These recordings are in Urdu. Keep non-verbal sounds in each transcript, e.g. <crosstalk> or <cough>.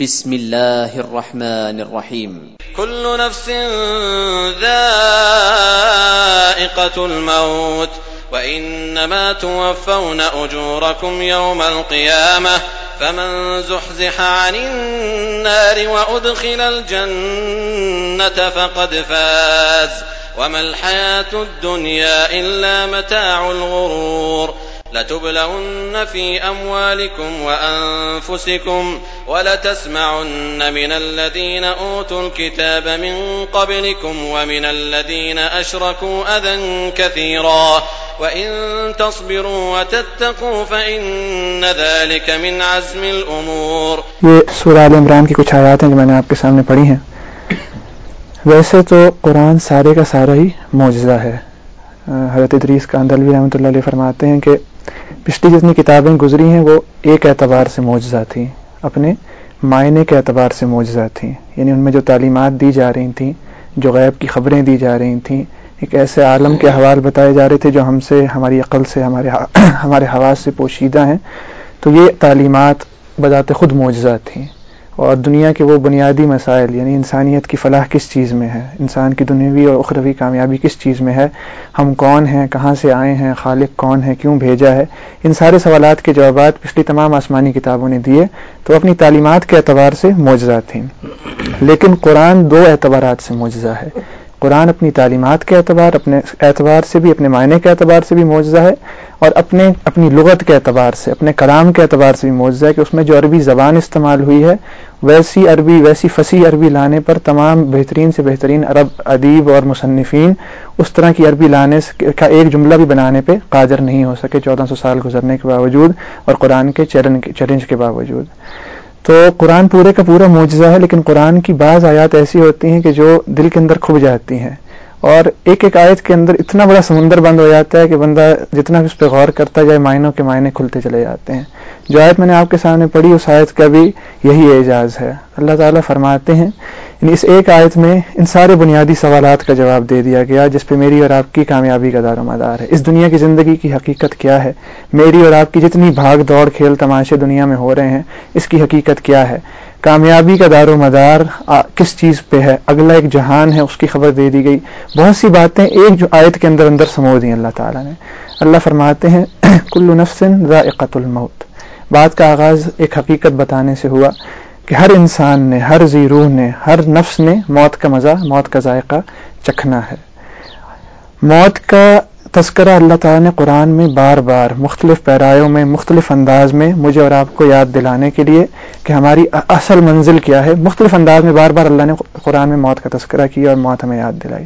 بسم الله الرحمن الرحيم كل نفس ذائقة الموت، وإنما توفون أجوركم يوم القيامة، فمن زحزح عن النار وأدخل الجنة فقد فاز. وما الحياة الدنيا إلا متاع الغرور. لتبلون في أموالكم وأنفسكم ولتسمعن من الذين أوتوا الكتاب من قبلكم ومن الذين أشركوا أذى كثيرا وإن تصبروا وتتقوا فإن ذلك من عزم الأمور. یہ سورہ عال عمران کی کچھ آیات ہیں جو میں نے آپ کے سامنے پڑھی ہیں۔ ویسے تو قرآن سارے کا سارا ہی معجزہ ہے۔ حضرت ادریس کا اندلوی رحمۃ اللہ علیہ فرماتے ہیں کہ پچھلی جتنی کتابیں گزری ہیں، وہ ایک اعتبار سے معجزہ تھیں، اپنے معنی کے اعتبار سے معجزہ تھیں۔ یعنی ان میں جو تعلیمات دی جا رہی تھیں، جو غیب کی خبریں دی جا رہی تھیں، ایک ایسے عالم کے حوال بتائے جا رہے تھے جو ہم سے، ہماری عقل سے، ہمارے <clears throat> ہمارے حواس سے پوشیدہ ہیں۔ تو یہ تعلیمات بذات خود معجزہ تھیں۔ اور دنیا کے وہ بنیادی مسائل یعنی انسانیت کی فلاح کس چیز میں ہے؟ انسان کی دنیوی اور اخروی کامیابی کس چیز میں ہے؟ ہم کون ہیں؟ کہاں سے آئے ہیں؟ خالق کون ہے؟ کیوں بھیجا ہے؟ ان سارے سوالات کے جوابات پچھلی تمام آسمانی کتابوں نے دیے، تو اپنی تعلیمات کے اعتبار سے معجزہ تھیں۔ لیکن قرآن دو اعتبارات سے معجزہ ہے۔ قرآن اپنی تعلیمات کے اعتبار، اپنے اعتبار سے بھی، اپنے معنی کے اعتبار سے بھی معجزہ ہے اور اپنے، اپنی لغت کے اعتبار سے، اپنے کلام کے اعتبار سے بھی معجزہ ہے کہ اس میں جو عربی زبان استعمال ہوئی ہے، ویسی عربی، ویسی فصیح عربی لانے پر تمام بہترین سے بہترین عرب ادیب اور مصنفین اس طرح کی عربی لانے کا ایک جملہ بھی بنانے پہ قادر نہیں ہو سکے چودہ سو سال گزرنے کے باوجود اور قرآن کے چیلنج کے باوجود۔ تو قرآن پورے کا پورا معجزہ ہے، لیکن قرآن کی بعض آیات ایسی ہوتی ہیں کہ جو دل کے اندر کھب جاتی ہیں۔ اور ایک ایک آیت کے اندر اتنا بڑا سمندر بند ہو جاتا ہے کہ بندہ جتنا بھی اس پہ غور کرتا جائے، معنوں کے معنی کھلتے چلے جاتے ہیں۔ جو آیت میں نے آپ کے سامنے پڑھی، اس آیت کا بھی یہی اعجاز ہے۔ اللہ تعالیٰ فرماتے ہیں یعنی اس ایک آیت میں ان سارے بنیادی سوالات کا جواب دے دیا گیا جس پہ میری اور آپ کی کامیابی کا دار و مدار ہے۔ اس دنیا کی زندگی کی حقیقت کیا ہے؟ میری اور آپ کی جتنی بھاگ دوڑ کھیل تماشے دنیا میں ہو رہے ہیں، اس کی حقیقت کیا ہے؟ کامیابی کا دار و مدار کس چیز پہ ہے؟ اگلا ایک جہان ہے، اس کی خبر دے دی گئی۔ بہت سی باتیں ایک جو آیت کے اندر اندر سمو دی اللہ تعالیٰ نے۔ اللہ فرماتے ہیں، <clears throat> کل نفس ذائقت الموت۔ بات کا آغاز ایک حقیقت بتانے سے ہوا۔ کہ ہر انسان نے، ہر زیروح نے، ہر نفس نے موت کا مزہ، موت کا ذائقہ چکھنا ہے۔ موت کا تذکرہ اللہ تعالیٰ نے قرآن میں بار بار، مختلف پیرایوں میں، مختلف انداز میں مجھے اور آپ کو یاد دلانے کے لیے کہ ہماری اصل منزل کیا ہے۔ مختلف انداز میں بار بار اللہ نے قرآن میں موت کا تذکرہ کیا اور موت ہمیں یاد دلائی۔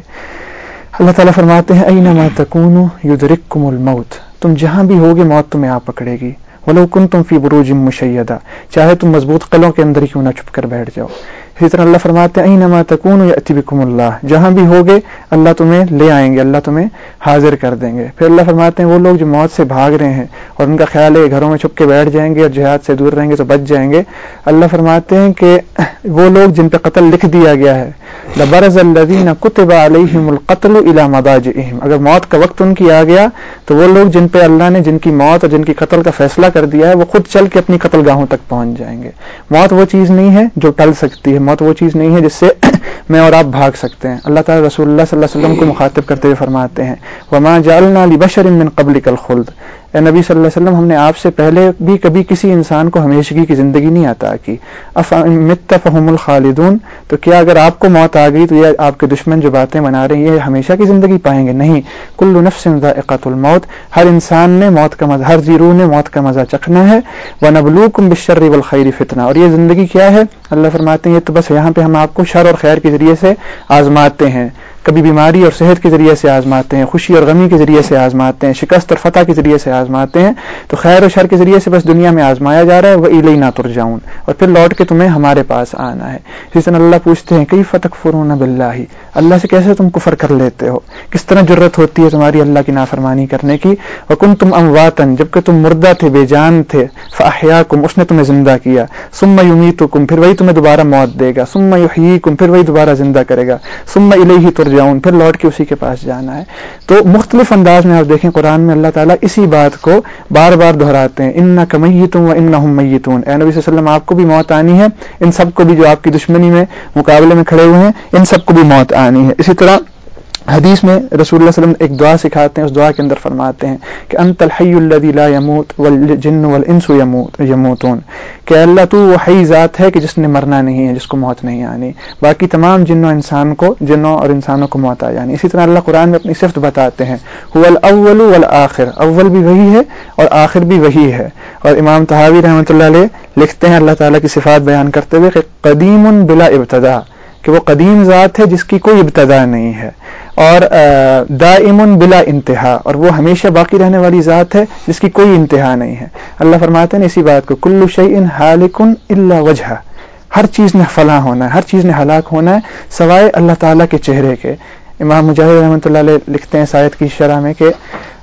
اللہ تعالیٰ فرماتے ہیں این تکون یدرککم الموت تم جہاں بھی ہوگے موت تمہیں آ پکڑے گی۔ ولو کن تم فی بروج مشیدہ، چاہے تم مضبوط قلوں کے اندر کیوں نہ چھپ کر بیٹھ جاؤ۔ اسی طرح اللہ فرماتے ہیں اینما تکون یاتی بکم اللہ، جہاں بھی ہوگے اللہ تمہیں لے آئیں گے، اللہ تمہیں حاضر کر دیں گے۔ پھر اللہ فرماتے ہیں، وہ لوگ جو موت سے بھاگ رہے ہیں اور ان کا خیال ہے گھروں میں چھپ کے بیٹھ جائیں گے اور جہاد سے دور رہیں گے تو بچ جائیں گے۔ اللہ فرماتے ہیں کہ وہ لوگ جن پہ قتل لکھ دیا گیا ہے لبرز الذین کتب علیہم القتل الى مضاجعہم۔ اگر موت کا وقت ان کی آ گیا، تو وہ لوگ جن پہ اللہ نے جن کی موت اور جن کی قتل کا فیصلہ کر دیا ہے، وہ خود چل کے اپنی قتل گاہوں تک پہنچ جائیں گے۔ موت وہ چیز نہیں ہے جو ٹل سکتی ہے۔ موت وہ چیز نہیں ہے جس سے <coughs> میں اور آپ بھاگ سکتے ہیں۔ اللہ تعالی رسول اللہ صلی اللہ علیہ وسلم کو مخاطب کرتے ہوئے فرماتے ہیں، وما جعلنا لبشر من قبلک الخلد۔ اے نبی صلی اللہ علیہ وسلم، ہم نے آپ سے پہلے بھی کبھی کسی انسان کو ہمیشگی کی زندگی نہیں عطا کی۔ مت فہم الخالدون، تو کیا اگر آپ کو موت آ گئی تو یہ آپ کے دشمن جو باتیں بنا رہے ہیں، یہ ہمیشہ کی زندگی پائیں گے۔ نہیں، کل نفس ذائقۃ الموت، ہر انسان نے موت کا مزہ، ہر زیرو نے موت کا مزہ چکھنا ہے۔ وہ نبلوکم بشر والخیر فتنہ اور یہ زندگی کیا ہے؟ اللہ فرماتے ہیں، یہ تو بس یہاں پہ ہم آپ کو شر اور خیر کے ذریعے سے آزماتے ہیں۔ کبھی بیماری اور صحت کے ذریعے سے آزماتے ہیں، خوشی اور غمی کے ذریعے سے آزماتے ہیں، شکست اور فتح کے ذریعے سے آزماتے ہیں، تو خیر و شر کے ذریعے سے بس دنیا میں آزمایا جا رہا ہے وہ ایلئی نہ تر جاؤں اور پھر لوٹ کے تمہیں ہمارے پاس آنا ہے۔ جس طرح اللہ پوچھتے ہیں کئی فتح فرون بلّہ اللہ سے کیسے تم کفر کر لیتے ہو؟ کس طرح ضرورت ہوتی ہے تمہاری اللہ کی نافرمانی کرنے کی؟ وکن تم امواتن جبکہ تم مردہ تھے، بے جان تھے فاحیا کم اس نے تمہیں زندہ کیا۔ سم یومی کم پھر وہی تمہیں دوبارہ موت دے گا۔ سم یحیی کم پھر وہی دوبارہ زندہ کرے گا۔ سم الہی تر جاؤں پھر لوٹ کے اسی کے پاس جانا ہے۔ تو مختلف انداز میں آپ دیکھیں، قرآن میں اللہ تعالیٰ اسی بات کو بار بار دہراتے ہیں۔ ان نہ میتوں و ان نہ میتون اے نبی صلی اللہ علیہ وسلم، آپ کو بھی موت آنی ہے، ان سب کو بھی جو آپ کی دشمنی میں مقابلے میں کھڑے ہوئے ہیں، ان سب کو بھی موت آنی بنانی ہے۔ اسی طرح حدیث میں رسول اللہ صلی اللہ علیہ وسلم ایک دعا سکھاتے ہیں، اس دعا کے اندر فرماتے ہیں کہ انت الحی الذی لا يموت والجن والانس يموت يموتون کہ اللہ تو وہ حی ذات ہے کہ جس نے مرنا نہیں ہے، جس کو موت نہیں آنی۔ باقی تمام جنوں انسان کو جنوں اور انسانوں کو موت آ جانی۔ اسی طرح اللہ قرآن میں اپنی صفت بتاتے ہیں۔ هو الاول والآخر۔ اول بھی وہی ہے اور آخر بھی وہی ہے۔ اور امام تحاوی رحمۃ اللہ علیہ لکھتے ہیں اللہ تعالیٰ کی صفات بیان کرتے ہوئے کہ قدیم بلا ابتدا۔ کہ وہ قدیم ذات ہے جس کی کوئی ابتدا نہیں ہے اور دائم بلا انتہا، اور وہ ہمیشہ باقی رہنے والی ذات ہے جس کی کوئی انتہا نہیں ہے۔ اللہ فرماتے ہیں اسی بات کو کلو شعی ان ہالکن اللہ وجہ ہر چیز نے فلاں ہونا ہے، ہر چیز نے ہلاک ہونا ہے، سوائے اللہ تعالیٰ کے چہرے کے۔ امام مجاہد رحمۃ اللہ علیہ لکھتے ہیں سائد کی شرح میں کہ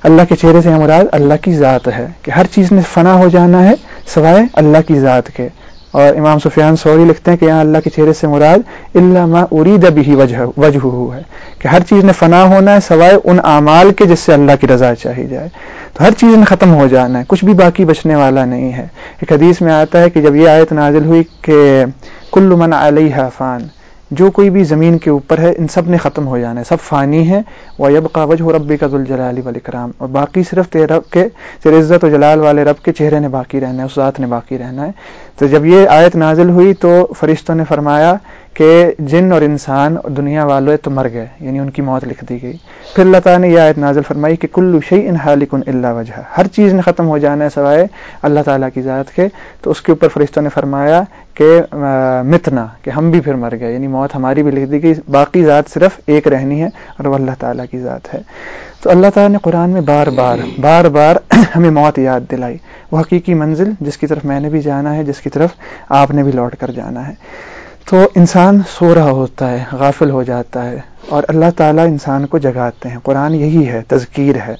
اللہ کے چہرے سے مراد اللہ کی ذات ہے کہ ہر چیز نے فنا ہو جانا ہے، سوائے اللہ کی ذات کے۔ اور امام سفیان سوری لکھتے ہیں کہ یہاں اللہ کے چہرے سے مراد علامہ ارید بھی وجہ وجہ ہے کہ ہر چیز نے فنا ہونا ہے سوائے ان اعمال کے جس سے اللہ کی رضا چاہی جائے۔ تو ہر چیز نے ختم ہو جانا ہے، کچھ بھی باقی بچنے والا نہیں ہے۔ ایک حدیث میں آتا ہے کہ جب یہ آیت نازل ہوئی کہ کل من علیہ فان جو کوئی بھی زمین کے اوپر ہے، ان سب نے ختم ہو جانا ہے، سب فانی ہے وہ یب قاوج ہو ربی کا ذوالجلال والاکرام اور باقی صرف تیرے رب کے، تیرے عزت و جلال والے رب کے چہرے نے باقی رہنا ہے، اس ذات نے باقی رہنا ہے۔ تو جب یہ آیت نازل ہوئی تو فرشتوں نے فرمایا کہ جن اور انسان اور دنیا والے تو مر گئے یعنی ان کی موت لکھ دی گئی۔ پھر اللہ تعالیٰ نے یہ آیت نازل فرمائی کہ کلو شعی ان حالکن اللہ وجہ ہر چیز نے ختم ہو جانا ہے سوائے اللہ تعالیٰ کی ذات کے۔ تو اس کے اوپر فرشتوں نے فرمایا کہ متنا، کہ ہم بھی پھر مر گئے۔ یعنی موت ہماری بھی لکھ دی گئی۔ باقی ذات صرف ایک رہنی ہے اور وہ اللہ تعالیٰ کی ذات ہے۔ تو اللہ تعالیٰ نے قرآن میں بار بار بار بار <clears throat> ہمیں موت یاد دلائی۔ وہ حقیقی منزل جس کی طرف میں نے بھی جانا ہے، جس کی طرف آپ نے بھی لوٹ کر جانا ہے۔ تو انسان سو رہا ہوتا ہے، غافل ہو جاتا ہے اور اللہ تعالیٰ انسان کو جگاتے ہیں۔ قرآن یہی ہے، تذکیر ہے۔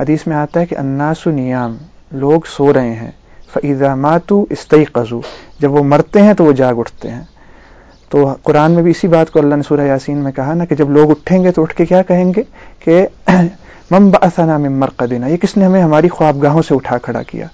حدیث میں آتا ہے کہ اناس نیام، لوگ سو رہے ہیں۔ فعیدہ ماتو استعی جب وہ مرتے ہیں تو وہ جاگ اٹھتے ہیں۔ تو قرآن میں بھی اسی بات کو اللہ نے سورہ یاسین میں کہا نا کہ جب لوگ اٹھیں گے تو اٹھ کے کیا کہیں گے؟ کہ مم باسنا میں یہ کس نے ہمیں ہماری خوابگاہوں سے اٹھا کھڑا کیا؟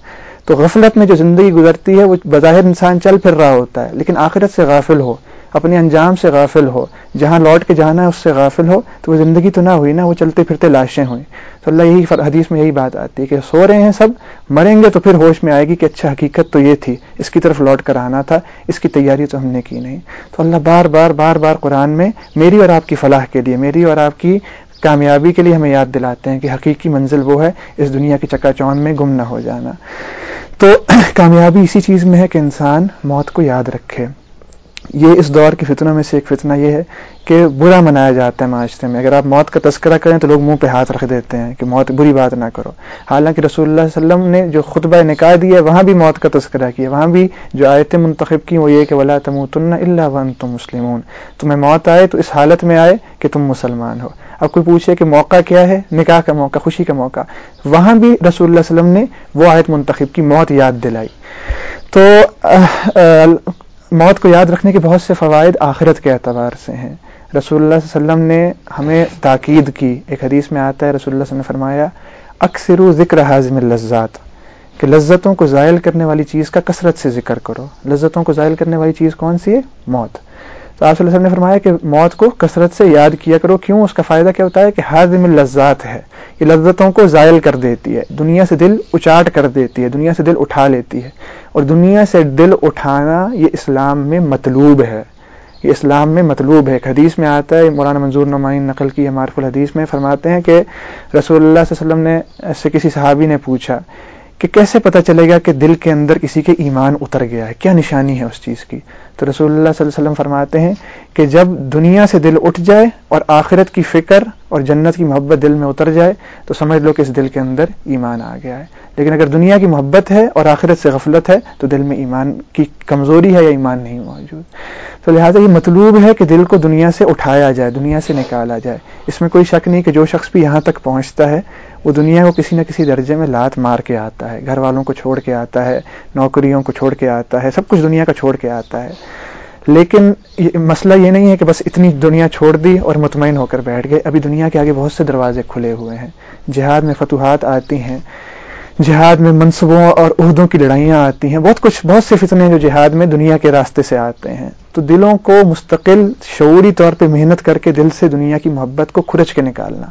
تو غفلت میں جو زندگی گزرتی ہے، وہ بظاہر انسان چل پھر رہا ہوتا ہے، لیکن آخرت سے غافل ہو اپنے انجام سے غافل ہو، جہاں لوٹ کے جانا ہے، اس سے غافل ہو، تو وہ زندگی تو نہ ہوئی نا وہ چلتے پھرتے لاشیں ہوئیں۔ تو اللہ یہی حدیث میں یہی بات آتی ہے کہ سو رہے ہیں سب، مریں گے تو پھر ہوش میں آئے گی کہ اچھا حقیقت تو یہ تھی، اس کی طرف لوٹ کر آنا تھا، اس کی تیاری تو ہم نے کی نہیں۔ تو اللہ بار بار بار بار قرآن میں میری اور آپ کی فلاح کے لیے، میری اور آپ کی کامیابی کے لیے ہمیں یاد دلاتے ہیں کہ حقیقی منزل وہ ہے، اس دنیا کی چکا چون میں گم نہ ہو جانا۔ تو کامیابی اسی چیز میں ہے کہ انسان موت کو یاد رکھے۔ یہ اس دور کی فتنوں میں سے ایک فتنہ یہ ہے کہ برا منایا جاتا ہے معاشرے میں۔ اگر آپ موت کا تذکرہ کریں تو لوگ منہ پہ ہاتھ رکھ دیتے ہیں کہ موت بری بات نہ کرو۔ حالانکہ رسول اللہ علیہ وسلم نے جو خطبہ نکاح دیا وہاں بھی موت کا تذکرہ کیا۔ وہاں بھی جو آیتیں منتخب کی وہ یہ کہ ولا تم اللہ ون تم مسلم تمہیں موت آئے تو اس حالت میں آئے کہ تم مسلمان ہو۔ اب کوئی پوچھے کہ موقع کیا ہے؟ نکاح کا موقع، خوشی کا موقع۔ وہاں بھی رسول اللہ علیہ وسلم نے وہ آیت منتخب کی، موت یاد دلائی۔ تو موت کو یاد رکھنے کے بہت سے فوائد آخرت کے اعتبار سے ہیں۔ رسول اللہ صلی اللہ علیہ وسلم نے ہمیں تاکید کی۔ ایک حدیث میں آتا ہے، رسول اللہ صلی اللہ علیہ وسلم نے فرمایا اکثر ذکر حاضم لذات کہ لذتوں کو زائل کرنے والی چیز کا کثرت سے ذکر کرو۔ لذتوں کو زائل کرنے والی چیز کون سی ہے؟ موت۔ تو آپ صلی اللہ علیہ وسلم نے فرمایا کہ موت کو کثرت سے یاد کیا کرو، کیوں؟ اس کا فائدہ کیا ہوتا ہے کہ حاضم لذات ہے۔ یہ لذتوں کو زائل کر دیتی ہے۔ دنیا سے دل اچاٹ کر دیتی ہے، دنیا سے دل اٹھا لیتی ہے۔ اور دنیا سے دل اٹھانا یہ اسلام میں مطلوب ہے۔ یہ اسلام میں مطلوب ہے۔ ایک حدیث میں آتا ہے، مولانا منظور نمائن نقل کی معرف الحدیث میں، فرماتے ہیں کہ رسول اللہ صلی اللہ علیہ وسلم نے سے کسی صحابی نے پوچھا کہ کیسے پتہ چلے گا کہ دل کے اندر کسی کے ایمان اتر گیا ہے؟ کیا نشانی ہے اس چیز کی؟ تو رسول اللہ صلی اللہ علیہ وسلم فرماتے ہیں کہ جب دنیا سے دل اٹھ جائے اور آخرت کی فکر اور جنت کی محبت دل میں اتر جائے، تو سمجھ لو کہ اس دل کے اندر ایمان آ گیا ہے۔ لیکن اگر دنیا کی محبت ہے اور آخرت سے غفلت ہے، تو دل میں ایمان کی کمزوری ہے یا ایمان نہیں موجود۔ تو لہٰذا یہ مطلوب ہے کہ دل کو دنیا سے اٹھایا جائے، دنیا سے نکالا جائے۔ اس میں کوئی شک نہیں کہ جو شخص بھی یہاں تک پہنچتا ہے وہ دنیا کو کسی نہ کسی درجے میں لات مار کے آتا ہے، گھر والوں کو چھوڑ کے آتا ہے، نوکریوں کو چھوڑ کے آتا ہے، سب کچھ دنیا کا چھوڑ کے آتا ہے۔ لیکن مسئلہ یہ نہیں ہے کہ بس اتنی دنیا چھوڑ دی اور مطمئن ہو کر بیٹھ گئے۔ ابھی دنیا کے آگے بہت سے دروازے کھلے ہوئے ہیں۔ جہاد میں فتوحات آتی ہیں۔ جہاد میں منصبوں اور عہدوں کی لڑائیاں آتی ہیں۔ بہت کچھ، بہت سے فتنے جو جہاد میں دنیا کے راستے سے آتے ہیں۔ تو دلوں کو مستقل شعوری طور پہ محنت کر کے دل سے دنیا کی محبت کو کھرچ کے نکالنا۔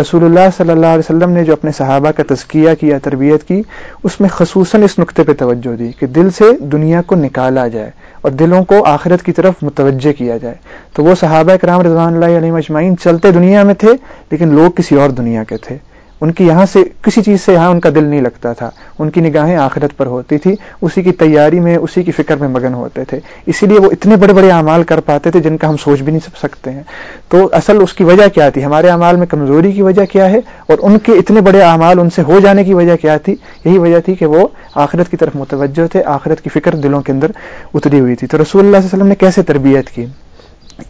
رسول اللہ صلی اللہ علیہ وسلم نے جو اپنے صحابہ کا تزکیہ کیا، تربیت کی، اس میں خصوصاً اس نقطے پہ توجہ دی کہ دل سے دنیا کو نکالا جائے اور دلوں کو آخرت کی طرف متوجہ کیا جائے۔ تو وہ صحابہ کرام رضوان اللہ علیہ مجمعین چلتے دنیا میں تھے، لیکن لوگ کسی اور دنیا کے تھے۔ ان کی یہاں سے کسی چیز سے یہاں ان کا دل نہیں لگتا تھا۔ ان کی نگاہیں آخرت پر ہوتی تھی، اسی کی تیاری میں، اسی کی فکر میں مگن ہوتے تھے۔ اسی لیے وہ اتنے بڑے بڑے اعمال کر پاتے تھے جن کا ہم سوچ بھی نہیں سکتے ہیں۔ تو اصل اس کی وجہ کیا تھی؟ ہمارے اعمال میں کمزوری کی وجہ کیا ہے؟ اور ان کے اتنے بڑے اعمال ان سے ہو جانے کی وجہ کیا تھی؟ یہی وجہ تھی کہ وہ آخرت کی طرف متوجہ تھے، آخرت کی فکر دلوں کے اندر اتری ہوئی تھی۔ تو رسول اللہ صلی اللہ علیہ وسلم نے کیسے تربیت کی؟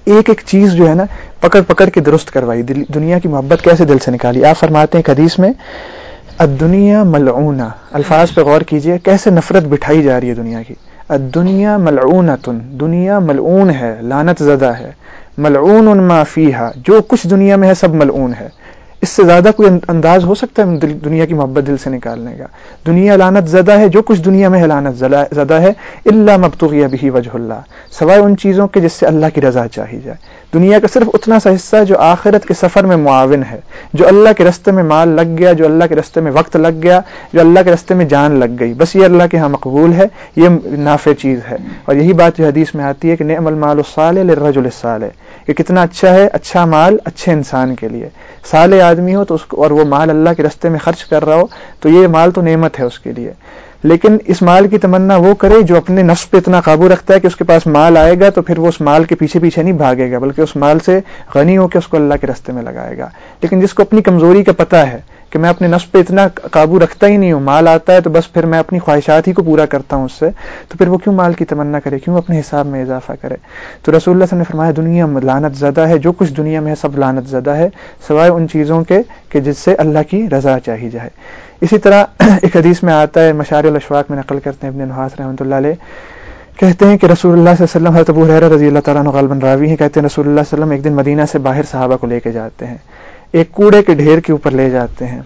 ایک ایک چیز جو ہے نا پکڑ پکڑ کے درست کروائی دنیا کی محبت کیسے دل سے نکالی؟ آپ فرماتے ہیں حدیث میں دنیا ملعونہ۔ الفاظ پہ غور کیجیے، کیسے نفرت بٹھائی جا رہی ہے دنیا کی؟ دنیا ملعون دنیا ملعون ہے لانت زدہ ہے۔ ملعون ما فیہا، جو کچھ دنیا میں ہے سب ملعون ہے۔ اس سے زیادہ کوئی انداز ہو سکتا ہے دنیا کی محبت دل سے نکالنے کا؟ دنیا لانت زدہ ہے جو کچھ دنیا میں ہے لانت زدہ ہے اللہ مبتغی بھی وجہ اللہ، سوائے ان چیزوں کے جس سے اللہ کی رضا چاہی جائے۔ دنیا کا صرف اتنا سا حصہ جو آخرت کے سفر میں معاون ہے، جو اللہ کے رستے میں مال لگ گیا، جو اللہ کے رستے میں وقت لگ گیا، جو اللہ کے رستے میں جان لگ گئی۔ بس یہ اللہ کے ہاں مقبول ہے، یہ نافع چیز ہے۔ اور یہی بات جو حدیث میں آتی ہے کہ نعم المال الصالح للرجل الصالح۔ یہ کتنا اچھا ہے اچھا مال، اچھے انسان کے لیے۔ سالے آدمی ہو تو اس کو اور وہ مال اللہ کے رستے میں خرچ کر رہا ہو، تو یہ مال تو نعمت ہے اس کے لیے۔ لیکن اس مال کی تمنا وہ کرے جو اپنے نفس پہ اتنا قابو رکھتا ہے کہ اس کے پاس مال آئے گا تو پھر وہ اس مال کے پیچھے پیچھے نہیں بھاگے گا، بلکہ اس مال سے غنی ہو کے اس کو اللہ کے رستے میں لگائے گا۔ لیکن جس کو اپنی کمزوری کا پتہ ہے کہ میں اپنے نفس پہ اتنا قابو رکھتا ہی نہیں ہوں، مال آتا ہے تو بس پھر میں اپنی خواہشات ہی کو پورا کرتا ہوں اس سے، تو پھر وہ کیوں مال کی تمنا کرے؟ کیوں اپنے حساب میں اضافہ کرے؟ تو رسول اللہ صلی اللہ علیہ وسلم نے فرمایا، دنیا لانت زدہ ہے، جو کچھ دنیا میں ہے سب لانت زدہ ہے، سوائے ان چیزوں کے کہ جس سے اللہ کی رضا چاہی جائے۔ اسی طرح ایک حدیث میں آتا ہے مشار الاشواق میں نقل کرتے ہیں ابن نحاس رحمۃ اللہ علیہ۔ کہتے ہیں کہ رسول اللہ صلی اللہ علیہ وسلم، حضرت ابو رضی اللہ تعالیٰ غالباً راوی ہیں، کہتے ہیں رسول اللہ صلی اللہ علیہ وسلم ایک دن مدینہ سے باہر صحابہ کو لے کے جاتے ہیں۔ ایک کوڑے کے ڈھیر کے اوپر لے جاتے ہیں۔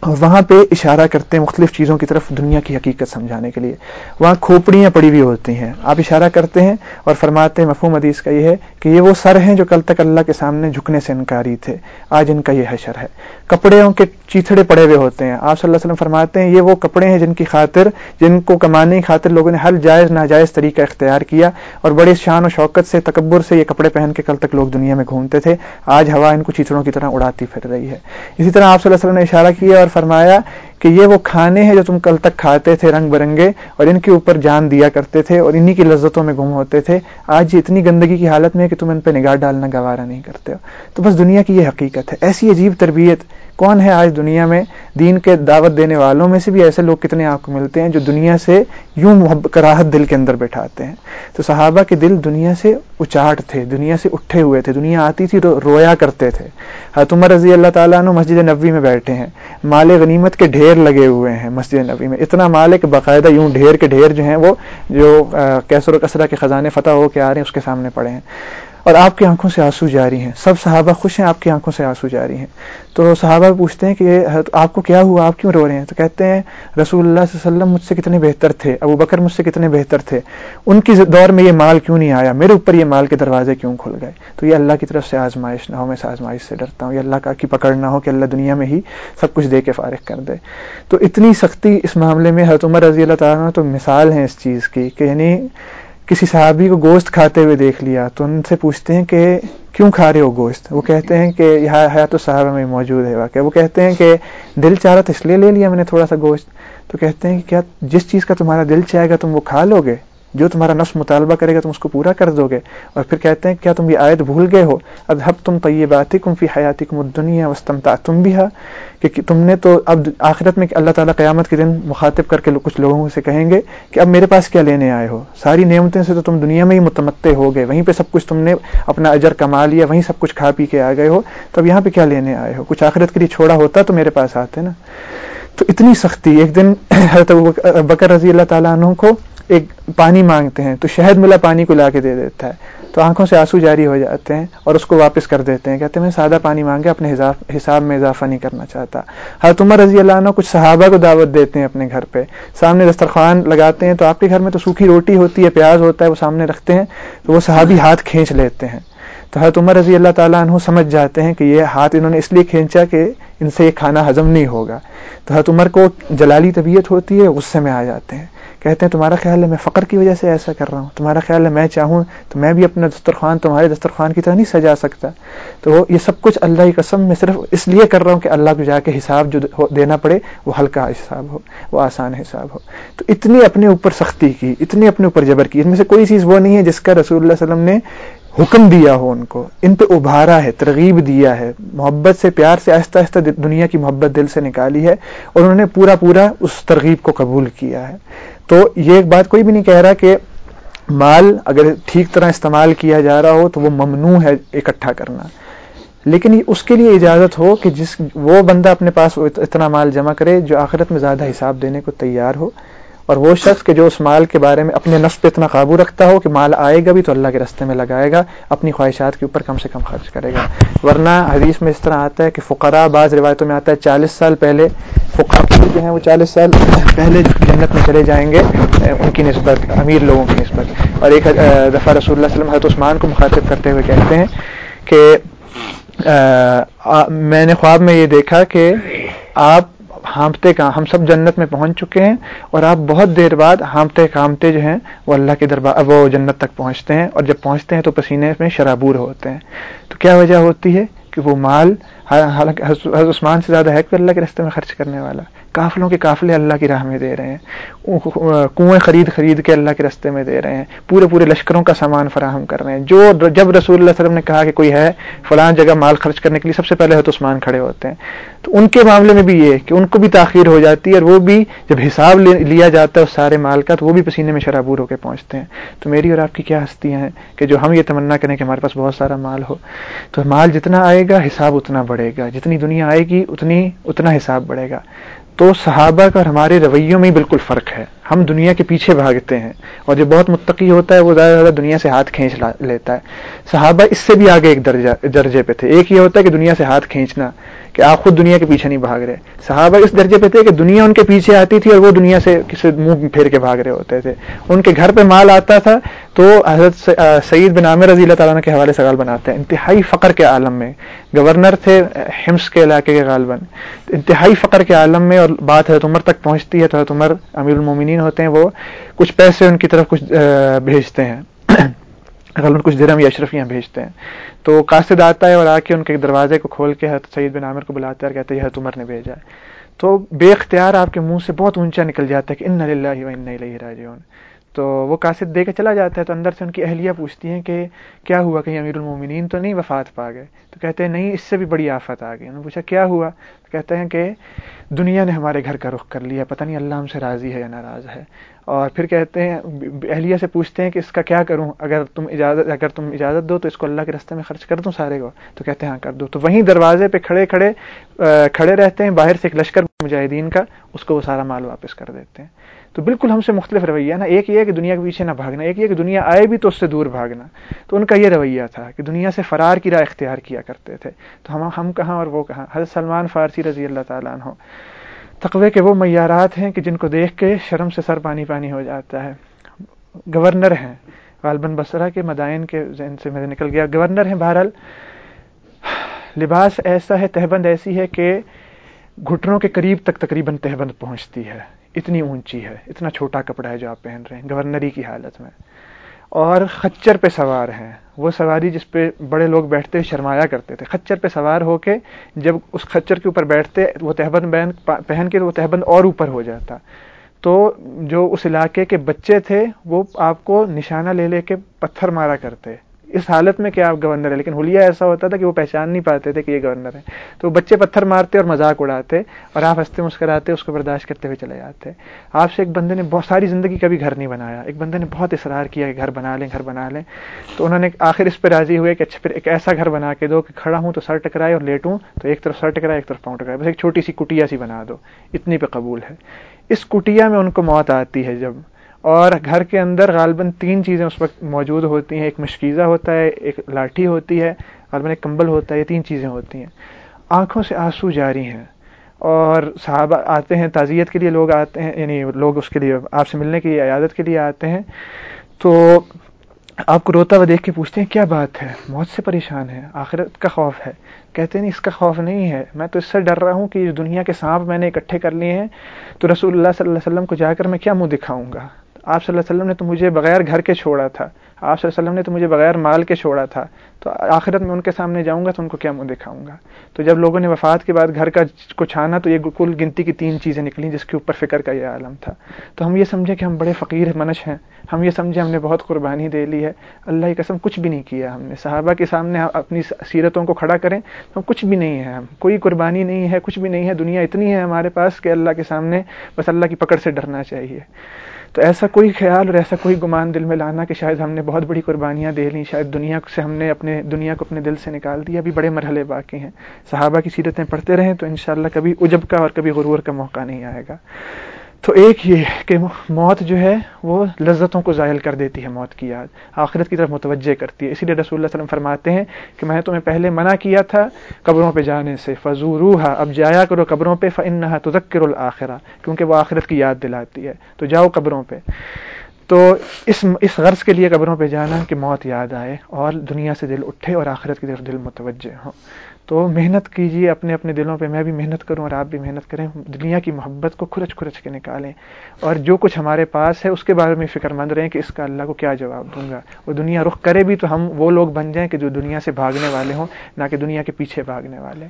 اور وہاں پہ اشارہ کرتے ہیں مختلف چیزوں کی طرف دنیا کی حقیقت سمجھانے کے لیے۔ وہاں کھوپڑیاں پڑی ہوئی ہوتی ہیں۔ آپ اشارہ کرتے ہیں اور فرماتے ہیں، مفہوم حدیث کا یہ ہے کہ یہ وہ سر ہیں جو کل تک اللہ کے سامنے جھکنے سے انکاری تھے۔ آج ان کا یہ حشر ہے۔ کپڑے کے چیتڑے پڑے ہوئے ہوتے ہیں۔ آپ صلی اللہ علیہ وسلم فرماتے ہیں، یہ وہ کپڑے ہیں جن کی خاطر، جن کو کمانے کی خاطر لوگوں نے ہر جائز ناجائز طریقہ اختیار کیا اور بڑے شان و شوکت سے، تکبر سے یہ کپڑے پہن کے کل تک لوگ دنیا میں گھومتے تھے۔ آج ہوا ان کو چیتڑوں کی طرح اڑاتی پھر رہی ہے۔ اسی طرح آپ صلی اللہ علیہ وسلم نے اشارہ کیا اور فرمایا کہ یہ وہ کھانے ہیں جو تم کل تک کھاتے تھے رنگ برنگے اور ان کے اوپر جان دیا کرتے تھے اور انہی کی لذتوں میں گم ہوتے تھے۔ آج یہ اتنی گندگی کی حالت میں ہے کہ تم ان پہ نگاہ ڈالنا گوارا نہیں کرتے ہو۔ تو بس دنیا کی یہ حقیقت ہے۔ ایسی عجیب تربیت کون ہے آج دنیا میں دین کے دعوت دینے والوں میں سے بھی ایسے لوگ کتنے آپ کو ملتے ہیں جو دنیا سے یوں کراہت دل کے اندر بیٹھاتے ہیں؟ تو صحابہ کے دل دنیا سے اچاٹ تھے، دنیا سے اٹھے ہوئے تھے، دنیا آتی تھی رویا کرتے تھے۔ عمر رضی اللہ تعالیٰ عنہ مسجد نبوی میں بیٹھے ہیں، مال غنیمت کے ڈھیر لگے ہوئے ہیں مسجد نبوی میں۔ اتنا مال ہے کہ باقاعدہ یوں ڈھیر کے ڈھیر جو ہیں وہ جو کیسر و کسرا کے خزانے فتح ہو کے آ رہے ہیں، اس کے سامنے پڑے ہیں۔ اور آپ کی آنکھوں سے آنسو جاری ہیں۔ سب صحابہ خوش ہیں، آپ کی آنکھوں سے آنسو جاری ہیں۔ تو صحابہ پوچھتے ہیں کہ آپ کو کیا ہوا؟ آپ کیوں رو رہے ہیں؟ تو کہتے ہیں، رسول اللہ صلی اللہ علیہ وسلم مجھ سے کتنے بہتر تھے، ابو بکر مجھ سے کتنے بہتر تھے۔ ان کی دور میں یہ مال کیوں نہیں آیا؟ میرے اوپر یہ مال کے دروازے کیوں کھل گئے؟ تو یہ اللہ کی طرف سے آزمائش نہ ہو، میں آزمائش سے ڈرتا ہوں۔ یہ اللہ کا کی پکڑ نہ ہو کہ اللہ دنیا میں ہی سب کچھ دے کے فارغ کر دے۔ تو اتنی سختی اس معاملے میں حضرت عمر رضی اللہ تعالیٰ تو مثال ہیں اس چیز کی کہ یعنی کسی صحابی کو گوشت کھاتے ہوئے دیکھ لیا تو ان سے پوچھتے ہیں کہ کیوں کھا رہے ہو گوشت؟ وہ کہتے ہیں کہ یہاں ہے تو صحابہ میں موجود ہے واقعہ۔ وہ کہتے ہیں کہ دل چاہ رہا تھا اس لیے لے لیا میں نے تھوڑا سا گوشت۔ تو کہتے ہیں کہ کیا جس چیز کا تمہارا دل چاہے گا تم وہ کھا لو گے؟ جو تمہارا نفس مطالبہ کرے گا تم اس کو پورا کر دو گے۔ اور پھر کہتے ہیں کیا تم یہ آیت بھول گئے ہو؟ ادب تم طیباتی کم فی حیاتی کم دنیا وسطمتا تم بھی ہا کہ تم نے تو اب آخرت میں اللہ تعالیٰ قیامت کے دن مخاطب کر کے کچھ لوگوں سے کہیں گے کہ اب میرے پاس کیا لینے آئے ہو؟ ساری نعمتیں سے تو تم دنیا میں ہی متمتے ہو گئے۔ وہیں پہ سب کچھ تم نے اپنا اجر کما لیا، وہیں سب کچھ کھا پی کے آ گئے ہو۔ تو اب یہاں پہ کیا لینے آئے ہو؟ کچھ آخرت کے لیے چھوڑا ہوتا تو میرے پاس آتے نا؟ تو اتنی سختی، ایک دن حضرت بکر رضی اللہ تعالیٰ عنہ کو ایک پانی مانگتے ہیں، تو شہد ملا، پانی کو لا کے دے دیتا ہے۔ تو آنکھوں سے آنسو جاری ہو جاتے ہیں اور اس کو واپس کر دیتے ہیں۔ کہتے ہیں، میں سادہ پانی مانگے، اپنے حساب میں اضافہ نہیں کرنا چاہتا۔ حضرت عمر رضی اللہ عنہ کچھ صحابہ کو دعوت دیتے ہیں اپنے گھر پہ۔ سامنے دسترخوان لگاتے ہیں تو آپ کے گھر میں تو سوکھی روٹی ہوتی ہے، پیاز ہوتا ہے، وہ سامنے رکھتے ہیں، تو وہ صحابی ہاتھ کھینچ لیتے ہیں۔ تو حضرت عمر رضی اللہ تعالیٰ عنہ سمجھ جاتے ہیں کہ یہ ہاتھ انہوں نے اس لیے کھینچا کہ ان سے یہ کھانا ہضم نہیں ہوگا۔ تو حضرت عمر کو جلالی طبیعت ہوتی ہے، غصے میں آ جاتے ہیں۔ کہتے ہیں، تمہارا خیال ہے میں فقر کی وجہ سے ایسا کر رہا ہوں؟ تمہارا خیال ہے میں چاہوں تو میں بھی اپنا دسترخوان، تمہارے دسترخوان کی طرح نہیں سجا سکتا؟ تو یہ سب کچھ اللہ کی قسم میں صرف اس لیے کر رہا ہوں کہ اللہ کو جا کے حساب جو دینا پڑے، وہ ہلکا حساب ہو، وہ آسان حساب ہو۔ تو اتنی اپنے اوپر سختی کی، اتنی اپنے اوپر جبر کی، اس میں سے کوئی چیز وہ نہیں ہے جس کا رسول اللہ علیہ وسلم نے حکم دیا ہو ان کو، ان پہ ابھارا ہے، ترغیب دیا ہے، محبت سے، پیار سے، آہستہ آہستہ دنیا کی محبت دل سے نکالی ہے اور انہوں نے پورا پورا اس ترغیب کو قبول کیا ہے۔ تو یہ ایک بات کوئی بھی نہیں کہہ رہا کہ مال اگر ٹھیک طرح استعمال کیا جا رہا ہو تو وہ ممنوع ہے اکٹھا کرنا۔ لیکن اس کے لیے اجازت ہو کہ جس وہ بندہ اپنے پاس اتنا مال جمع کرے جو آخرت میں زیادہ حساب دینے کو تیار ہو۔ اور وہ شخص کہ جو اس مال کے بارے میں اپنے نفس پہ اتنا قابو رکھتا ہو کہ مال آئے گا بھی تو اللہ کے رستے میں لگائے گا، اپنی خواہشات کے اوپر کم سے کم خرچ کرے گا۔ ورنہ حدیث میں اس طرح آتا ہے کہ فقراء بعض روایتوں میں آتا ہے چالیس سال پہلے فقراء جو ہیں وہ چالیس سال پہلے جنت میں چلے جائیں گے ان کی نسبت، امیر لوگوں کی نسبت۔ اور ایک دفعہ رسول اللہ وسلم حضرت عثمان کو مخاطب کرتے ہوئے کہتے ہیں کہ میں نے خواب میں یہ دیکھا کہ آپ ہانپتے کا ہم سب جنت میں پہنچ چکے ہیں اور آپ بہت دیر بعد ہانپتے کامتے جو ہیں، وہ اللہ کے دربار وہ جنت تک پہنچتے ہیں اور جب پہنچتے ہیں تو پسینے میں شرابور ہوتے ہیں۔ تو کیا وجہ ہوتی ہے کہ وہ مال حالانکہ حضرت عثمان سے زیادہ ہے کہ اللہ کے رستے میں خرچ کرنے والا؟ قافلوں کے قافلے اللہ کی راہ میں دے رہے ہیں۔ کنویں خرید خرید کے اللہ کے رستے میں دے رہے ہیں۔ پورے پورے لشکروں کا سامان فراہم کر رہے ہیں۔ جو جب رسول اللہ علیہ وسلم نے کہا کہ کوئی ہے فلاں جگہ مال خرچ کرنے کے لیے، سب سے پہلے حضرت عثمان کھڑے ہوتے ہیں۔ تو ان کے معاملے میں بھی یہ کہ ان کو بھی تاخیر ہو جاتی ہے اور وہ بھی جب حساب لیا جاتا ہے اس سارے مال کا، تو وہ بھی پسینے میں شرابور ہو کے پہنچتے ہیں۔ تو میری اور آپ کی کیا ہستیاں ہیں کہ جو ہم یہ تمنا کریں کہ ہمارے پاس بہت سارا مال ہو۔ تو مال جتنا آئے گا، حساب اتنا بڑھے گا۔ جتنی دنیا آئے گی، اتنی، اتنا حساب بڑھے گا۔ تو صحابہ کا اور ہمارے رویوں میں بالکل فرق ہے۔ ہم دنیا کے پیچھے بھاگتے ہیں اور جو بہت متقی ہوتا ہے وہ زیادہ زیادہ دنیا سے ہاتھ کھینچ لیتا ہے۔ صحابہ اس سے بھی آگے ایک درجہ درجے پہ تھے۔ ایک یہ ہوتا ہے کہ دنیا سے ہاتھ کھینچنا کہ آپ خود دنیا کے پیچھے نہیں بھاگ رہے۔ صحابہ اس درجے پہ تھے کہ دنیا ان کے پیچھے آتی تھی اور وہ دنیا سے کسی منہ پھیر کے بھاگ رہے ہوتے تھے۔ ان کے گھر پہ مال آتا تھا تو حضرت سعید بن عامر رضی اللہ تعالیٰ کے حوالے سے غالباً آتے ہیں۔ انتہائی فقر کے عالم میں۔ گورنر تھے، ہمس کے علاقے کے غالباً۔ انتہائی فقر کے عالم میں اور بات حضرت عمر تک پہنچتی ہے تو حضرت عمر امیر المومنین ہوتے ہیں، وہ کچھ پیسے ان کی طرف کچھ بھیجتے ہیں۔ غالباً کچھ درم یا اشرفیاں بھیجتے ہیں، تو قاصد آتا ہے اور آ کے ان کے دروازے کو کھول کے حضرت سعید بن عامر کو بلاتا ہے اور کہتے ہیں حضرت عمر نے بھیجا ہے۔ تو بے اختیار آپ کے منہ سے بہت اونچا نکل جاتا ہے کہ ان اللہ و ان راجعون۔ تو وہ قاصد دے کے چلا جاتا ہے تو اندر سے ان کی اہلیہ پوچھتی ہیں کہ کیا ہوا کہیں امیر المومنین تو نہیں وفات پا گئے؟ تو کہتے ہیں، نہیں، اس سے بھی بڑی آفت آ گئی۔ انہوں نے پوچھا، کیا ہوا؟ تو کہتے ہیں کہ دنیا نے ہمارے گھر کا رخ کر لیا، پتہ نہیں اللہ ہم سے راضی ہے یا ناراض ہے۔ اور پھر کہتے ہیں، اہلیہ سے پوچھتے ہیں کہ اس کا کیا کروں؟ اگر تم اجازت، اگر تم اجازت دو تو اس کو اللہ کے رستے میں خرچ کر دوں سارے کو؟ تو کہتے ہیں ہاں کر دو۔ تو وہیں دروازے پہ کھڑے کھڑے کھڑے رہتے ہیں، باہر سے ایک لشکر مجاہدین کا، اس کو وہ سارا مال واپس کر دیتے ہیں۔ تو بالکل ہم سے مختلف رویہ نا۔ ایک یہ کہ دنیا کے پیچھے نہ بھاگنا، ایک یہ کہ دنیا آئے بھی تو اس سے دور بھاگنا۔ تو ان کا یہ رویہ تھا کہ دنیا سے فرار کی راہ اختیار کیا کرتے تھے۔ تو ہم ہم کہاں اور وہ کہاں؟ حضرت سلمان فارسی رضی اللہ تعالیٰ عنہ تقوی کے وہ معیارات ہیں کہ جن کو دیکھ کے شرم سے سر پانی پانی ہو جاتا ہے۔ گورنر ہیں۔ غالباً بسرا کے مدائن کے ذہن سے میں نکل گیا۔ گورنر ہیں بہرحال۔ لباس ایسا ہے، تہبند ایسی ہے کہ گھٹنوں کے قریب تک تقریباً تہبند پہنچتی ہے۔ اتنی اونچی ہے، اتنا چھوٹا کپڑا ہے جو آپ پہن رہے ہیں۔ گورنری کی حالت میں۔ اور خچر پہ سوار ہیں۔ وہ سواری جس پہ بڑے لوگ بیٹھتے شرمایا کرتے تھے۔ خچر پہ سوار ہو کے جب اس خچر کے اوپر بیٹھتے، وہ تہبند پہن کے وہ تہبند اور اوپر ہو جاتا۔ تو جو اس علاقے کے بچے تھے، وہ آپ کو نشانہ لے لے کے پتھر مارا کرتے۔ اس حالت میں کہ آپ گورنر ہے لیکن ہولیا ایسا ہوتا تھا کہ وہ پہچان نہیں پاتے تھے کہ یہ گورنر ہے تو بچے پتھر مارتے اور مذاق اڑاتے اور آپ ہنستے مسکراتے، اس کو برداشت کرتے ہوئے چلے جاتے۔ آپ سے ایک بندے نے بہت ساری زندگی کبھی گھر نہیں بنایا۔ ایک بندے نے بہت اصرار کیا کہ گھر بنا لیں، گھر بنا لیں۔ تو انہوں نے آخر اس پہ راضی ہوئے کہ اچھا پھر ایک ایسا گھر بنا کے دو کہ کھڑا ہوں تو سر ٹکرائے اور لیٹوں تو ایک طرف سر ٹکرائے، ایک طرف پاؤں ٹکرائے۔ بس ایک چھوٹی سی کٹیا سی بنا دو۔ اتنی پہ قبول ہے۔ اس کٹیا میں ان کو موت آتی ہے جب اور گھر کے اندر غالباً تین چیزیں اس وقت موجود ہوتی ہیں، ایک مشکیزہ ہوتا ہے، ایک لاٹھی ہوتی ہے، غالباً ایک کمبل ہوتا ہے، یہ تین چیزیں ہوتی ہیں۔ آنکھوں سے آنسو جاری ہیں اور صحابہ آتے ہیں، تعزیت کے لیے لوگ آتے ہیں یعنی لوگ اس کے لیے، آپ سے ملنے کی عیادت کے لیے آتے ہیں۔ تو آپ کو روتا ہوا دیکھ کے پوچھتے ہیں، کیا بات ہے؟ موت سے پریشان ہے آخرت کا خوف ہے۔ کہتے ہیں، نہیں، اس کا خوف نہیں ہے۔ میں تو اس سے ڈر رہا ہوں کہ اس دنیا کے سانپ میں نے اکٹھے کر لیے ہیں، تو رسول اللہ صلی اللہ علیہ وسلم کو جا کر میں کیا منہ دکھاؤں گا؟ آپ صلی اللہ علیہ وسلم نے تو مجھے بغیر گھر کے چھوڑا تھا۔ آپ صلی اللہ علیہ وسلم نے تو مجھے بغیر مال کے چھوڑا تھا۔ تو آخرت میں ان کے سامنے جاؤں گا تو ان کو کیا منہ دکھاؤں گا؟ تو جب لوگوں نے وفات کے بعد گھر کا کچھ آنا تو یہ کل گنتی کی تین چیزیں نکلیں جس کے اوپر فکر کا یہ عالم تھا۔ تو ہم یہ سمجھیں کہ ہم بڑے فقیر منش ہیں۔ ہم یہ سمجھیں ہم نے بہت قربانی دے لی ہے۔ اللہ کی قسم کچھ بھی نہیں کیا ہم نے۔ صحابہ کے سامنے اپنی سیرتوں کو کھڑا کریں تو کچھ بھی نہیں ہے ہم۔ کوئی قربانی نہیں ہے، کچھ بھی نہیں ہے۔ دنیا اتنی ہے ہمارے پاس کہ اللہ کے سامنے بس اللہ کی پکڑ سے ڈرنا چاہیے۔ تو ایسا کوئی خیال اور ایسا کوئی گمان دل میں لانا کہ شاید ہم نے بہت بڑی قربانیاں دے لیں، شاید دنیا سے ہم نے اپنے دنیا کو اپنے دل سے نکال دیا، ابھی بڑے مرحلے باقی ہیں۔ صحابہ کی سیرتیں پڑھتے رہیں تو انشاءاللہ کبھی اجب کا اور کبھی غرور کا موقع نہیں آئے گا۔ تو ایک یہ کہ موت جو ہے وہ لذتوں کو ظاہر کر دیتی ہے، موت کی یاد۔ آخرت کی طرف متوجہ کرتی ہے۔ اسی لیے رسول اللہ علیہ وسلم فرماتے ہیں کہ میں نے تمہیں پہلے منع کیا تھا قبروں پہ جانے سے۔ فضوروحا اب جایا کرو قبروں پہ۔ فنحا تذکر الآخرہ کیونکہ وہ آخرت کی یاد دلاتی ہے۔ تو جاؤ قبروں پہ۔ تو اس اس غرض کے لیے قبروں پہ جانا کہ موت یاد آئے اور دنیا سے دل اٹھے اور آخرت کی طرف دل متوجہ ہوں۔ تو محنت کیجیے اپنے اپنے دلوں پہ، میں بھی محنت کروں اور آپ بھی محنت کریں۔ دنیا کی محبت کو کھرچ کھرچ کے نکالیں۔ اور جو کچھ ہمارے پاس ہے، اس کے بارے میں فکر مند رہیں کہ اس کا اللہ کو کیا جواب دوں گا۔ وہ دنیا رخ کرے بھی تو ہم وہ لوگ بن جائیں کہ جو دنیا سے بھاگنے والے ہوں، نہ کہ دنیا کے پیچھے بھاگنے والے۔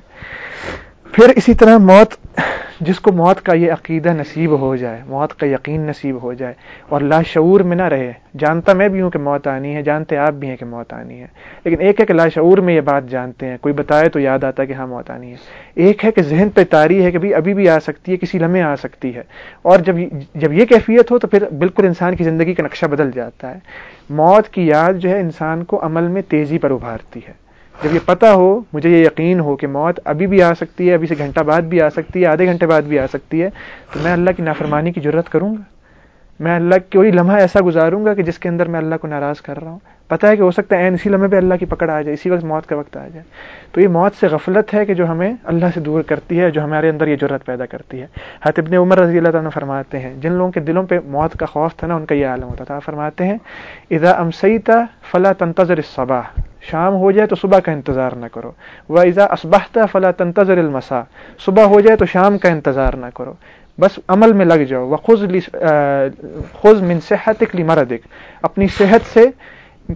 پھر اسی طرح موت، جس کو موت کا یہ عقیدہ نصیب ہو جائے، موت کا یقین نصیب ہو جائے، اور لاشعور میں نہ رہے۔ جانتا میں بھی ہوں کہ موت آنی ہے، جانتے آپ بھی ہیں کہ موت آنی ہے۔ لیکن ایک ہے کہ لاشعور میں یہ بات جانتے ہیں۔ کوئی بتائے تو یاد آتا ہے کہ ہاں موت آنی ہے۔ ایک ہے کہ ذہن پہ تاری ہے کہ بھی ابھی بھی آ سکتی ہے، کسی لمحے آ سکتی ہے۔ اور جب جب یہ کیفیت ہو تو پھر بالکل انسان کی زندگی کا نقشہ بدل جاتا ہے۔ موت کی یاد جو ہے انسان کو عمل میں تیزی پر ابھارتی ہے۔ جب یہ پتا ہو، مجھے یہ یقین ہو کہ موت ابھی بھی آ سکتی ہے، ابھی سے گھنٹہ بعد بھی آ سکتی ہے، آدھے گھنٹے بعد بھی آ سکتی ہے، تو میں اللہ کی نافرمانی کی ضرورت کروں گا۔ میں اللہ کوئی لمحہ ایسا گزاروں گا کہ جس کے اندر میں اللہ کو ناراض کر رہا ہوں۔ پتہ ہے کہ ہو سکتا ہے این اسی لمحے پہ اللہ کی پکڑ آ جائے، اسی وقت موت کا وقت آ جائے۔ تو یہ موت سے غفلت ہے کہ جو ہمیں اللہ سے دور کرتی ہے، جو ہمارے اندر یہ ضرورت پیدا کرتی ہے۔ حت ابن عمر رضی اللہ تعالیٰ فرماتے ہیں، جن لوگوں کے دلوں پہ موت کا خوف تھا نا، ان کا یہ عالم ہوتا تھا۔ فرماتے ہیں، اذا امسیتا فلا تنتظر الصباح شام ہو جائے تو صبح کا انتظار نہ کرو۔ وہ ایزا اسبحتا فلا تنتظر المسا صبح ہو جائے تو شام کا انتظار نہ کرو۔ بس عمل میں لگ جاؤ۔ وہ خز خز من صحت مرضک اپنی صحت سے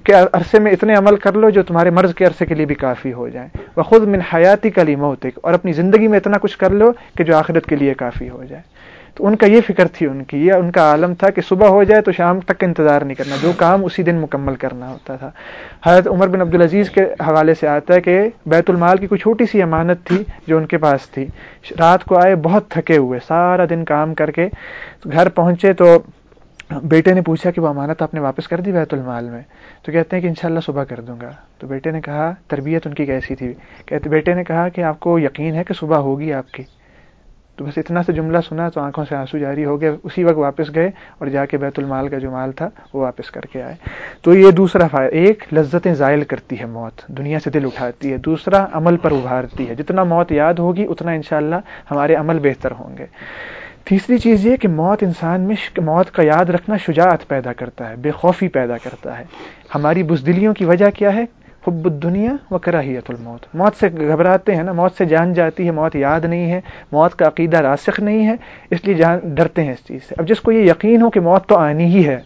کے عرصے میں اتنے عمل کر لو جو تمہارے مرض کے عرصے کے لیے بھی کافی ہو جائیں۔ وہ خود من حیاتی کلی موتک اور اپنی زندگی میں اتنا کچھ کر لو کہ جو آخرت کے لیے کافی ہو جائے۔ تو ان کا یہ فکر تھی ان کی، یہ ان کا عالم تھا کہ صبح ہو جائے تو شام تک انتظار نہیں کرنا، جو کام اسی دن مکمل کرنا ہوتا تھا۔ حضرت عمر بن عبدالعزیز کے حوالے سے آتا ہے کہ بیت المال کی کوئی چھوٹی سی امانت تھی جو ان کے پاس تھی۔ رات کو آئے، بہت تھکے ہوئے، سارا دن کام کر کے گھر پہنچے تو بیٹے نے پوچھا کہ وہ امانت آپ نے واپس کر دی بیت المال میں؟ تو کہتے ہیں کہ انشاءاللہ صبح کر دوں گا۔ تو بیٹے نے کہا، تربیت ان کی کیسی تھی؟ کہتے، بیٹے نے کہا کہ آپ کو یقین ہے کہ صبح ہوگی آپ کی؟ تو بس اتنا سے جملہ سنا تو آنکھوں سے آنسو جاری ہو گئے۔ اسی وقت واپس گئے اور جا کے بیت المال کا جو مال تھا وہ واپس کر کے آئے۔ تو یہ دوسرا فائدہ، ایک لذتیں زائل کرتی ہے موت، دنیا سے دل اٹھاتی ہے۔ دوسرا، عمل پر ابھارتی ہے۔ جتنا موت یاد ہوگی، اتنا انشاءاللہ ہمارے عمل بہتر ہوں گے۔ تیسری چیز یہ کہ موت انسان میں موت کا یاد رکھنا شجاعت پیدا کرتا ہے، بے خوفی پیدا کرتا ہے۔ ہماری بزدلیوں کی وجہ کیا ہے؟ حب الدنیا و کراہیت الموت۔ موت سے گھبراتے ہیں نا، موت سے جان جاتی ہے، موت یاد نہیں ہے، موت کا عقیدہ راسخ نہیں ہے، اس لیے جان ڈرتے ہیں اس چیز سے۔ اب جس کو یہ یقین ہو کہ موت تو آنی ہی ہے،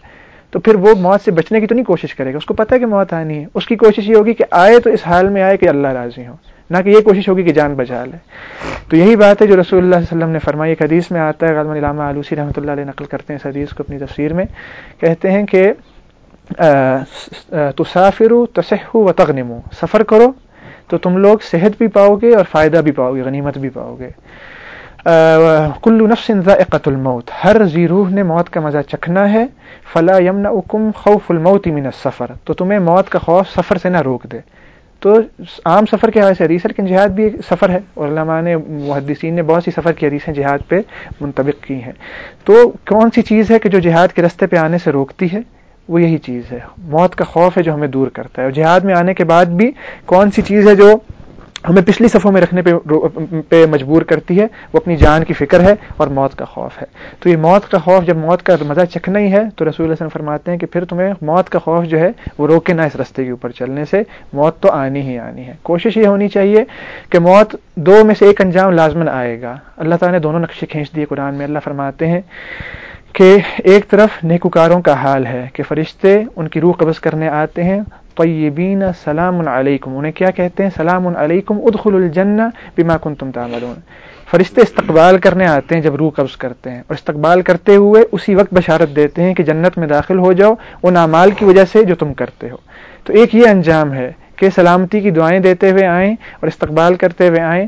تو پھر وہ موت سے بچنے کی تو نہیں کوشش کرے گا۔ اس کو پتہ ہے کہ موت آنی ہے۔ اس کی کوشش یہ ہوگی کہ آئے تو اس حال میں آئے کہ اللہ راضی ہو نہ کہ یہ کوشش ہوگی کہ جان بچا لے۔ تو یہی بات ہے جو رسول اللہ علیہ وسلم نے فرمائی۔ ایک حدیث میں آتا ہے غالم علامہ آلوسی رحمۃ اللہ علیہ نقل کرتے ہیں اس حدیث کو اپنی تفسیر میں۔ کہتے ہیں کہ تصافر تصح و تغنم سفر کرو تو تم لوگ صحت بھی پاؤ گے اور فائدہ بھی پاؤ گے، غنیمت بھی پاؤ گے۔ کلو نفس ذائقۃ الموت۔ ہر زیروح نے موت کا مزہ چکھنا ہے۔ فلا یمن اکم خوف الموت من السفر۔ تو تمہیں موت کا خوف سفر سے نہ روک دے۔ تو عام سفر کے حوالے سے حدیث لیکن جہاد بھی ایک سفر ہے۔ اور علماء نے، محدثین نے بہت سی سفر کی حدیثیں جہاد پہ منطبق کی ہیں۔ تو کون سی چیز ہے کہ جو جہاد کے رستے پہ آنے سے روکتی ہے؟ وہ یہی چیز ہے۔ موت کا خوف ہے جو ہمیں دور کرتا ہے۔ اور جہاد میں آنے کے بعد بھی کون سی چیز ہے جو ہمیں پچھلی صفوں میں رکھنے پہ پہ مجبور کرتی ہے؟ وہ اپنی جان کی فکر ہے اور موت کا خوف ہے۔ تو یہ موت کا خوف جب موت کا مزہ چکھنا ہی ہے، تو رسول اللہ وسلم فرماتے ہیں کہ پھر تمہیں موت کا خوف جو ہے وہ روکے نہ اس رستے کے اوپر چلنے سے۔ موت تو آنی ہی آنی ہے۔ کوشش یہ ہونی چاہیے کہ موت دو میں سے ایک انجام لازمن آئے گا۔ اللہ تعالیٰ نے دونوں نقشے کھینچ دیے قرآن میں۔ اللہ فرماتے ہیں کہ ایک طرف نیکوکاروں کا حال ہے کہ فرشتے ان کی روح قبض کرنے آتے ہیں، طیبین سلام علیکم، انہیں کیا کہتے ہیں؟ سلام علیکم ادخل الجنہ بما کنتم تعملون۔ فرشتے استقبال کرنے آتے ہیں جب روح قبض کرتے ہیں، اور استقبال کرتے ہوئے اسی وقت بشارت دیتے ہیں کہ جنت میں داخل ہو جاؤ ان اعمال کی وجہ سے جو تم کرتے ہو۔ تو ایک یہ انجام ہے کہ سلامتی کی دعائیں دیتے ہوئے آئیں اور استقبال کرتے ہوئے آئیں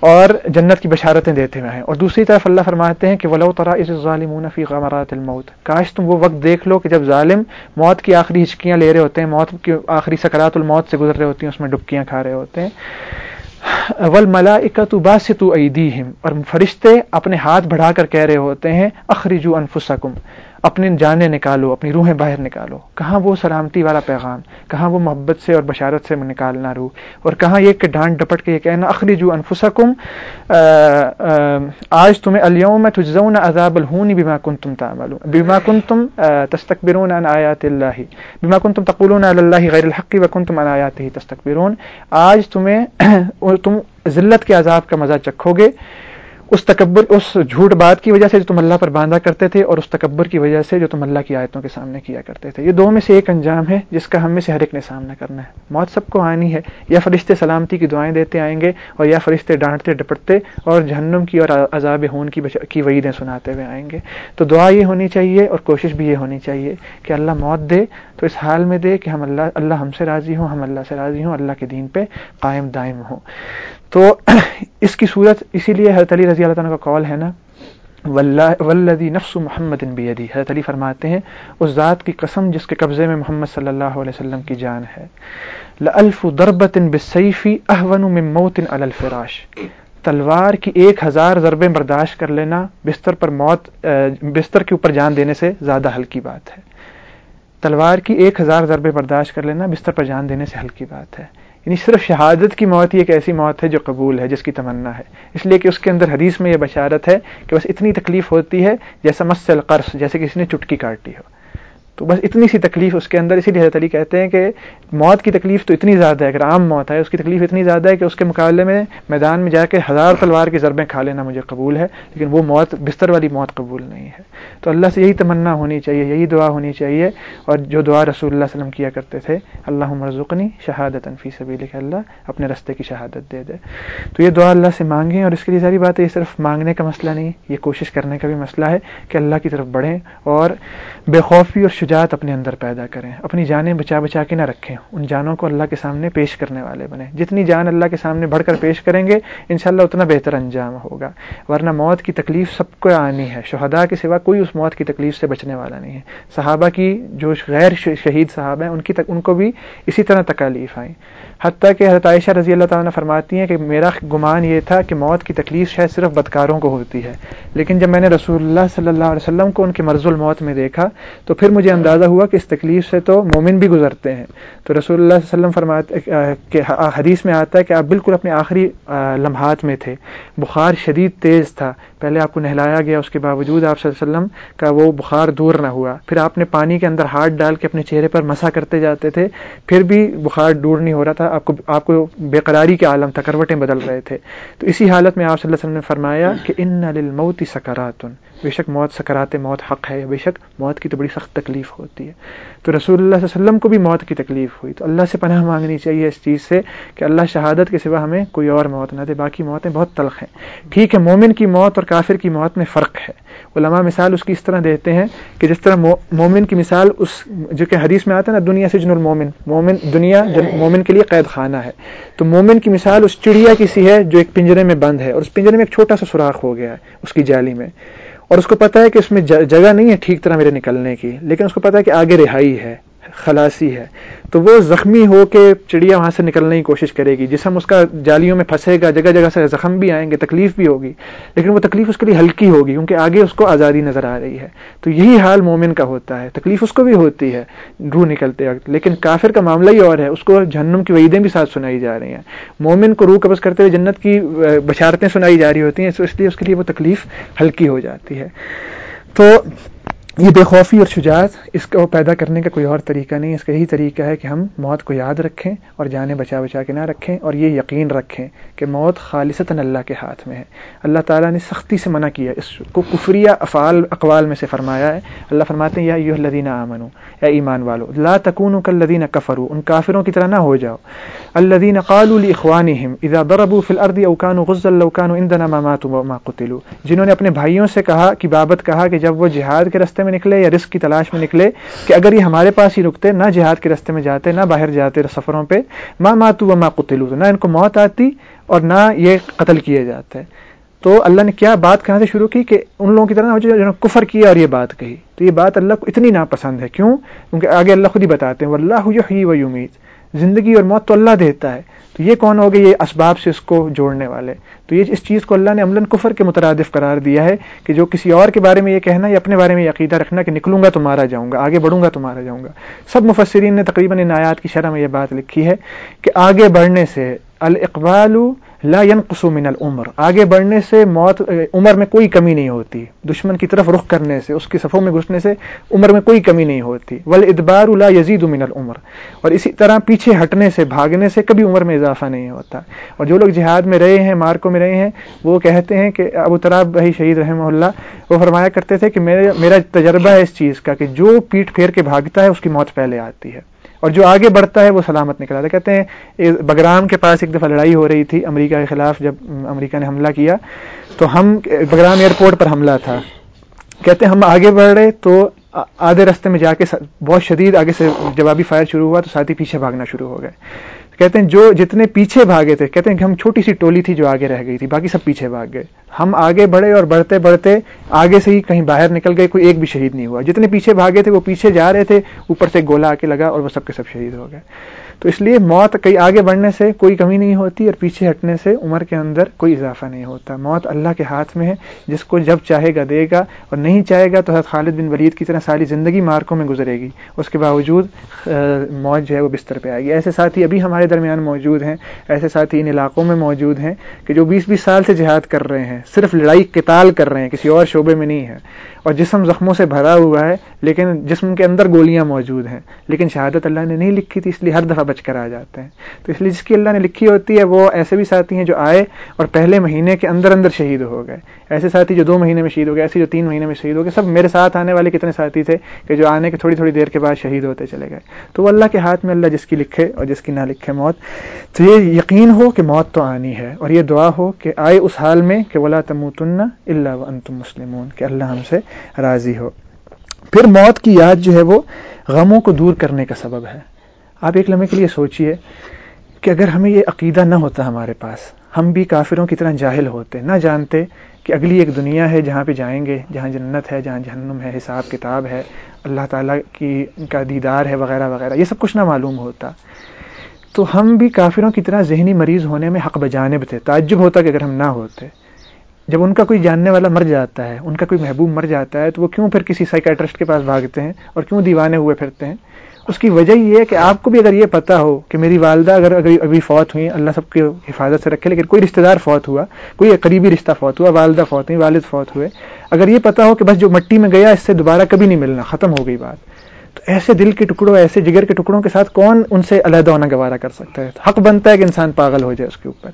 اور جنت کی بشارتیں دیتے ہوئے آئیں اور دوسری طرف اللہ فرماتے ہیں کہ ولو ترا اس ظالمون فی غمرات الموت کاش تم وہ وقت دیکھ لو کہ جب ظالم موت کی آخری ہچکیاں لے رہے ہوتے ہیں، موت کی آخری سکرات الموت سے گزر رہے ہوتی ہیں، اس میں ڈبکیاں کھا رہے ہوتے ہیں۔ ول ملا اکت باسط اور فرشتے اپنے ہاتھ بڑھا کر کہہ رہے ہوتے ہیں اخرجو انفسکم اپنی جانیں نکالو، اپنی روحیں باہر نکالو۔ کہاں وہ سلامتی والا پیغام، کہاں وہ محبت سے اور بشارت سے نکالنا روح؟ اور کہاں یہ کہ ڈانٹ ڈپٹ کے یہ کہنا اخری انفسکم آج تمہیں اليوم تجزون عذاب الہون بما کنتم تعملون۔ بما کنتم تستکبرون عن آیات اللہ۔ بما کنتم تقولون علی اللہ غیر الحق وکنتم عن آیاته تستکبرون۔ آج تمہیں تم ذلت کے عذاب کا مزہ چکھو گے اس تکبر، اس جھوٹ بات کی وجہ سے جو تم اللہ پر باندھا کرتے تھے اور اس تکبر کی وجہ سے جو تم اللہ کی آیتوں کے سامنے کیا کرتے تھے۔ یہ دو میں سے ایک انجام ہے جس کا ہم میں سے ہر ایک نے سامنا کرنا ہے۔ موت سب کو آنی ہے۔ یا فرشتے سلامتی کی دعائیں دیتے آئیں گے اور یا فرشتے ڈانٹتے ڈپٹتے اور جہنم کی اور عذاب ہون کی کی وعیدیں سناتے ہوئے آئیں گے۔ تو دعا یہ ہونی چاہیے اور کوشش بھی یہ ہونی چاہیے کہ اللہ موت دے۔ تو اس حال میں دے کہ ہم اللہ اللہ ہم سے راضی ہوں، ہم اللہ سے راضی ہوں، اللہ کے دین پہ قائم دائم ہوں۔ تو <clears throat> اس کی صورت اسی لیے حضرت علی رضی اللہ تعالیٰ کا کال ہے نا ولدی نفس محمد بیدی۔ حضرت علی فرماتے ہیں، اس ذات کی قسم جس کے قبضے میں محمد صلی اللہ علیہ وسلم کی جان ہے۔ لألف ضربت بسیفی احون من موت الفراش۔ تلوار کی ایک ہزار ضربیں برداشت کر لینا، بستر پر موت بستر کے اوپر جان دینے سے زیادہ ہلکی بات ہے۔ تلوار کی ایک ہزار ضربیں برداشت کر لینا، بستر پر جان دینے سے ہلکی بات ہے۔ یعنی صرف شہادت کی موت ہی ایک ایسی موت ہے جو قبول ہے، جس کی تمنا ہے۔ اس لیے کہ اس کے اندر حدیث میں یہ بشارت ہے کہ بس اتنی تکلیف ہوتی ہے جیسا مسل قرض جیسے کسی نے چٹکی کاٹی ہو۔ تو بس اتنی سی تکلیف اس کے اندر، اسی لیے حضرت علی کہتے ہیں کہ موت کی تکلیف تو اتنی زیادہ ہے، اگر عام موت ہے، اس کی تکلیف اتنی زیادہ ہے کہ اس کے مقابلے میں میدان میں جا کے ہزار تلوار کی ضربیں کھا لینا مجھے قبول ہے، لیکن وہ موت، بستر والی موت قبول نہیں ہے۔ تو اللہ سے یہی تمنا ہونی چاہیے، یہی دعا ہونی چاہیے، اور جو دعا رسول اللہ علیہ وسلم کیا کرتے تھے اللہ مرزقنی شہادت انفی سبھی لکھ اللہ اپنے رستے کی شہادت دے دے۔ تو یہ دعا اللہ سے مانگیں، اور اس کے لیے ساری بات ہے یہ صرف مانگنے کا مسئلہ نہیں، یہ کوشش کرنے کا بھی مسئلہ ہے کہ اللہ کی طرف بڑھیں، اور بے خوفی اور شجاعت اپنے اندر پیدا کریں، اپنی جانیں بچا بچا کے نہ رکھیں، ان جانوں کو اللہ کے سامنے پیش کرنے والے بنے جتنی جان اللہ کے سامنے بڑھ کر پیش کریں گے، انشاءاللہ اتنا بہتر انجام ہوگا۔ ورنہ موت کی تکلیف سب کو آنی ہے۔ شہداء کے سوا کوئی اس موت کی تکلیف سے بچنے والا نہیں ہے۔ صحابہ کی جو غیر شہید صحابہ ہیں، ان کی تک، ان کو بھی اسی طرح تکالیف آئیں۔ حتیٰ کہ حضرت عائشہ رضی اللہ تعالیٰ نے فرماتی ہیں کہ میرا گمان یہ تھا کہ موت کی تکلیف شاید صرف بدکاروں کو ہوتی ہے۔ لیکن جب میں نے رسول اللہ صلی اللہ علیہ وسلم کو ان کے مرض الموت میں دیکھا تو پھر مجھے اندازہ ہوا کہ اس تکلیف سے تو مومن بھی گزرتے ہیں۔ تو رسول اللہ صلی اللہ علیہ وسلم فرماتے کہ حدیث میں آتا ہے کہ آپ بالکل اپنے آخری لمحات میں تھے۔ بخار شدید تیز تھا۔ پہلے آپ کو نہلایا گیا، اس کے باوجود آپ صلی اللہ علیہ وسلم کا وہ بخار دور نہ ہوا۔ پھر آپ نے پانی کے اندر ہاتھ ڈال کے اپنے چہرے پر مسا کرتے جاتے تھے۔ پھر بھی بخار دور نہیں ہو رہا تھا۔ آپ کو آپ کو بے قراری کے عالم تھا کروٹیں بدل رہے تھے۔ تو اسی حالت میں آپ صلی اللہ علیہ وسلم نے فرمایا کہ ان للموت سکرات، بے شک موت سکرات، موت حق ہے، بے شک موت کی تو بڑی سخت تکلیف ہوتی ہے۔ تو رسول اللہ صلی اللہ علیہ وسلم کو بھی موت کی تکلیف ہوئی۔ تو اللہ سے پناہ مانگنی چاہیے اس چیز سے کہ اللہ شہادت کے سوا ہمیں کوئی اور موت نہ دے، باقی موتیں بہت تلخ ہیں۔ ٹھیک ہے، مومن کی موت اور کافر کی موت میں فرق ہے۔ علماء مثال اس کی اس طرح دیتے ہیں کہ جس طرح مومن کی مثال اس جو کہ حدیث میں آتا ہے نا دنیا سے جن المومن مومن دنیا مومن کے لیے قید خانہ ہے۔ تو مومن کی مثال اس چڑیا کی سی ہے جو ایک پنجرے میں بند ہے اور اس پنجرے میں ایک چھوٹا سا سوراخ ہو گیا ہے اس کی جالی میں۔ اور اس کو پتا ہے کہ اس میں جگہ نہیں ہے ٹھیک طرح میرے نکلنے کی لیکن اس کو پتا ہے کہ آگے رہائی ہے۔ خلاصی ہے۔ تو وہ زخمی ہو کے چڑیا وہاں سے نکلنے کی کوشش کرے گی، جسم اس کا جالیوں میں پھنسے گا، جگہ جگہ سے زخم بھی آئیں گے، تکلیف بھی ہوگی۔ لیکن وہ تکلیف اس کے لیے ہلکی ہوگی، کیونکہ آگے اس کو آزادی نظر آ رہی ہے۔ تو یہی حال مومن کا ہوتا ہے۔ تکلیف اس کو بھی ہوتی ہے، روح نکلتے وقت۔ لیکن کافر کا معاملہ ہی اور ہے، اس کو جہنم کی وعیدیں بھی ساتھ سنائی جا رہی ہیں۔ مومن کو روح قبض کرتے ہوئے جنت کی بشارتیں سنائی جا رہی ہوتی ہیں، اس لیے اس کے لیے وہ تکلیف ہلکی ہو جاتی ہے۔ تو یہ بے خوفی اور شجاعت اس کو پیدا کرنے کا کوئی اور طریقہ نہیں، اس کا یہی طریقہ ہے کہ ہم موت کو یاد رکھیں اور جانیں، بچا بچا کے نہ رکھیں اور یہ یقین رکھیں کہ موت خالصتاً اللہ کے ہاتھ میں ہے۔ اللہ تعالیٰ نے سختی سے منع کیا، اس کو کفریہ افعال، اقوال میں سے فرمایا ہے۔ اللہ فرماتے ہیں، یا یو الدینہ آمن اے ایمان والو، لا تکون کل لدینہ ان کافروں کی طرح نہ ہو جاؤ۔ الدین قالوا لاخوانهم اذا ضربوا في الارض او كانوا غزا لو كانوا عندنا ما ماتوا وما قتلوا۔ جنہوں نے اپنے بھائیوں سے کہا کہ بابت کہا کہ جب وہ جہاد کے راستے میں نکلے یا رزق کی تلاش میں نکلے، کہ اگر یہ ہمارے پاس ہی رکتے، نہ جہاد کے راستے میں جاتے، نہ باہر جاتے سفروں پہ ماں ماتو و ماں قتلو نہ ان کو موت آتی اور نہ یہ قتل کیے جاتے۔ تو اللہ نے کیا بات کہاں سے شروع کی کہ ان لوگوں کی طرح جنہوں نے کفر کیا اور یہ بات کہی۔ تو یہ بات اللہ کو اتنی ناپسند ہے۔ کیوں؟ کیونکہ آگے اللہ خود ہی بتاتے ہیں اللہ یحیی و امید زندگی اور موت تو اللہ دیتا ہے۔ تو یہ کون ہو گئے؟ یہ اسباب سے اس کو جوڑنے والے۔ تو یہ اس چیز کو اللہ نے عملاً کفر کے مترادف قرار دیا ہے کہ جو کسی اور کے بارے میں یہ کہنا یا اپنے بارے میں یہ عقیدہ رکھنا کہ نکلوں گا تو مارا جاؤں گا، آگے بڑھوں گا تو مارا جاؤں گا۔ سب مفسرین نے تقریباً ان آیات کی شرح میں یہ بات لکھی ہے کہ آگے بڑھنے سے الاقبال لا ينقص من العمر. آگے بڑھنے سے موت عمر میں کوئی کمی نہیں ہوتی. دشمن کی طرف رخ کرنے سے، اس کی صفوں میں گھسنے سے عمر میں کوئی کمی نہیں ہوتی. ول ادبار لا یزید من العمر. اور اسی طرح پیچھے ہٹنے سے، بھاگنے سے کبھی عمر میں اضافہ نہیں ہوتا. اور جو لوگ جہاد میں رہے ہیں، مارکوں میں رہے ہیں، وہ کہتے ہیں کہ ابو تراب بھائی شہید رحمہ اللہ، وہ فرمایا کرتے تھے کہ میرا تجربہ ہے اس چیز کا کہ جو پیٹ پھیر کے بھاگتا ہے، اس کی موت پہلے آتی ہے. اور جو آگے بڑھتا ہے وہ سلامت نکلا تھا کہتے ہیں بگرام کے پاس ایک دفعہ لڑائی ہو رہی تھی امریکہ کے خلاف جب امریکہ نے حملہ کیا، تو ہم، بگرام ایئرپورٹ پر حملہ تھا۔ کہتے ہیں، ہم آگے بڑھ رہے تو آدھے رستے میں جا کے بہت شدید آگے سے جوابی فائر شروع ہوا تو ساتھی پیچھے بھاگنا شروع ہو گئے۔ کہتے ہیں جو جتنے پیچھے بھاگے تھے، کہتے ہیں کہ ہم چھوٹی سی ٹولی تھی جو آگے رہ گئی تھی، باقی سب پیچھے بھاگ گئے۔ ہم آگے بڑھے اور بڑھتے بڑھتے آگے سے ہی کہیں باہر نکل گئے، کوئی ایک بھی شہید نہیں ہوا۔ جتنے پیچھے بھاگے تھے، وہ پیچھے جا رہے تھے، اوپر سے گولا آ کے لگا اور وہ سب کے سب شہید ہو گئے۔ تو اس لیے موت کئی آگے بڑھنے سے کوئی کمی نہیں ہوتی اور پیچھے ہٹنے سے عمر کے اندر کوئی اضافہ نہیں ہوتا۔ موت اللہ کے ہاتھ میں ہے، جس کو جب چاہے گا دے گا، اور نہیں چاہے گا تو حضرت خالد بن ولید کی طرح ساری زندگی مارکوں میں گزرے گی۔ اس کے باوجود موت جو ہے وہ بستر پہ آئے گی۔ ایسے ساتھی ابھی ہمارے درمیان موجود ہیں، ایسے ساتھی ان علاقوں میں موجود ہیں کہ جو بیس بیس سال سے جہاد کر رہے ہیں، صرف لڑائی قتال کر رہے ہیں، کسی اور شعبے میں نہیں ہے۔ اور جسم زخموں سے بھرا ہوا ہے، لیکن جسم کے اندر گولیاں موجود ہیں۔ لیکن شہادت اللہ نے نہیں لکھی تھی، اس لیے ہر دفعہ بچ کر آ جاتے ہیں۔ تو اس لیے جس کی اللہ نے لکھی ہوتی ہے، وہ ایسے بھی ساتھی ہیں جو آئے اور پہلے مہینے کے اندر اندر شہید ہو گئے۔ ایسے ساتھی جو دو مہینے میں شہید ہو گئے، ایسے جو تین مہینے میں شہید ہو گئے۔ سب میرے ساتھ آنے والے کتنے ساتھی تھے کہ جو آنے کے تھوڑی تھوڑی دیر کے بعد شہید ہوتے چلے گئے۔ تو وہ اللہ کے ہاتھ میں اللہ جس کی لکھے اور جس کی نہ لکھے موت۔ تو یہ یقین ہو کہ موت تو آنی ہے اور یہ دعا ہو کہ آئے اس حال میں کہ ولا تموتن اللہ و انتم مسلمون۔ کہ اللہ ہم سے راضی ہو۔ پھر موت کی یاد جو ہے وہ غموں کو دور کرنے کا سبب ہے۔ آپ ایک لمحے کے لیے سوچئے کہ اگر ہمیں یہ عقیدہ نہ ہوتا ہمارے پاس، ہم بھی کافروں کی طرح جاہل ہوتے، نہ جانتے کہ اگلی ایک دنیا ہے جہاں پہ جائیں گے، جہاں جنت ہے، جہاں جہنم ہے، حساب کتاب ہے، اللہ تعالیٰ کی کا دیدار ہے، وغیرہ وغیرہ۔ یہ سب کچھ نہ معلوم ہوتا۔ تو ہم بھی کافروں کی طرح ذہنی مریض ہونے میں حق بجانب تھے، تعجب ہوتا کہ اگر ہم نہ ہوتے۔ جب ان کا کوئی جاننے والا مر جاتا ہے، ان کا کوئی محبوب مر جاتا ہے، تو وہ کیوں پھر کسی سائیکٹرسٹ کے پاس بھاگتے ہیں اور کیوں دیوانے ہوئے پھرتے ہیں؟ اس کی وجہ یہ ہے کہ آپ کو بھی اگر یہ پتا ہو کہ میری والدہ اگر ابھی فوت ہوئی، اللہ سب کی حفاظت سے رکھے، لیکن کوئی رشتہ دار فوت ہوا، کوئی قریبی رشتہ فوت ہوا، والدہ فوت ہوئی، والد فوت ہوئے، اگر یہ پتا ہو کہ بس جو مٹی میں گیا، اس سے دوبارہ کبھی نہیں ملنا، ختم ہو گئی بات۔ تو ایسے دل کے ٹکڑوں، ایسے جگر کے ٹکڑوں کے ساتھ کون ان سے علیحدہ ہونا گوارا کر سکتا ہے؟ حق بنتا ہے کہ انسان پاگل ہو جائے اس کے اوپر۔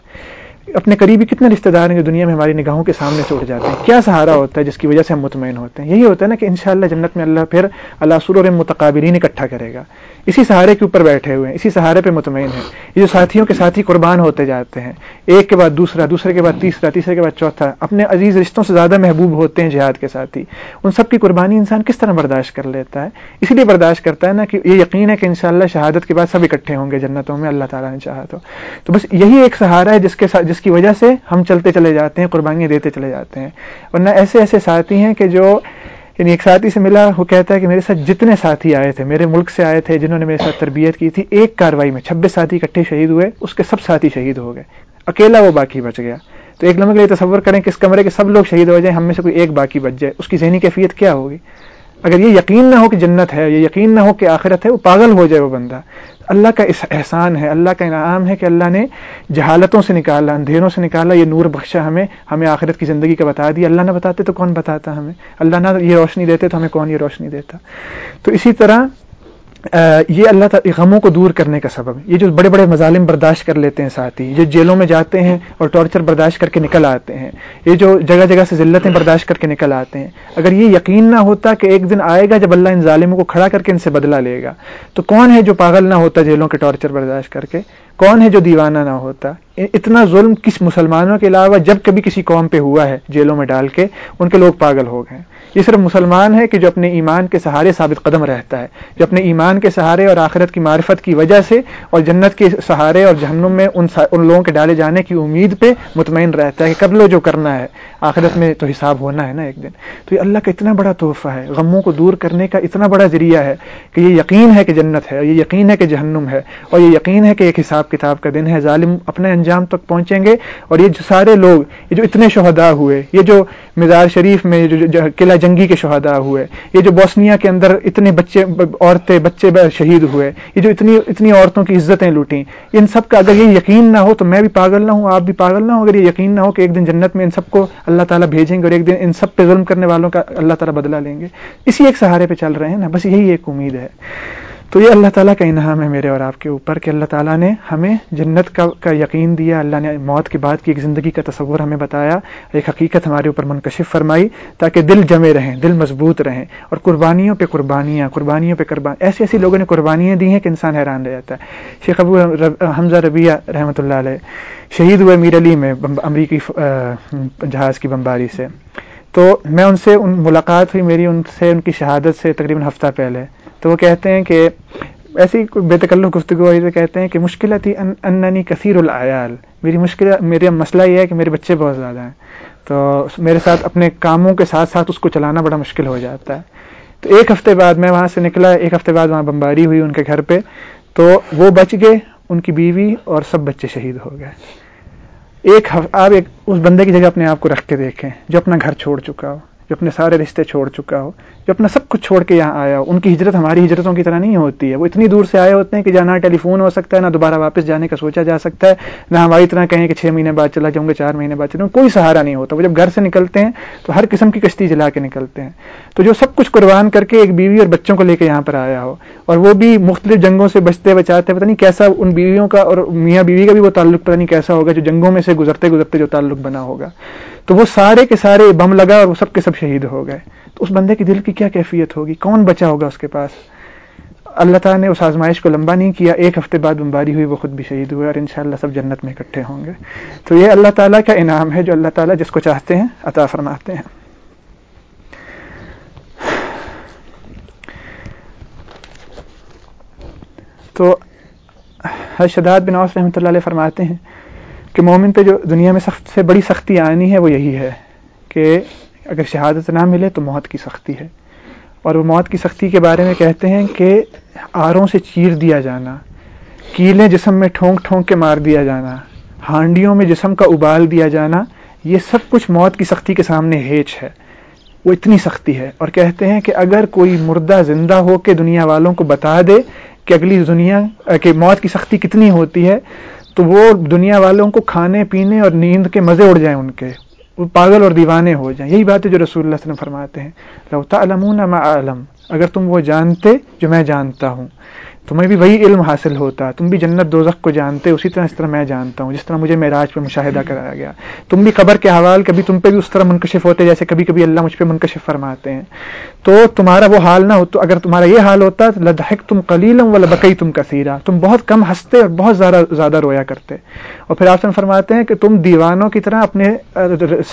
اپنے قریبی کتنے رشتہ دار ہیں جو دنیا میں ہماری نگاہوں کے سامنے سے اٹھ جاتے ہیں؟ کیا سہارا ہوتا ہے جس کی وجہ سے ہم مطمئن ہوتے ہیں؟ یہی ہوتا ہے نا کہ انشاءاللہ جنت میں اللہ پھر اللہ سر متقابرین اکٹھا کرے گا۔ اسی سہارے کے اوپر بیٹھے ہوئے ہیں، اسی سہارے پہ مطمئن ہیں۔ یہ جو ساتھیوں کے ساتھی قربان ہوتے جاتے ہیں، ایک کے بعد دوسرا، دوسرے کے بعد تیسرا، تیسرے کے بعد چوتھا، اپنے عزیز رشتوں سے زیادہ محبوب ہوتے ہیں جہاد کے ساتھی۔ ان سب کی قربانی انسان کس طرح برداشت کر لیتا ہے؟ اسی لیے برداشت کرتا ہے نا کہ یہ یقین ہے کہ انشاءاللہ شہادت کے بعد سب اکٹھے ہوں گے جنتوں میں، اللہ تعالیٰ نے چاہا تو۔ تو بس یہی ایک سہارا ہے جس کے ساتھ، جس کی وجہ سے ہم چلتے چلے جاتے ہیں، قربانیاں دیتے چلے جاتے ہیں۔ ورنہ ایسے ایسے ساتھی ہیں کہ جو یعنی ایک ساتھی سے ملا، وہ کہتا ہے کہ میرے ساتھ جتنے ساتھی آئے تھے، میرے ملک سے آئے تھے، جنہوں نے میرے ساتھ تربیت کی تھی، ایک کاروائی میں چھبیس ساتھی اکٹھے شہید ہوئے، اس کے سب ساتھی شہید ہو گئے۔ اکیلا وہ باقی بچ گیا۔ تو ایک لمحے کے لیے تصور کریں کہ اس کمرے کے سب لوگ شہید ہو جائیں، ہم میں سے کوئی ایک باقی بچ جائے، اس کی ذہنی کیفیت کیا ہوگی؟ اگر یہ یقین نہ ہو کہ جنت ہے یہ یقین نہ ہو کہ آخرت ہے، وہ پاگل ہو جائے وہ بندہ۔ اللہ کا اس احسان ہے، اللہ کا انعام ہے کہ اللہ نے جہالتوں سے نکالا، اندھیروں سے نکالا، یہ نور بخشا ہمیں ہمیں آخرت کی زندگی کا بتا دیا۔ اللہ نہ بتاتے تو کون بتاتا ہمیں؟ اللہ نہ یہ روشنی دیتے تو ہمیں کون یہ روشنی دیتا؟ تو اسی طرح یہ اللہ تعالی غموں کو دور کرنے کا سبب یہ جو بڑے بڑے مظالم برداشت کر لیتے ہیں ساتھی جو جیلوں میں جاتے ہیں اور ٹارچر برداشت کر کے نکل آتے ہیں۔ یہ جو جگہ جگہ سے ذلتیں برداشت کر کے نکل آتے ہیں۔ اگر یہ یقین نہ ہوتا کہ ایک دن آئے گا جب اللہ ان ظالموں کو کھڑا کر کے ان سے بدلہ لے گا، تو کون ہے جو پاگل نہ ہوتا جیلوں کے ٹارچر برداشت کر کے؟ کون ہے جو دیوانہ نہ ہوتا؟ اتنا ظلم کس مسلمانوں کے علاوہ جب کبھی کسی قوم پہ ہوا ہے جیلوں میں ڈال کے، ان کے لوگ پاگل ہو گئے۔ یہ صرف مسلمان ہے کہ جو اپنے ایمان کے سہارے ثابت قدم رہتا ہے، جو اپنے ایمان کے سہارے اور آخرت کی معرفت کی وجہ سے اور جنت کے سہارے اور جہنم میں ان ان لوگوں کے ڈالے جانے کی امید پہ مطمئن رہتا ہے کہ کر لو جو کرنا ہے۔ آخرت میں تو حساب ہونا ہے نا ایک دن۔ تو یہ اللہ کا اتنا بڑا تحفہ ہے، غموں کو دور کرنے کا اتنا بڑا ذریعہ ہے کہ یہ یقین ہے کہ جنت ہے، یہ یقین ہے کہ جہنم ہے، اور یہ یقین ہے کہ ایک حساب کتاب کا دن ہے۔ ظالم اپنے انجام تک پہنچیں گے، اور یہ جو سارے لوگ، یہ جو اتنے شہدا ہوئے، یہ جو مزار شریف میں جو قلعہ جنگی کے شہدا ہوئے، یہ جو بوسنیا کے اندر اتنے بچے عورتیں، بچے شہید ہوئے، یہ جو اتنی اتنی عورتوں کی عزتیں لوٹیں، ان سب کا اگر یہ یقین نہ ہو تو میں بھی پاگل نہ ہوں، آپ بھی پاگل نہ ہوں۔ اگر یہ یقین نہ ہو کہ ایک دن جنت میں ان سب کو اللہ تعالیٰ بھیجیں گے اور ایک دن ان سب پہ ظلم کرنے والوں کا اللہ تعالیٰ بدلا لیں گے۔ اسی ایک سہارے پہ چل رہے ہیں نا، بس یہی ایک امید ہے۔ تو یہ اللہ تعالیٰ کا انعام ہے میرے اور آپ کے اوپر کہ اللہ تعالیٰ نے ہمیں جنت کا کا یقین دیا، اللہ نے موت کے بعد کی ایک زندگی کا تصور ہمیں بتایا، ایک حقیقت ہمارے اوپر منکشف فرمائی تاکہ دل جمے رہیں، دل مضبوط رہیں اور قربانیوں پہ قربانیاں، قربانیوں پہ قربان، ایسی ایسی لوگوں نے قربانیاں دی ہیں کہ انسان حیران رہ جاتا ہے۔ شیخ ابو حمزہ ربیہ رحمۃ اللہ علیہ شہید ہوئے میر علی میں امریکی جہاز کی بمباری سے۔ تو میں ان سے، ان ملاقات ہوئی میری، ان سے، ان کی شہادت سے تقریباً ہفتہ پہلے۔ تو وہ کہتے ہیں کہ ایسی بے تکلو گفتگو ہوئی تو کہتے ہیں کہ مشکل تھی اننی کثیر العیال۔ میری مشکل میرا مسئلہ یہ ہے کہ میرے بچے بہت زیادہ ہیں۔ تو میرے ساتھ اپنے کاموں کے ساتھ ساتھ اس کو چلانا بڑا مشکل ہو جاتا ہے۔ تو ایک ہفتے بعد میں وہاں سے نکلا، ایک ہفتے بعد وہاں بمباری ہوئی ان کے گھر پہ۔ تو وہ بچ گئے، ان کی بیوی اور سب بچے شہید ہو گئے۔ ایک آپ ایک اس بندے کی جگہ اپنے آپ کو رکھ کے دیکھیں جو اپنا گھر چھوڑ چکا ہو۔ جو اپنے سارے رشتے چھوڑ چکا ہو، جو اپنا سب کچھ چھوڑ کے یہاں آیا ہو، ان کی ہجرت ہماری ہجرتوں کی طرح نہیں ہوتی ہے۔ وہ اتنی دور سے آئے ہوتے ہیں کہ جہاں ٹیلی فون ہو سکتا ہے، نہ دوبارہ واپس جانے کا سوچا جا سکتا ہے، نہ ہماری طرح کہیں کہ چھ مہینے بعد چلا جاؤں گے چار مہینے بعد چلا کوئی سہارا نہیں ہوتا۔ وہ جب گھر سے نکلتے ہیں تو ہر قسم کی کشتی جلا کے نکلتے ہیں۔ تو جو سب کچھ قربان کر کے ایک بیوی اور بچوں کو لے کے یہاں پر آیا ہو، اور وہ بھی مختلف جنگوں سے بچتے بچاتے، پتہ نہیں کیسا ان بیویوں کا اور میاں بیوی کا بھی وہ تعلق، پتہ نہیں کیسا ہوگا جو جنگوں میں سے گزرتے گزرتے جو تعلق بنا ہوگا۔ تو وہ سارے کے سارے بم لگا اور وہ سب کے سب شہید ہو گئے۔ تو اس بندے کی دل کی کیا کیفیت ہوگی؟ کون بچا ہوگا اس کے پاس؟ اللہ تعالیٰ نے اس آزمائش کو لمبا نہیں کیا، ایک ہفتے بعد بمباری ہوئی، وہ خود بھی شہید ہوئے اور انشاءاللہ سب جنت میں اکٹھے ہوں گے۔ تو یہ اللہ تعالیٰ کا انعام ہے جو اللہ تعالیٰ جس کو چاہتے ہیں عطا فرماتے ہیں۔ تو شداد بن اوس رحمۃ اللہ علیہ فرماتے ہیں کہ مومن پہ جو دنیا میں سخت سے بڑی سختی آنی ہے وہ یہی ہے کہ اگر شہادت نہ ملے تو موت کی سختی ہے۔ اور وہ موت کی سختی کے بارے میں کہتے ہیں کہ آروں سے چیر دیا جانا، کیلیں جسم میں ٹھونک ٹھونک کے مار دیا جانا، ہانڈیوں میں جسم کا ابال دیا جانا، یہ سب کچھ موت کی سختی کے سامنے ہیچ ہے۔ وہ اتنی سختی ہے۔ اور کہتے ہیں کہ اگر کوئی مردہ زندہ ہو کے دنیا والوں کو بتا دے کہ اگلی دنیا، کہ موت کی سختی کتنی ہوتی ہے تو وہ دنیا والوں کو کھانے پینے اور نیند کے مزے اڑ جائیں ان کے۔ وہ پاگل اور دیوانے ہو جائیں۔ یہی بات ہے جو رسول اللہ علیہ وسلم فرماتے ہیں۔ لو تعلمون ما علم اگر تم وہ جانتے جو میں جانتا ہوں۔ تمہیں بھی وہی علم حاصل ہوتا۔ تم بھی جنت دوزخ کو جانتے، اسی طرح اس طرح میں جانتا ہوں، جس طرح مجھے معراج پہ مشاہدہ کرایا گیا۔ تم بھی قبر کے حوال، کبھی تم پہ بھی اس طرح منکشف ہوتے جیسے کبھی کبھی اللہ مجھ پہ منکشف فرماتے ہیں۔ تو تمہارا وہ حال نہ ہو، تو اگر تمہارا یہ حال ہوتا لدحق تم کلیلم و لبقی تم کثیرہ تم بہت کم ہنستے اور بہت زیادہ زیادہ رویا کرتے۔ اور پھر آپ فرماتے ہیں کہ تم دیوانوں کی طرح اپنے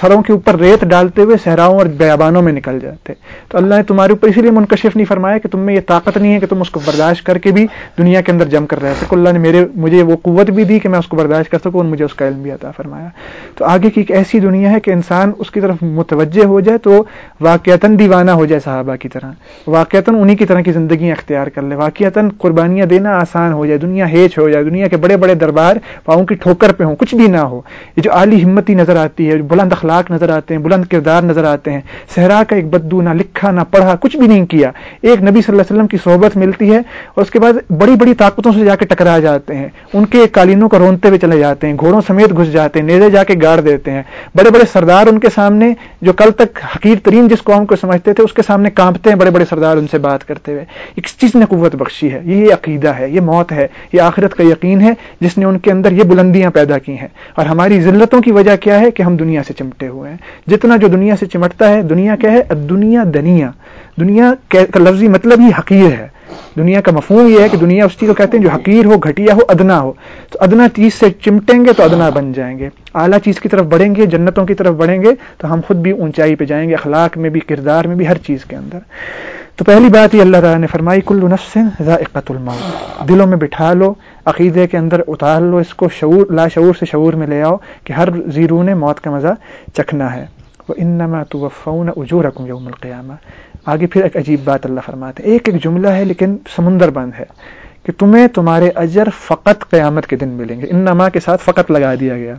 سروں کے اوپر ریت ڈالتے ہوئے صحراؤں اور بیابانوں میں نکل جاتے۔ تو اللہ نے تمہارے اوپر اسی لیے منکشف نہیں فرمایا کہ تم میں یہ طاقت نہیں ہے کہ تم اس کو برداشت کر کے بھی دنیا کے اندر جم کر رہے۔ سکو اللہ نے میرے، مجھے وہ قوت بھی دی کہ میں اس کو برداشت کر سکوں اور مجھے اس کا علم بھی عطا فرمایا۔ تو آگے کی ایک ایسی دنیا ہے کہ انسان اس کی طرف متوجہ ہو جائے تو واقعتاً دیوانہ ہو جائے صحابہ کی طرح۔ واقعتاً انہی کی طرح کی زندگی اختیار کر لے۔ واقعتاً قربانیاں دینا آسان ہو جائے، دنیا ہیچ ہو جائے، دنیا کے بڑے بڑے دربار، پاؤں کی ٹھوکر پہ ہوں، کچھ بھی نہ ہو۔ یہ جو عالی ہمتی نظر آتی ہے جو بلند اخلاق نظر آتے ہیں، بلند کردار نظر آتے ہیں، صحرا کا ایک بدو نہ لکھا نہ پڑھا، کچھ بھی نہیں کیا۔ ایک نبی صلی اللہ علیہ وسلم کی صحبت ملتی ہے، اور اس کے بعد بڑی بڑی طاقتوں سے جا کے ٹکرا جاتے ہیں۔ ان کے قالینوں کو رونتے ہوئے چلے جاتے ہیں، گھوڑوں سمیت گھس جاتے ہیں، نیزے جا کے گاڑ دیتے ہیں۔ بڑے بڑے سردار ان کے سامنے، جو کل تک حقیر ترین جس قوم کو سمجھتے تھے، اس کے سامنے کانپتے ہیں، بڑے بڑے سردار ان سے بات کرتے ہوئے۔ ایک چیز نے قوت بخشی ہے، یہ عقیدہ ہے، یہ موت ہے، یہ آخرت کا یقین ہے، جس نے ان کے اندر یہ بلندیاں پیدا کی ہیں۔ اور ہماری ذلتوں کی وجہ کیا ہے کہ ہم دنیا سے چمٹے ہوئے ہیں۔ جتنا جو دنیا سے چمٹتا ہے، دنیا کیا ہے؟ دنیا دنیا۔ دنیا کا لفظی مطلب ہی حقیر ہے۔ دنیا کا مفہوم یہ ہے کہ دنیا اس چیز کو کہتے ہیں جو حقیر ہو، گھٹیا ہو، ادنا ہو۔ تو ادنا چیز سے چمٹیں گے تو ادنا بن جائیں گے۔ اعلیٰ چیز کی طرف بڑھیں گے، جنتوں کی طرف بڑھیں گے تو ہم خود بھی اونچائی پہ جائیں گے، اخلاق میں بھی، کردار میں بھی، ہر چیز کے اندر۔ تو پہلی بات یہ اللہ تعالیٰ نے فرمائی، کل نفس ذائقت الموت۔ دلوں میں بٹھا لو، عقیدے کے اندر اتار لو اس کو، شعور، لا شعور سے شعور میں لے آؤ کہ ہر زیرو نے موت کا مزہ چکھنا ہے۔ وہ انما توفون اجورکم یوم القیامہ آگے پھر ایک عجیب بات اللہ فرماتے ایک ایک جملہ ہے لیکن سمندر بند ہے کہ تمہیں تمہارے اجر فقط قیامت کے دن ملیں گے۔ انما کے ساتھ فقط لگا دیا گیا۔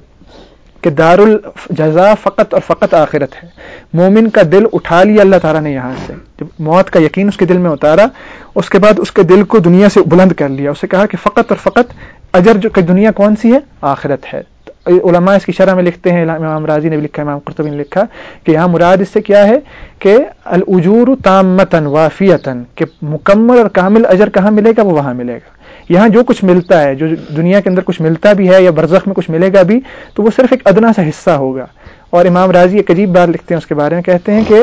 کہ دار الجزا فقط اور فقط آخرت ہے۔ مومن کا دل اٹھا لیا اللہ تعالیٰ نے یہاں سے۔ جب موت کا یقین اس کے دل میں اتارا، اس کے بعد اس کے دل کو دنیا سے بلند کر لیا۔ اسے کہا کہ فقط اور فقط اجر جو کہ دنیا کون سی ہے؟ آخرت ہے۔ علماء اس کی شرح میں لکھتے ہیں، امام راضی نے بھی لکھا، امام قرطبی نے لکھا کہ یہاں مراد اس سے کیا ہے کہ الجور تامتن وافیتن کہ مکمل اور کامل اجر کہاں ملے گا؟ وہ وہاں ملے گا۔ یہاں جو کچھ ملتا ہے، جو دنیا کے اندر کچھ ملتا بھی ہے یا برزخ میں کچھ ملے گا بھی، تو وہ صرف ایک ادنا سا حصہ ہوگا۔ اور امام راضی ایک عجیب بات لکھتے ہیں اس کے بارے میں، کہتے ہیں کہ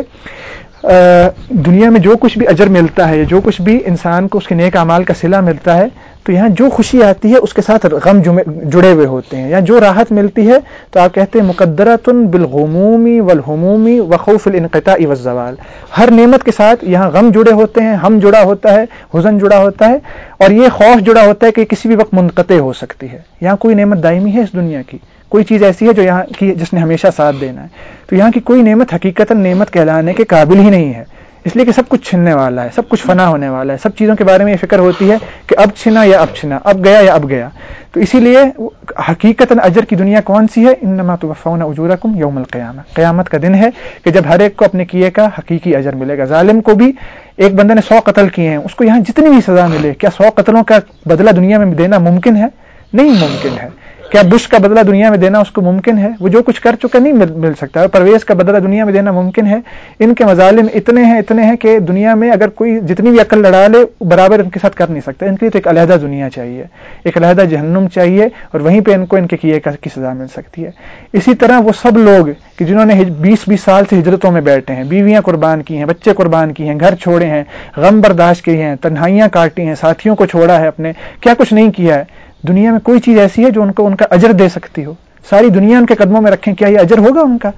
دنیا میں جو کچھ بھی اجر ملتا ہے جو کچھ بھی انسان کو اس کے نیک اعمال کا صلہ ملتا ہے تو یہاں جو خوشی آتی ہے اس کے ساتھ غم جڑے ہوئے ہوتے ہیں۔ یا جو راحت ملتی ہے تو آپ کہتے ہیں مقدرتن بالغمومی والہمومی وخوف الانقطاع والزوال۔ ہر نعمت کے ساتھ یہاں غم جڑے ہوتے ہیں، ہم جڑا ہوتا ہے، حزن جڑا ہوتا ہے، اور یہ خوف جڑا ہوتا ہے کہ کسی بھی وقت منقطع ہو سکتی ہے۔ یہاں کوئی نعمت دائمی ہے اس دنیا کی؟ کوئی چیز ایسی ہے جو یہاں کی جس نے ہمیشہ ساتھ دینا ہے؟ تو یہاں کی کوئی نعمت حقیقت نعمت کہلانے کے قابل ہی نہیں ہے۔ اس لیے کہ سب کچھ چھننے والا ہے، سب کچھ فنا ہونے والا ہے، سب چیزوں کے بارے میں یہ فکر ہوتی ہے کہ اب چھنا یا اب چھنا، اب گیا یا اب گیا۔ تو اسی لیے حقیقت اجر کی دنیا کون سی ہے؟ انما توفون اجورکم یوم القیامہ۔ قیامت کا دن ہے کہ جب ہر ایک کو اپنے کیے کا حقیقی اجر ملے گا۔ ظالم کو بھی ایک بندے نے سو قتل کیے ہیں، اس کو یہاں جتنی بھی سزا ملے، کیا سو قتلوں کا بدلہ دنیا میں دینا ممکن ہے؟ نہیں ممکن ہے۔ کیا بش کا بدلہ دنیا میں دینا اس کو ممکن ہے؟ وہ جو کچھ کر چکا نہیں مل سکتا پرویز کا بدلہ دنیا میں دینا ممکن ہے۔ ان کے مظالم اتنے ہیں اتنے ہیں کہ دنیا میں اگر کوئی جتنی بھی عقل لڑا لے برابر ان کے ساتھ کر نہیں سکتا۔ ان کے لیے تو ایک علیحدہ دنیا چاہیے، ایک علیحدہ جہنم چاہیے اور وہیں پہ ان کو ان کے کیے کی سزا مل سکتی ہے۔ اسی طرح وہ سب لوگ کہ جنہوں نے بیس بیس سال سے ہجرتوں میں بیٹھے ہیں، بیویاں قربان کی ہیں، بچے قربان کی ہیں، گھر چھوڑے ہیں، غم برداشت کیے ہیں، تنہائیاں کاٹی ہیں، ساتھیوں کو چھوڑا ہے اپنے، کیا کچھ نہیں کیا ہے؟ دنیا میں کوئی چیز ایسی ہے جو ان کو ان کا اجر دے سکتی ہو؟ ساری دنیا ان کے قدموں میں رکھیں، کیا یہ اجر ہوگا ان کا؟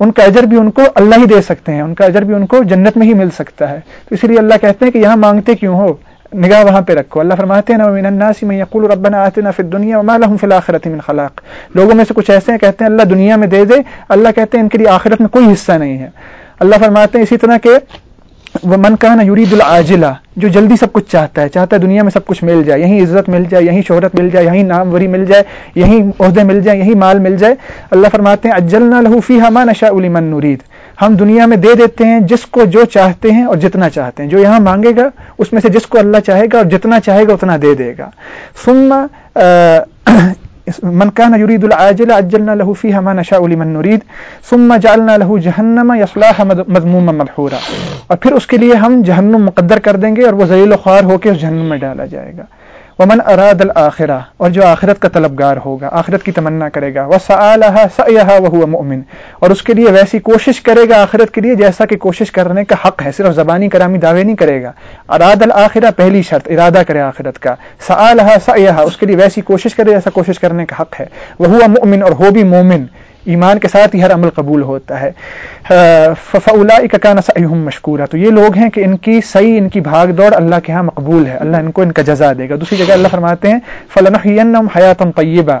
ان کا اجر بھی ان کو اللہ ہی دے سکتے ہیں، ان کا اجر بھی ان کو جنت میں ہی مل سکتا ہے۔ تو اسی لیے اللہ کہتے ہیں کہ یہاں مانگتے کیوں ہو؟ نگاہ وہاں پہ رکھو۔ اللہ فرماتے ہیں من الناس من يقول ربنا آتنا في الدنيا وما لهم في الاخره من خلاق. لوگوں میں سے کچھ ایسے ہیں، کہتے ہیں، اللہ دنیا میں دے دے، اللہ کہتے ہیں ان کے لیے آخرت میں کوئی حصہ نہیں ہے۔ اللہ فرماتے ہیں اسی طرح کہ وہ من کا نا یورید العاجلہ، جو جلدی سب کچھ چاہتا ہے چاہتا ہے دنیا میں سب کچھ مل جائے، یہیں عزت مل جائے، یہیں شہرت مل جائے، یہیں ناموری مل جائے، یہیں عہدے مل جائے، یہیں مال مل جائے، اللہ فرماتے ہیں اجل نہ لہوفی ہما نشا علی من نورید ہم دنیا میں دے دیتے ہیں جس کو جو چاہتے ہیں اور جتنا چاہتے ہیں۔ جو یہاں مانگے گا، اس میں سے جس کو اللہ چاہے گا اور جتنا چاہے گا، اتنا دے دے گا۔ سننا من كان يريد العاجل عجلنا له فيها ما نشاء لمن نريد، ثم جعلنا له جهنم يصلاها مذموما ملحورا اور پھر اس کے لیے ہم جہنم مقدر کر دیں گے اور وہ ذلیل و خوار ہو کے اس جہنم میں ڈالا جائے گا۔ ومن اراد الآخرہ اور جو آخرت کا طلبگار ہوگا، آخرت کی تمنا کرے گا۔ وہ سا وہ مؤمن۔ اور اس کے لیے ویسی کوشش کرے گا آخرت کے لیے جیسا کہ کوشش کرنے کا حق ہے، صرف زبانی کرامی دعوے نہیں کرے گا۔ اراد الآخرہ پہلی شرط، ارادہ کرے آخرت کا۔ سا سا اس کے لیے ویسی کوشش کرے جیسا کوشش کرنے کا حق ہے۔ وہ مؤمن، اور ہو بھی مومن۔ ایمان کے ساتھ ہی ہر عمل قبول ہوتا ہے۔ فلا کا نسم مشکورہ تو یہ لوگ ہیں کہ ان کی صحیح، ان کی بھاگ دوڑ اللہ کے ہاں مقبول ہے۔ اللہ ان کو ان کا جزا دے گا۔ دوسری جگہ اللہ فرماتے ہیں فلاں حیاتم طیبہ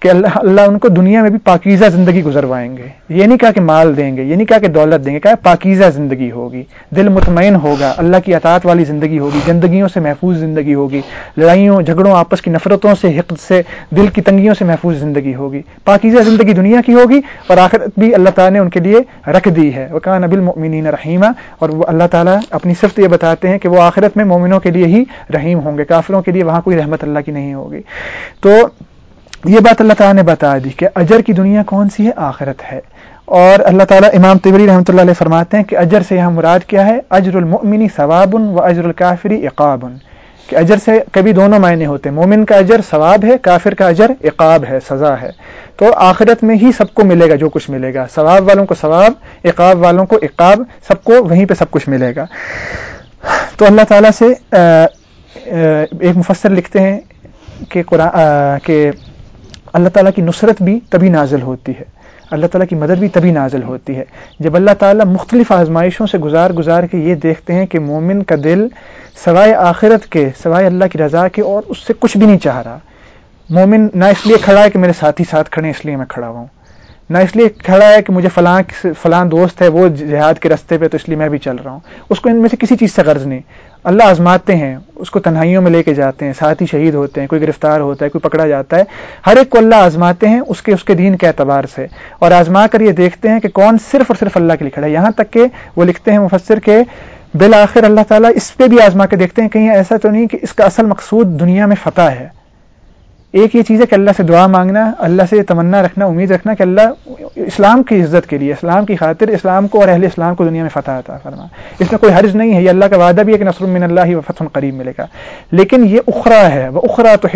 کہ اللہ اللہ ان کو دنیا میں بھی پاکیزہ زندگی گزروائیں گے۔ یہ نہیں کہا کہ مال دیں گے، یہ نہیں کہا کہ دولت دیں گے، کہا پاکیزہ زندگی ہوگی۔ دل مطمئن ہوگا، اللہ کی اطاعت والی زندگی ہوگی، گندگیوں سے محفوظ زندگی ہوگی۔ لڑائیوں، جھگڑوں، آپس کی نفرتوں سے، حقد سے، دل کی تنگیوں سے محفوظ زندگی ہوگی۔ پاکیزہ زندگی دنیا کی ہوگی اور آخرت بھی اللہ تعالیٰ نے ان کے لیے رکھ دی ہے۔ وہ کہا نبی المؤمنین رحیمہ، اور وہ اللہ تعالیٰ اپنی صفت یہ بتاتے ہیں کہ وہ آخرت میں مومنوں کے لیے ہی رحیم ہوں گے، کافروں کے لیے وہاں کوئی رحمت اللہ کی نہیں ہوگی۔ تو یہ بات اللہ تعالیٰ نے بتا دی کہ اجر کی دنیا کون سی ہے؟ آخرت ہے۔ اور اللہ تعالیٰ امام طبری رحمۃ اللہ علیہ فرماتے ہیں کہ اجر سے یہاں مراد کیا ہے؟ اجر المؤمنی ثواب و اجر الکافری اقاب کہ اجر سے کبھی دونوں معنی ہوتے ہیں۔ مومن کا اجر ثواب ہے، کافر کا اجر اقاب ہے، سزا ہے۔ تو آخرت میں ہی سب کو ملے گا جو کچھ ملے گا۔ ثواب والوں کو ثواب اقاب والوں کو اقاب سب کو وہیں پہ سب کچھ ملے گا۔ تو اللہ تعالیٰ سے ایک مفسر لکھتے ہیں کہ قرآن کہ اللہ تعالیٰ کی نصرت بھی تبھی نازل ہوتی ہے۔ اللہ تعالیٰ کی مدد بھی تبھی نازل ہوتی ہے۔ جب اللہ تعالیٰ مختلف آزمائشوں سے گزار گزار کے یہ دیکھتے ہیں کہ مومن کا دل سوائے آخرت کے، سوائے اللہ کی رضا کے اور اس سے کچھ بھی نہیں چاہ رہا۔ مومن نہ اس لیے کھڑا ہے کہ میرے ساتھی ساتھ کھڑے اس لیے میں کھڑا ہوا ہوں۔ نہ اس لیے کھڑا ہے کہ مجھے فلاں فلاں دوست ہے، وہ جہاد کے رستے پہ تو اس لیے میں بھی چل رہا ہوں۔ اس کو ان میں سے کسی چیز سے غرض نہیں۔ اللہ آزماتے ہیں، اس کو تنہائیوں میں لے کے جاتے ہیں، ساتھی شہید ہوتے ہیں، کوئی گرفتار ہوتا ہے، کوئی پکڑا جاتا ہے، ہر ایک کو اللہ آزماتے ہیں، اس کے اس کے دین کے اعتبار سے۔ اور آزما کر یہ دیکھتے ہیں کہ کون صرف اور صرف اللہ کے لیے کھڑا ہے۔ یہاں تک کہ وہ لکھتے ہیں مفسر کے، بالآخر اللہ تعالیٰ اس پہ بھی آزما کے دیکھتے ہیں، کہیں ایسا تو نہیں کہ اس کا اصل مقصود دنیا میں فتح ہے۔ ایک یہ چیز ہے کہ اللہ سے دعا مانگنا، اللہ سے تمنا رکھنا، امید رکھنا کہ اللہ اسلام کی عزت کے لیے، اسلام کی خاطر اسلام کو اور اہل اسلام کو دنیا میں فتح عطا فرما۔ اس میں کوئی حرج نہیں ہے، یہ اللہ کا وعدہ بھی ہے کہ نصر من اللہ و فتح قریب ملے گا۔ لیکن یہ اخرا ہے وہ اخرا تو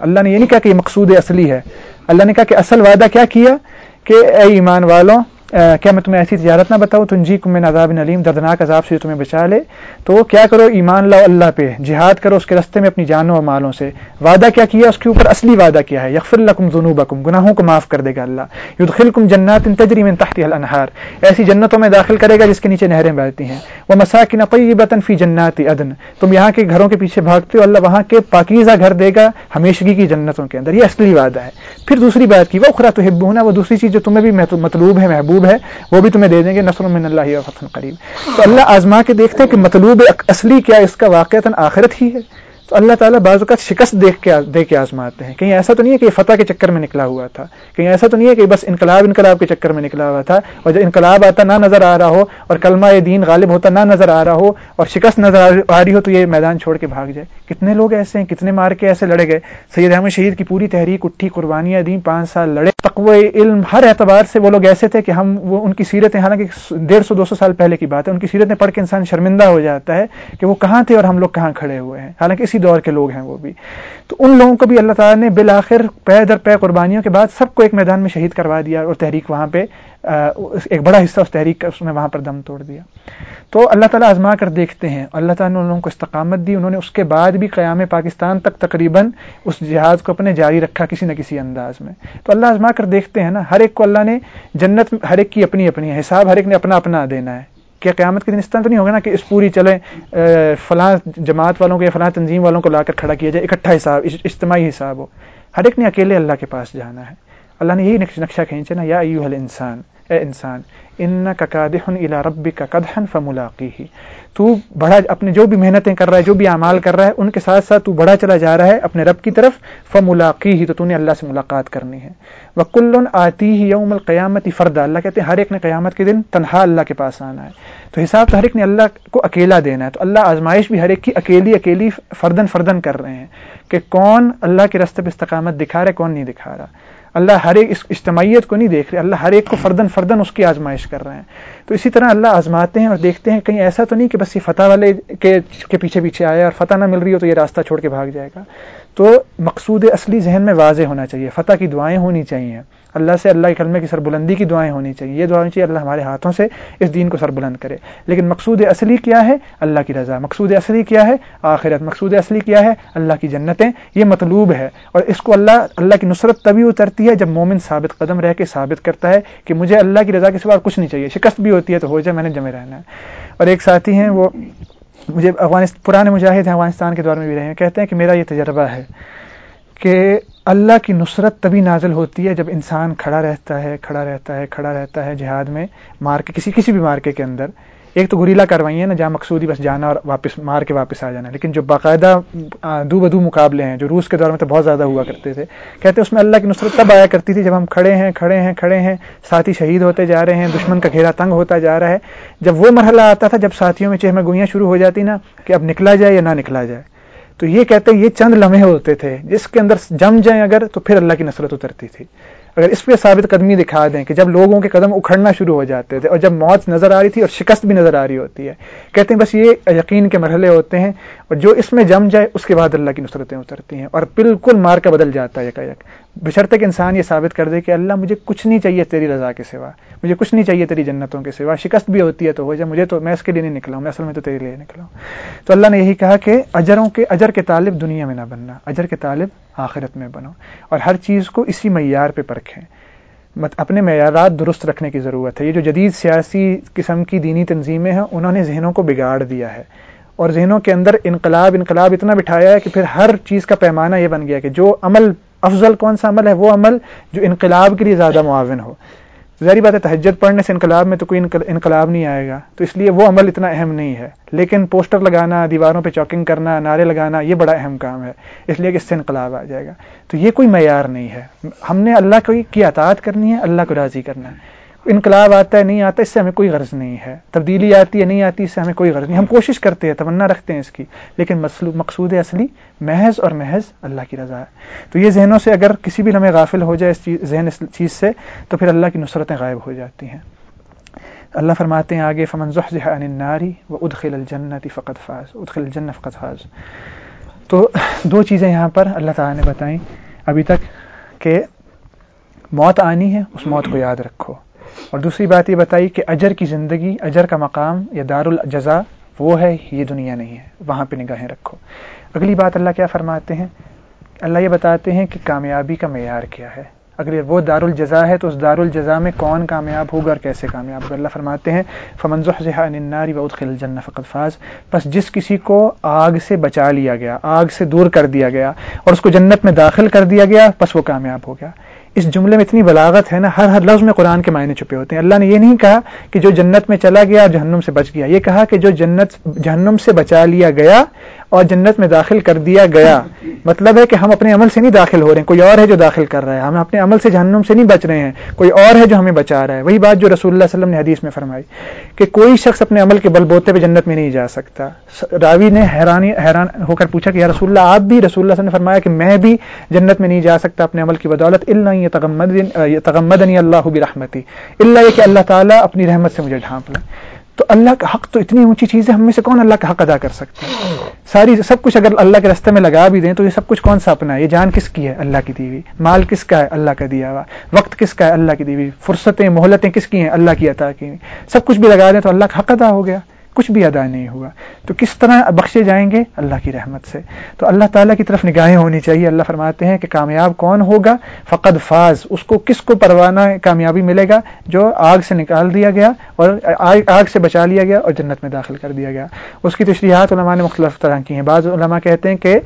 اللہ نے یہ نہیں کہا کہ یہ مقصود اصلی ہے۔ اللہ نے کہا کہ اصل وعدہ کیا کیا؟ کہ اے ایمان والوں کیا میں تمہیں ایسی تجارت نہ بتاؤں تم جی کم عذاب نلیم دردناک عذاب سے تمہیں بچا لے۔ تو کیا کرو؟ ایمان لاؤ اللہ پہ، جہاد کرو اس کے رستے میں اپنی جانوں اور مالوں سے۔ وعدہ کیا کیا؟ اس کے اوپر اصلی وعدہ کیا ہے؟ یکفر الکم ذنوبکم، گناہوں کو معاف کر دے گا اللہ۔ یدخلکم جنات تجری من تحت الانہار۔ ایسی جنتوں میں داخل کرے گا جس کے نیچے نہریں بہتی ہیں۔ وہ مساکن طیبۃ فی جنات عدن۔ تم یہاں کے گھروں کے پیچھے بھاگتے ہو، اللہ وہاں کے پاکیزہ گھر دے گا ہمیشگی کی جنتوں کے اندر۔ یہ اصلی وعدہ ہے۔ پھر دوسری بات کی وہ خرا تو وہ دوسری چیز جو تمہیں بھی مطلوب ہے، محبوب ہے، وہ بھی تمہیں دے دیں گے، نصر من اللہ فتح قریب۔ تو اللہ آزما کے دیکھتے ہیں کہ مطلوب اصلی کیا اس کا واقع آخرت ہی ہے۔ تو اللہ تعالیٰ بعض اوقات شکست دیکھ کے دے کے آزماتے ہیں۔ کہیں ایسا تو نہیں ہے کہ یہ فتح کے چکر میں نکلا ہوا تھا۔ کہیں ایسا تو نہیں ہے کہ بس انقلاب انقلاب کے چکر میں نکلا ہوا تھا اور جب انقلاب آتا نہ نظر آ رہا ہو اور کلمہ دین غالب ہوتا نہ نظر آ رہا ہو اور شکست نظر آ رہی ہو تو یہ میدان چھوڑ کے بھاگ جائے۔ کتنے لوگ ایسے ہیں، کتنے مار کے ایسے لڑے گئے۔ سید احمد شہید کی پوری تحریک اٹھی قربانیاں دیں پانچ سال لڑے۔ تقوی علم ہر اعتبار سے وہ لوگ ایسے تھے کہ ہم وہ ان کی سیرتیں، حالانکہ ڈیڑھ سو، دو سو سال پہلے کی بات ہے، ان کی سیرتیں پڑھ کے انسان شرمندہ ہو جاتا ہے کہ وہ کہاں تھے اور ہم لوگ کہاں کھڑے ہوئے ہیں۔ حالانکہ اسی دور کے لوگ ہیں وہ بھی۔ تو ان لوگوں کو بھی اللہ تعالیٰ نے بالآخر پے در پے قربانیوں کے بعد سب کو ایک میدان میں شہید کروا دیا اور تحریک وہاں پہ ایک بڑا حصہ اس تحریک کا، اس نے وہاں پر دم توڑ دیا۔ تو اللہ تعالیٰ آزما کر دیکھتے ہیں۔ اللہ تعالیٰ نے ان لوگوں کو استقامت دی۔ انہوں نے اس کے بعد بھی قیام پاکستان تک تقریباً اس جہاز کو اپنے جاری رکھا کسی نہ کسی انداز میں۔ تو اللہ آزما کر دیکھتے ہیں نا، ہر ایک کو اللہ نے جنت، ہر ایک کی اپنی اپنی حساب ہر ایک نے اپنا اپنا دینا ہے۔ کیا قیامت کے دن اس طرح تو نہیں ہوگا نا کہ اس پوری چلیں فلاں جماعت والوں کو یا فلاں تنظیم والوں کو لا کر کھڑا کیا جائے، اکٹھا حساب اجتماعی حساب ہو۔ ہر ایک نے اکیلے اللہ کے پاس جانا ہے۔ اللہ نے یہی نقشہ کھینچے نا، یا ایوہ الانسان، اے انسان ان کا قادحن الى ربی کا قدحن فملاقی ہی تو بڑا اپنے جو بھی محنتیں کر رہا ہے، جو بھی اعمال کر رہا ہے، ان کے ساتھ ساتھ تو بڑا چلا جا رہا ہے اپنے رب کی طرف فملاقی ہی تو تو نے اللہ سے ملاقات کرنی ہے۔ وکل آتی ہی یوم القیامت فردا۔ اللہ کہتے ہیں، ہر ایک نے قیامت کے دن تنہا اللہ کے پاس آنا ہے۔ تو حساب تو ہر ایک نے اللہ کو اکیلا دینا ہے۔ تو اللہ آزمائش بھی ہر ایک کی اکیلی اکیلی فردن فردن کر رہے ہیں کہ کون اللہ کے رستے پہ استقامت دکھا رہا ہے، کون نہیں دکھا رہا۔ اللہ ہر ایک اس اجتماعیت کو نہیں دیکھ رہے، اللہ ہر ایک کو فردن فردن اس کی آزمائش کر رہے ہیں۔ تو اسی طرح اللہ آزماتے ہیں اور دیکھتے ہیں، کہیں ایسا تو نہیں کہ بس یہ فتح والے کے پیچھے پیچھے آیا اور فتح نہ مل رہی ہو تو یہ راستہ چھوڑ کے بھاگ جائے گا۔ تو مقصود اصلی ذہن میں واضح ہونا چاہیے، فتح کی دعائیں ہونی چاہیے۔ اللہ سے اللہ کے کلمے کی سربلندی کی دعائیں ہونی چاہیے۔ یہ دعائیں چاہیے اللہ ہمارے ہاتھوں سے اس دین کو سربلند کرے۔ لیکن مقصود اصلی کیا ہے؟ اللہ کی رضا۔ مقصود اصلی کیا ہے؟ آخرت۔ مقصود اصلی کیا ہے؟ اللہ کی جنتیں۔ یہ مطلوب ہے۔ اور اس کو اللہ اللہ کی نصرت تبھی اترتی ہے جب مومن ثابت قدم رہ کے ثابت کرتا ہے کہ مجھے اللہ کی رضا کے سوا کچھ نہیں چاہیے۔ شکست بھی ہوتی ہے تو ہو جائے، میں نے جمے رہنا ہے۔ اور ایک ساتھی ہیں وہ مجھے افغانستان پرانے مجاہد ہیں افغانستان کے دور میں بھی رہے ہیں، کہتے ہیں کہ میرا یہ تجربہ ہے کہ اللہ کی نصرت تبھی نازل ہوتی ہے جب انسان کھڑا رہتا ہے، کھڑا رہتا ہے، کھڑا رہتا ہے جہاد میں مارکے، کسی کسی بھی مارکے کے اندر ایک تو گریلا کروائی ہے نا جہاں مقصودی بس جانا اور واپس مار کے واپس آ جانا لیکن جو باقاعدہ دو بدو مقابلے ہیں، جو روس کے دور میں تو بہت زیادہ ہوا کرتے تھے۔ کہتے ہیں اس میں اللہ کی نصرت تب آیا کرتی تھی جب ہم کھڑے ہیں کھڑے ہیں کھڑے ہیں، ساتھی شہید ہوتے جا رہے ہیں، دشمن کا گھیرا تنگ ہوتا جا رہا ہے۔ جب وہ مرحلہ آتا تھا، جب ساتھیوں میں چہمہ گوئیاں شروع ہو جاتی نا کہ اب نکلا جائے یا نہ نکلا جائے۔ تو یہ کہتے ہیں یہ چند لمحے ہوتے تھے، جس کے اندر جم جائیں اگر تو پھر اللہ کی نصرت اترتی تھی۔ اگر اس پہ ثابت قدمی دکھا دیں کہ جب لوگوں کے قدم اکھڑنا شروع ہو جاتے تھے اور جب موت نظر آ رہی تھی اور شکست بھی نظر آ رہی ہوتی ہے، کہتے ہیں بس یہ یقین کے مرحلے ہوتے ہیں اور جو اس میں جم جائے، اس کے بعد اللہ کی نصرتیں اترتی ہیں اور بالکل مار کا بدل جاتا ہے یک یک بشرتے کہ انسان یہ ثابت کر دے کہ اللہ مجھے کچھ نہیں چاہیے تیری رضا کے سوا، مجھے کچھ نہیں چاہیے تیری جنتوں کے سوا، شکست بھی ہوتی ہے تو ہو جائے، مجھے تو میں اس کے لیے نہیں نکلا ہوں، میں اصل میں تو تیرے لیے نکلا ہوں۔ تو اللہ نے یہی کہا کہ اجروں کے، اجر کے طالب دنیا میں نہ بننا، اجر کے طالب آخرت میں بنو۔ اور ہر چیز کو اسی معیار پہ پرکھیں۔ اپنے معیارات درست رکھنے کی ضرورت ہے۔ یہ جو جدید سیاسی قسم کی دینی تنظیمیں ہیں، انہوں نے ذہنوں کو بگاڑ دیا ہے۔ اور ذہنوں کے اندر انقلاب انقلاب اتنا بٹھایا ہے کہ پھر ہر چیز کا پیمانہ یہ بن گیا کہ جو عمل افضل کون سا عمل ہے؟ وہ عمل جو انقلاب کے لیے زیادہ معاون ہو۔ ظاہری بات ہے، تہجد پڑھنے سے انقلاب میں تو کوئی انقلاب نہیں آئے گا۔ تو اس لیے وہ عمل اتنا اہم نہیں ہے۔ لیکن پوسٹر لگانا، دیواروں پہ چاکنگ کرنا، نعرے لگانا، یہ بڑا اہم کام ہے۔ اس لیے کہ اس سے انقلاب آ جائے گا۔ تو یہ کوئی معیار نہیں ہے۔ ہم نے اللہ کی اطاعت کرنی ہے، اللہ کو راضی کرنا ہے۔ انقلاب آتا ہے، نہیں آتا، اس سے ہمیں کوئی غرض نہیں ہے۔ تبدیلی آتی ہے، نہیں آتی، اس سے ہمیں کوئی غرض نہیں۔ ہم کوشش کرتے ہیں، تمنا رکھتے ہیں اس کی، لیکن مقصود اصلی محض اور محض اللہ کی رضا ہے۔ تو یہ ذہنوں سے اگر کسی بھی لمحے غافل ہو جائے اس چیز، ذہن اس چیز سے، تو پھر اللہ کی نصرتیں غائب ہو جاتی ہیں۔ اللہ فرماتے ہیں آگے، فمن عن النار و ادخل الجنت فقط فاز۔ ادخل الجنت فقط فاز۔ تو دو چیزیں یہاں پر اللہ تعالیٰ نے بتائیں۔ ابھی تک کہ موت آنی ہے، اس موت کو یاد رکھو۔ اور دوسری بات یہ بتائی کہ اجر کی زندگی، اجر کا مقام یا دار الجزا وہ ہے، یہ دنیا نہیں ہے، وہاں پہ نگاہیں رکھو۔ اگلی بات اللہ کیا فرماتے ہیں؟ اللہ یہ بتاتے ہیں کہ کامیابی کا معیار کیا ہے۔ اگر وہ دار الجزا ہے تو اس دار الجزا میں کون کامیاب ہوگا اور کیسے کامیاب ہوگا؟ اللہ فرماتے ہیں فمنظ الناری و ادخل الجنہ فقط فاز۔ بس جس کسی کو آگ سے بچا لیا گیا، آگ سے دور کر دیا گیا اور اس کو جنت میں داخل کر دیا گیا، بس وہ کامیاب ہو گیا۔ اس جملے میں اتنی بلاغت ہے نا، ہر ہر لفظ میں قرآن کے معنی چھپے ہوتے ہیں۔ اللہ نے یہ نہیں کہا کہ جو جنت میں چلا گیا اور جہنم سے بچ گیا، یہ کہا کہ جو جنت، جہنم سے بچا لیا گیا اور جنت میں داخل کر دیا گیا۔ مطلب ہے کہ ہم اپنے عمل سے نہیں داخل ہو رہے ہیں۔ کوئی اور ہے جو داخل کر رہا ہے۔ ہم اپنے عمل سے جہنم سے نہیں بچ رہے ہیں۔ کوئی اور ہے جو ہمیں بچا رہا ہے۔ وہی بات جو رسول اللہ علیہ وسلم نے حدیث میں فرمائی کہ کوئی شخص اپنے عمل کے بل بوتے پہ جنت میں نہیں جا سکتا۔ راوی نے حیرانی حیران ہو کر پوچھا کہ یا رسول اللہ، آپ بھی رسول اللہ وسلم نے فرمایا کہ میں بھی جنت میں نہیں جا سکتا اپنے عمل کی بدولت اللہ یہ تغمد اللہ برحمتی۔ اللہ یہ کہ اللہ تعالیٰ اپنی رحمت سے مجھے ڈھانپ لیں تو اللہ کا حق تو اتنی اونچی چیز ہے، ہم میں سے کون اللہ کا حق ادا کر سکتے ہیں ساری سب کچھ اگر اللہ کے رستے میں لگا بھی دیں تو یہ سب کچھ کون سا اپنا ہے؟ یہ جان کس کی ہے؟ اللہ کی دیوی مال کس کا ہے؟ اللہ کا دیا ہوا۔ وقت کس کا ہے؟ اللہ کی دیوی فرصتیں، مہلتیں کس کی ہیں؟ اللہ کی عطا کی سب کچھ بھی لگا دیں تو اللہ کا حق ادا ہو گیا۔ کچھ بھی ادا نہیں ہوا۔ تو کس طرح بخشے جائیں گے؟ اللہ کی رحمت سے۔ تو اللہ تعالیٰ کی طرف نگاہیں ہونی چاہیے۔ اللہ فرماتے ہیں کہ کامیاب کون ہوگا؟ فقد فاز۔ اس کو کس کو پروانہ کامیابی ملے گا؟ جو آگ سے نکال دیا گیا اور آگ سے بچا لیا گیا اور جنت میں داخل کر دیا گیا۔ اس کی تشریحات علماء نے مختلف طرح کی ہیں۔ بعض علماء کہتے ہیں کہ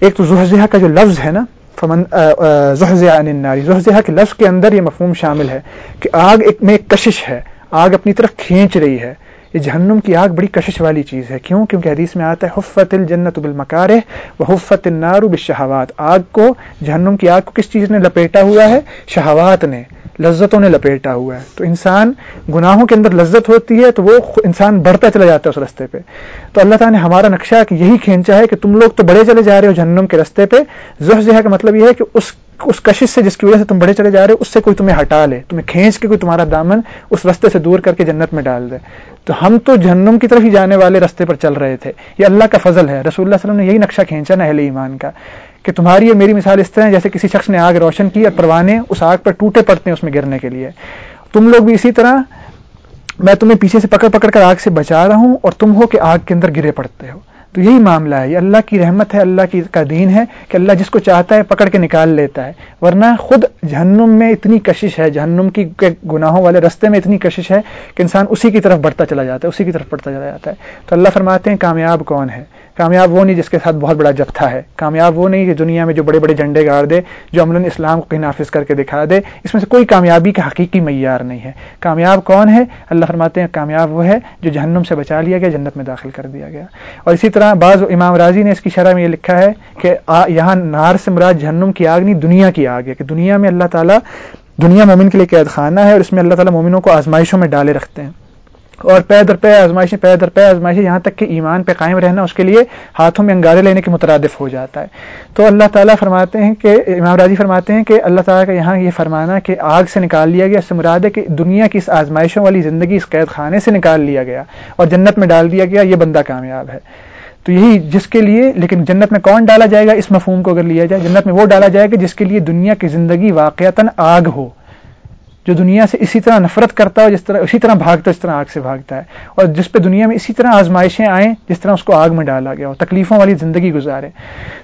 ایک تو زحزہ کا جو لفظ ہے نا، فمن الناری زحزہ کے لفظ کے اندر یہ مفہوم شامل ہے کہ آگ ایک میں ایک کشش ہے۔ آگ اپنی طرف کھینچ رہی ہے۔ یہ جہنم کی آگ بڑی کشش والی چیز ہے۔ کیوں؟ کیونکہ حدیث میں آتا ہے، حفت الجنت بالمکارہ و حفت النار بالشہوات۔ آگ کو، جہنم کی آگ کو کس چیز نے لپیٹا ہوا ہے؟ شہوات نے۔ لذتوں نے لپیٹا ہوا ہے۔ تو انسان گناہوں کے اندر لذت ہوتی ہے تو وہ انسان بڑھتا چلا جاتا ہے اس رستے پہ۔ تو اللہ تعالیٰ نے ہمارا نقشہ کہ یہی کھینچا ہے کہ تم لوگ تو بڑے چلے جا رہے ہو جہنم کے رستے پہ۔ زحزہ کا مطلب یہ ہے کہ اس اس کشش سے جس کی وجہ سے تم بڑے چلے جا رہے ہو، اس سے کوئی تمہیں ہٹا لے۔ تمہیں کھینچ کے کوئی تمہارا دامن اس رستے سے دور کر کے جنت میں ڈال دے۔ تو ہم تو جہنم کی طرف ہی جانے والے رستے پر چل رہے تھے۔ یہ اللہ کا فضل ہے۔ رسول اللہ علیہ وسلم نے یہی نقشہ کھینچا نا اہل ایمان کا۔ کہ تمہاری اور میری مثال اس طرح جیسے کسی شخص نے آگ روشن کی اور پروانے اس آگ پر ٹوٹے پڑتے ہیں اس میں گرنے کے لیے۔ تم لوگ بھی اسی طرح، میں تمہیں پیچھے سے پکڑ پکڑ کر آگ سے بچا رہا ہوں اور تم ہو کہ آگ کے اندر گرے پڑتے ہو۔ تو یہی معاملہ ہے، یہ اللہ کی رحمت ہے، اللہ کی کا دین ہے کہ اللہ جس کو چاہتا ہے پکڑ کے نکال لیتا ہے۔ ورنہ خود جہنم میں اتنی کشش ہے، جہنم کی گناہوں والے رستے میں اتنی کشش ہے کہ انسان اسی کی طرف بڑھتا چلا جاتا ہے، اسی کی طرف بڑھتا چلا جاتا ہے۔ تو اللہ فرماتے ہیں کامیاب کون ہے؟ کامیاب وہ نہیں جس کے ساتھ بہت بڑا جتھا ہے۔ کامیاب وہ نہیں کہ دنیا میں جو بڑے بڑے جھنڈے گاڑ دے، جو عمل اسلام کو کہیں نافذ کر کے دکھا دے، اس میں سے کوئی کامیابی کا حقیقی معیار نہیں ہے۔ کامیاب کون ہے؟ اللہ فرماتے ہیں کامیاب وہ ہے جو جہنم سے بچا لیا گیا، جنت میں داخل کر دیا گیا۔ اور اسی طرح بعض امام راضی نے اس کی شرح میں یہ لکھا ہے کہ یہاں نار سے مراد جہنم کی آگ نہیں، دنیا کی آگ ہے۔ کہ دنیا میں اللہ تعالیٰ، دنیا مومن کے لیے قید خانہ ہے اور اس میں اللہ تعالیٰ مومنوں کو آزمائشوں میں ڈالے رکھتے ہیں۔ اور پے در پے آزمائشیں پے در پے آزمائشیں، یہاں تک کہ ایمان پہ قائم رہنا، اس کے لیے ہاتھوں میں انگارے لینے کے مترادف ہو جاتا ہے۔ تو اللہ تعالیٰ فرماتے ہیں کہ، امام راضی فرماتے ہیں کہ اللہ تعالیٰ کا یہاں یہ فرمانا کہ آگ سے نکال لیا گیا، اس سے مراد ہے کہ دنیا کی اس آزمائشوں والی زندگی، اس قید خانے سے نکال لیا گیا اور جنت میں ڈال دیا گیا، یہ بندہ کامیاب ہے۔ تو یہی جس کے لیے، لیکن جنت میں کون ڈالا جائے گا؟ اس مفہوم کو اگر لیا جائے، جنت میں وہ ڈالا جائے گا جس کے لیے دنیا کی زندگی واقعتاً آگ ہو۔ جو دنیا سے اسی طرح نفرت کرتا ہے، جس طرح اسی طرح بھاگتا ہے، اس طرح آگ سے بھاگتا ہے۔ اور جس پہ دنیا میں اسی طرح آزمائشیں آئیں، جس طرح اس کو آگ میں ڈالا گیا اور تکلیفوں والی زندگی گزارے۔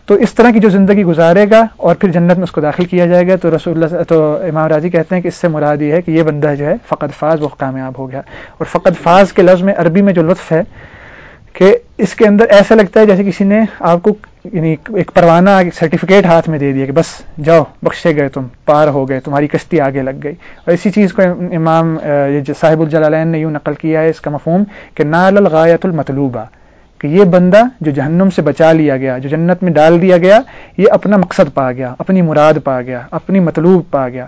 تو اس طرح کی جو زندگی گزارے گا اور پھر جنت میں اس کو داخل کیا جائے گا، تو رسول اللہ تو امام راضی کہتے ہیں کہ اس سے مراد یہ ہے کہ یہ بندہ جو ہے فقط فاز، وہ کامیاب ہو گیا۔ اور فقط فاز کے لفظ میں عربی میں جو لطف ہے کہ اس کے اندر ایسا لگتا ہے جیسے کسی نے آپ کو یعنی ایک پروانہ سرٹیفکیٹ ہاتھ میں دے دیا کہ بس جاؤ، بخشے گئے تم، پار ہو گئے، تمہاری کشتی آگے لگ گئی۔ اور اسی چیز کو امام صاحب الجلالین نے یوں نقل کیا ہے اس کا مفہوم کہ نال الغایت المطلوبہ، کہ یہ بندہ جو جہنم سے بچا لیا گیا، جو جنت میں ڈال دیا گیا، یہ اپنا مقصد پا گیا، اپنی مراد پا گیا، اپنی مطلوب پا گیا۔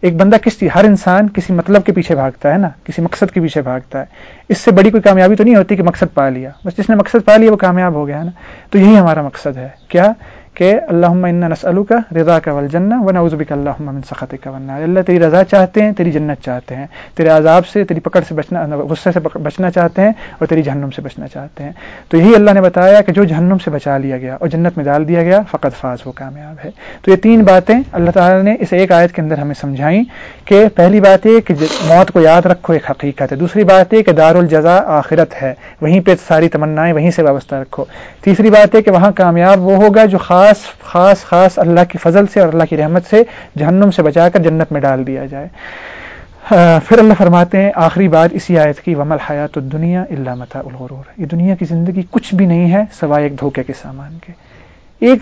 ایک بندہ کس ہر انسان کسی مطلب کے پیچھے بھاگتا ہے نا، کسی مقصد کے پیچھے بھاگتا ہے۔ اس سے بڑی کوئی کامیابی تو نہیں ہوتی کہ مقصد پا لیا۔ بس جس نے مقصد پا لیا وہ کامیاب ہو گیا ہے نا۔ تو یہی ہمارا مقصد ہے۔ کیا؟ کہ اللہ نسلو کا رضا کا ولجن و نوزبک اللہ سخت کا ورنہ اللہ تیری رضا چاہتے ہیں، تیری جنت چاہتے ہیں۔ تیرے عذاب سے، تیری پکڑ سے بچنا، غصے سے بچنا چاہتے ہیں اور تیری جہنم سے بچنا چاہتے ہیں۔ تو یہی اللہ نے بتایا کہ جو جہنم سے بچا لیا گیا اور جنت میں ڈال دیا گیا، فقط فاز وہ کامیاب ہے۔ تو یہ تین باتیں اللہ تعالیٰ نے اس ایک آیت کے اندر ہمیں سمجھائیں کہ پہلی بات یہ کہ موت کو یاد رکھو، ایک حقیقت ہے۔ دوسری بات یہ کہ دار الجزا آخرت ہے۔ وہیں پہ ساری تمنائیں وہیں سے وابستہ رکھو۔ تیسری بات یہ کہ وہاں کامیاب وہ ہوگا جو خاص خاص خاص اللہ کی فضل سے اور اللہ کی رحمت سے جہنم سے بچا کر جنت میں ڈال دیا جائے۔ پھر اللہ فرماتے ہیں، آخری بات اسی آیت کی ومل حیات دنیا اللہ متا الغرور۔ یہ دنیا کی زندگی کچھ بھی نہیں ہے سوائے ایک دھوکے کے سامان کے۔ ایک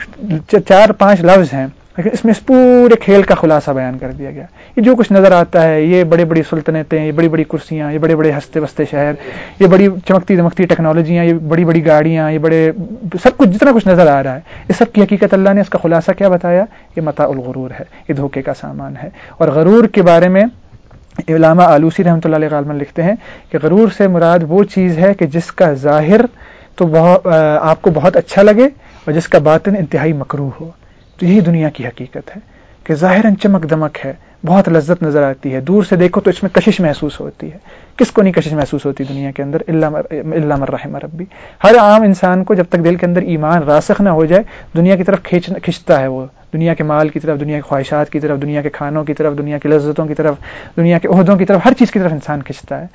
چار، پانچ لفظ ہیں۔ لیکن اس میں اس پورے کھیل کا خلاصہ بیان کر دیا گیا۔ یہ جو کچھ نظر آتا ہے، یہ بڑی بڑی سلطنتیں، یہ بڑی بڑی کرسیاں، یہ بڑے بڑے ہنستے بستے شہر، یہ بڑی چمکتی دمکتی ٹیکنالوجیاں، یہ بڑی بڑی گاڑیاں، یہ بڑے سب کچھ جتنا کچھ نظر آ رہا ہے، اس سب کی حقیقت اللہ نے اس کا خلاصہ کیا بتایا؟ یہ متا الغرور ہے، یہ دھوکے کا سامان ہے۔ اور غرور کے بارے میں علامہ آلوسی رحمۃ اللہ علیہ غالمن لکھتے ہیں کہ غرور سے مراد وہ چیز ہے کہ جس کا ظاہر تو بہت آپ کو بہت اچھا لگے اور جس کا باطن انتہائی مکرو ہو۔ تو یہی دنیا کی حقیقت ہے کہ ظاہر چمک دمک ہے، بہت لذت نظر آتی ہے، دور سے دیکھو تو اس میں کشش محسوس ہوتی ہے۔ کس کو نہیں کشش محسوس ہوتی دنیا کے اندر؟ اللہ مرحم ربی۔ ہر عام انسان کو جب تک دل کے اندر ایمان راسخ نہ ہو جائے، دنیا کی طرف کھینچتا ہے وہ۔ دنیا کے مال کی طرف، دنیا کی خواہشات کی طرف، دنیا کے کھانوں کی طرف، دنیا کی لذتوں کی طرف، دنیا کے عہدوں کی طرف، ہر چیز کی طرف انسان کھنچتا ہے۔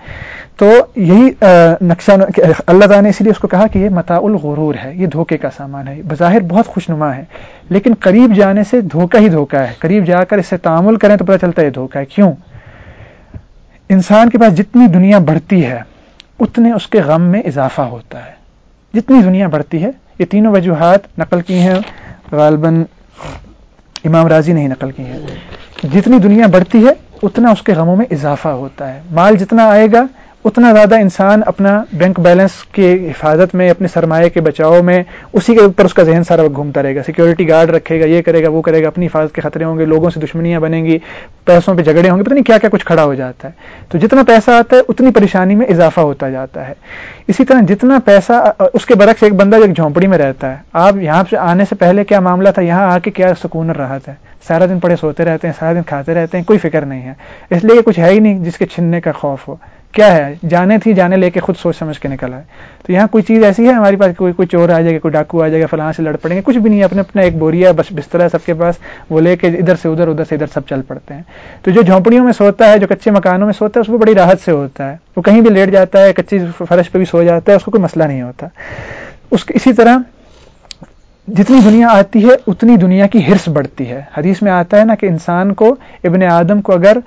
تو یہی نقشہ اللہ تعالیٰ نے اس لیے اس کو کہا کہ یہ متا الغرور ہے، یہ دھوکے کا سامان ہے۔ بظاہر بہت خوش نما ہے۔ لیکن قریب جانے سے دھوکہ ہی دھوکہ ہے۔ قریب جا کر اس سے تعامل کریں تو پتہ چلتا ہے دھوکہ ہے۔ کیوں؟ انسان کے پاس جتنی دنیا بڑھتی ہے، اتنے اس کے غم میں اضافہ ہوتا ہے۔ جتنی دنیا بڑھتی ہے، یہ تینوں وجوہات نقل کی ہیں۔ غالباً امام راضی نے ہی نقل کی ہے جتنی دنیا بڑھتی ہے، اتنا اس کے غموں میں اضافہ ہوتا ہے۔ مال جتنا آئے گا اتنا زیادہ انسان اپنا بینک بیلنس کی حفاظت میں، اپنے سرمایہ کے بچاؤ میں، اسی کے اوپر اس کا ذہن سارا وقت گھومتا رہے گا۔ سیکورٹی گارڈ رکھے گا، یہ کرے گا، وہ کرے گا، اپنی حفاظت کے خطرے ہوں گے، لوگوں سے دشمنیاں بنیں گی، پیسوں پہ جھگڑے ہوں گے، پتہ نہیں کیا کیا کچھ کھڑا ہو جاتا ہے۔ تو جتنا پیسہ آتا ہے، اتنی پریشانی میں اضافہ ہوتا جاتا ہے۔ اسی طرح جتنا پیسہ، اس کے برعکس ایک بندہ ایک جھونپڑی میں رہتا ہے، آپ یہاں سے آنے سے پہلے کیا معاملہ تھا؟ یہاں آ کے کیا سکون راحت ہے سارا دن پڑے سوتے رہتے ہیں، سارا دن کھاتے رہتے ہیں، کوئی فکر نہیں ہے۔ اس لیے کچھ ہے ہی نہیں جس کے چھننے کا خوف ہو۔ کیا ہے؟ جانے تھی، جانے لے کے خود سوچ سمجھ کے نکل آئے۔ تو یہاں کوئی چیز ایسی ہے ہمارے پاس کوئی کوئی چور آ جائے گا، کوئی ڈاکو آ جائے گا، فلاں سے لڑ پڑیں گے، کچھ بھی نہیں ہے، اپنے اپنا ایک بوریا، بس بستر ہے سب کے پاس، وہ لے کے ادھر سے ادھر ادھر سے ادھر سب چل پڑتے ہیں۔ تو جو جھونپڑیوں میں سوتا ہے، جو کچے مکانوں میں سوتا ہے، اس کو بڑی راحت سے ہوتا ہے۔ وہ کہیں بھی لیٹ جاتا ہے کچی فرش پہ بھی سو جاتا ہے، اس کو کوئی مسئلہ نہیں ہوتا۔ اس اسی طرح جتنی دنیا آتی ہے، اتنی دنیا کی ہرس بڑھتی ہے۔ حدیث میں آتا ہے نا کہ انسان کو، ابن آدم کو اگر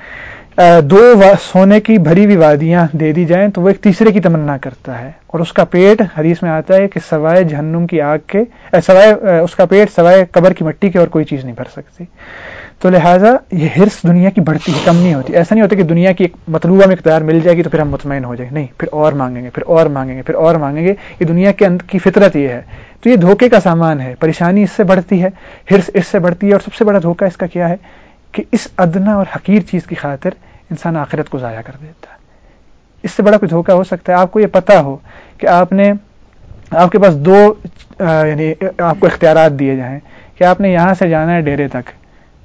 دو سونے کی بھری ہوئی وادیاں دے دی جائیں تو وہ ایک تیسرے کی تمنا کرتا ہے اور اس کا پیٹ حدیث میں آتا ہے کہ سوائے جہنم کی آگ کے سوائے اس کا پیٹ سوائے قبر کی مٹی کے اور کوئی چیز نہیں بھر سکتی۔ تو لہٰذا یہ ہرس دنیا کی بڑھتی ہے کم نہیں ہوتی۔ ایسا نہیں ہوتا کہ دنیا کی ایک مطلوبہ مقدار مل جائے گی تو پھر ہم مطمئن ہو جائیں گے۔ نہیں، پھر اور مانگیں گے، پھر اور مانگیں گے، پھر اور مانگیں گے۔ یہ دنیا کے اندر کی فطرت یہ ہے۔ تو یہ دھوکے کا سامان ہے، پریشانی اس سے بڑھتی ہے ہرس اس سے بڑھتی ہے اور سب سے بڑا دھوکہ اس کا کیا ہے؟ کہ اس ادنا اور حقیر چیز کی خاطر انسان آخرت کو ضائع کر دیتا ہے۔ اس سے بڑا کوئی دھوکہ ہو سکتا ہے۔ آپ کو یہ پتا ہو کہ آپ نے، آپ کے پاس دو یعنی آپ کو اختیارات دیے جائیں کہ آپ نے یہاں سے جانا ہے ڈیرے تک۔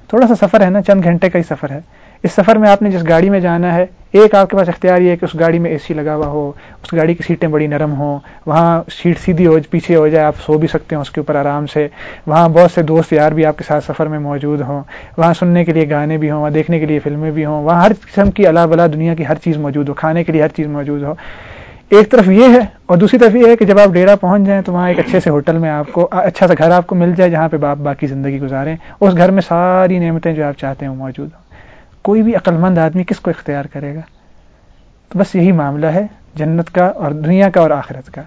تھوڑا سا سفر ہے نا، چند گھنٹے کا ہی سفر ہے۔ اس سفر میں آپ نے جس گاڑی میں جانا ہے، ایک آپ کے پاس اختیار یہ ہے کہ اس گاڑی میں اے سی لگا ہوا ہو، اس گاڑی کی سیٹیں بڑی نرم ہوں، وہاں سیٹ سیدھی ہو، پیچھے ہو جائے، آپ سو بھی سکتے ہیں اس کے اوپر آرام سے۔ وہاں بہت سے دوست یار بھی آپ کے ساتھ سفر میں موجود ہوں۔ وہاں سننے کے لیے گانے بھی ہوں، وہاں دیکھنے کے لیے فلمیں بھی ہوں۔ وہاں ہر قسم کی اللہ بلا دنیا کی ہر چیز موجود ہو، کھانے کے لیے ہر چیز موجود ہو۔ ایک طرف یہ ہے اور دوسری طرف یہ ہے کہ جب آپ ڈیرا پہنچ جائیں تو وہاں ایک اچھے سے ہوٹل میں آپ کو اچھا سا گھر آپ کو مل جائے جہاں پہ آپ باقی زندگی گزاریں۔ اس گھر میں ساری نعمتیں جو آپ چاہتے ہیں وہ موجود ہوں۔ کوئی بھی عقل مند آدمی کس کو اختیار کرے گا؟ تو بس یہی معاملہ ہے جنت کا اور دنیا کا اور آخرت کا،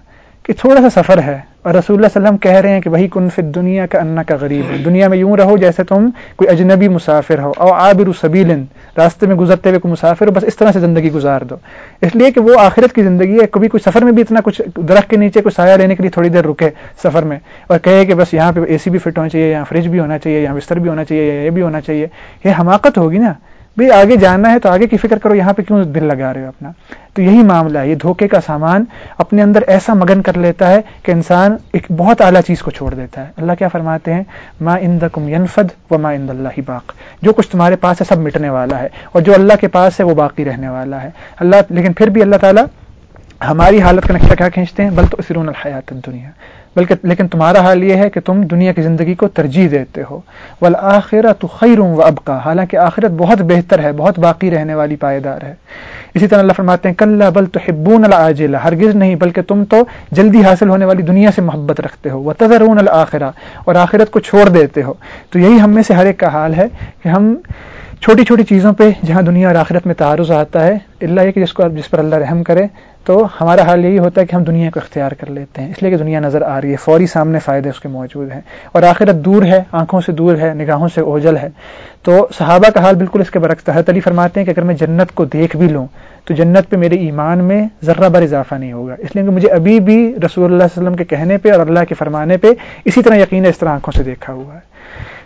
کہ تھوڑا سا سفر ہے اور رسول اللہ علیہ وسلم کہہ رہے ہیں کہ وہی کن دنیا کا انا کا غریب ہے دنیا میں یوں رہو جیسے تم کوئی اجنبی مسافر ہو، او آبر سبیل راستے میں گزرتے ہوئے کوئی مسافر ہو، بس اس طرح سے زندگی گزار دو۔ اس لیے کہ وہ آخرت کی زندگی ہے، کبھی کوئی سفر میں بھی اتنا کچھ درخت کے نیچے کوئی سایہ لینے کے لیے تھوڑی دیر رکے سفر میں اور کہے کہ بس یہاں پہ اے سی بھی فٹ ہونا چاہیے، یہاں فریج بھی ہونا چاہیے، یہاں بستر بھی ہونا چاہیے یہ بھی ہونا چاہیے۔ یہ حماقت ہوگی نا۔ بھائی آگے جاننا ہے تو آگے کی فکر کرو، یہاں پہ کیوں دل لگا رہے ہو اپنا؟ تو یہی معاملہ ہے، یہ دھوکے کا سامان اپنے اندر ایسا مگن کر لیتا ہے کہ انسان ایک بہت اعلیٰ چیز کو چھوڑ دیتا ہے۔ اللہ کیا فرماتے ہیں؟ ما اند کم ینفد و ما اند اللہ باق۔ جو کچھ تمہارے پاس ہے سب مٹنے والا ہے، اور جو اللہ کے پاس ہے وہ باقی رہنے والا ہے۔ اللہ، لیکن پھر بھی اللہ تعالیٰ ہماری حالت کا نقشہ کیا کھینچتے ہیں؟ بل تو اسرون الحیات دنیا بلکہ لیکن تمہارا حال یہ ہے کہ تم دنیا کی زندگی کو ترجیح دیتے ہو۔ والآخرت خیر و ابقا حالانکہ آخرت بہت بہتر ہے، بہت باقی رہنے والی پائیدار ہے۔ اسی طرح اللہ فرماتے ہیں کل بل تو حبون العاجلہ ہرگز نہیں، بلکہ تم تو جلدی حاصل ہونے والی دنیا سے محبت رکھتے ہو۔ وہ تذرون الآخرہ اور آخرت کو چھوڑ دیتے ہو۔ تو یہی ہم میں سے ہر ایک کا حال ہے کہ ہم چھوٹی چھوٹی چیزوں پہ جہاں دنیا اور آخرت میں تعارض آتا ہے اللہ یہ کہ جس کو جس پر اللہ رحم کرے تو ہمارا حال یہی ہوتا ہے کہ ہم دنیا کو اختیار کر لیتے ہیں، اس لیے کہ دنیا نظر آ رہی ہے، فوری سامنے فائدے اس کے موجود ہیں۔ اور آخرت دور ہے، آنکھوں سے دور ہے، نگاہوں سے اوجل ہے۔ تو صحابہ کا حال بالکل اس کے برعکس حضرت علی فرماتے ہیں کہ اگر میں جنت کو دیکھ بھی لوں، تو جنت پہ میرے ایمان میں ذرہ بر اضافہ نہیں ہوگا۔ اس لیے کہ مجھے ابھی بھی رسول اللہ علیہ وسلم کے کہنے پہ اور اللہ کے فرمانے پہ اسی طرح یقین اس طرح آنکھوں سے دیکھا ہوا ہے۔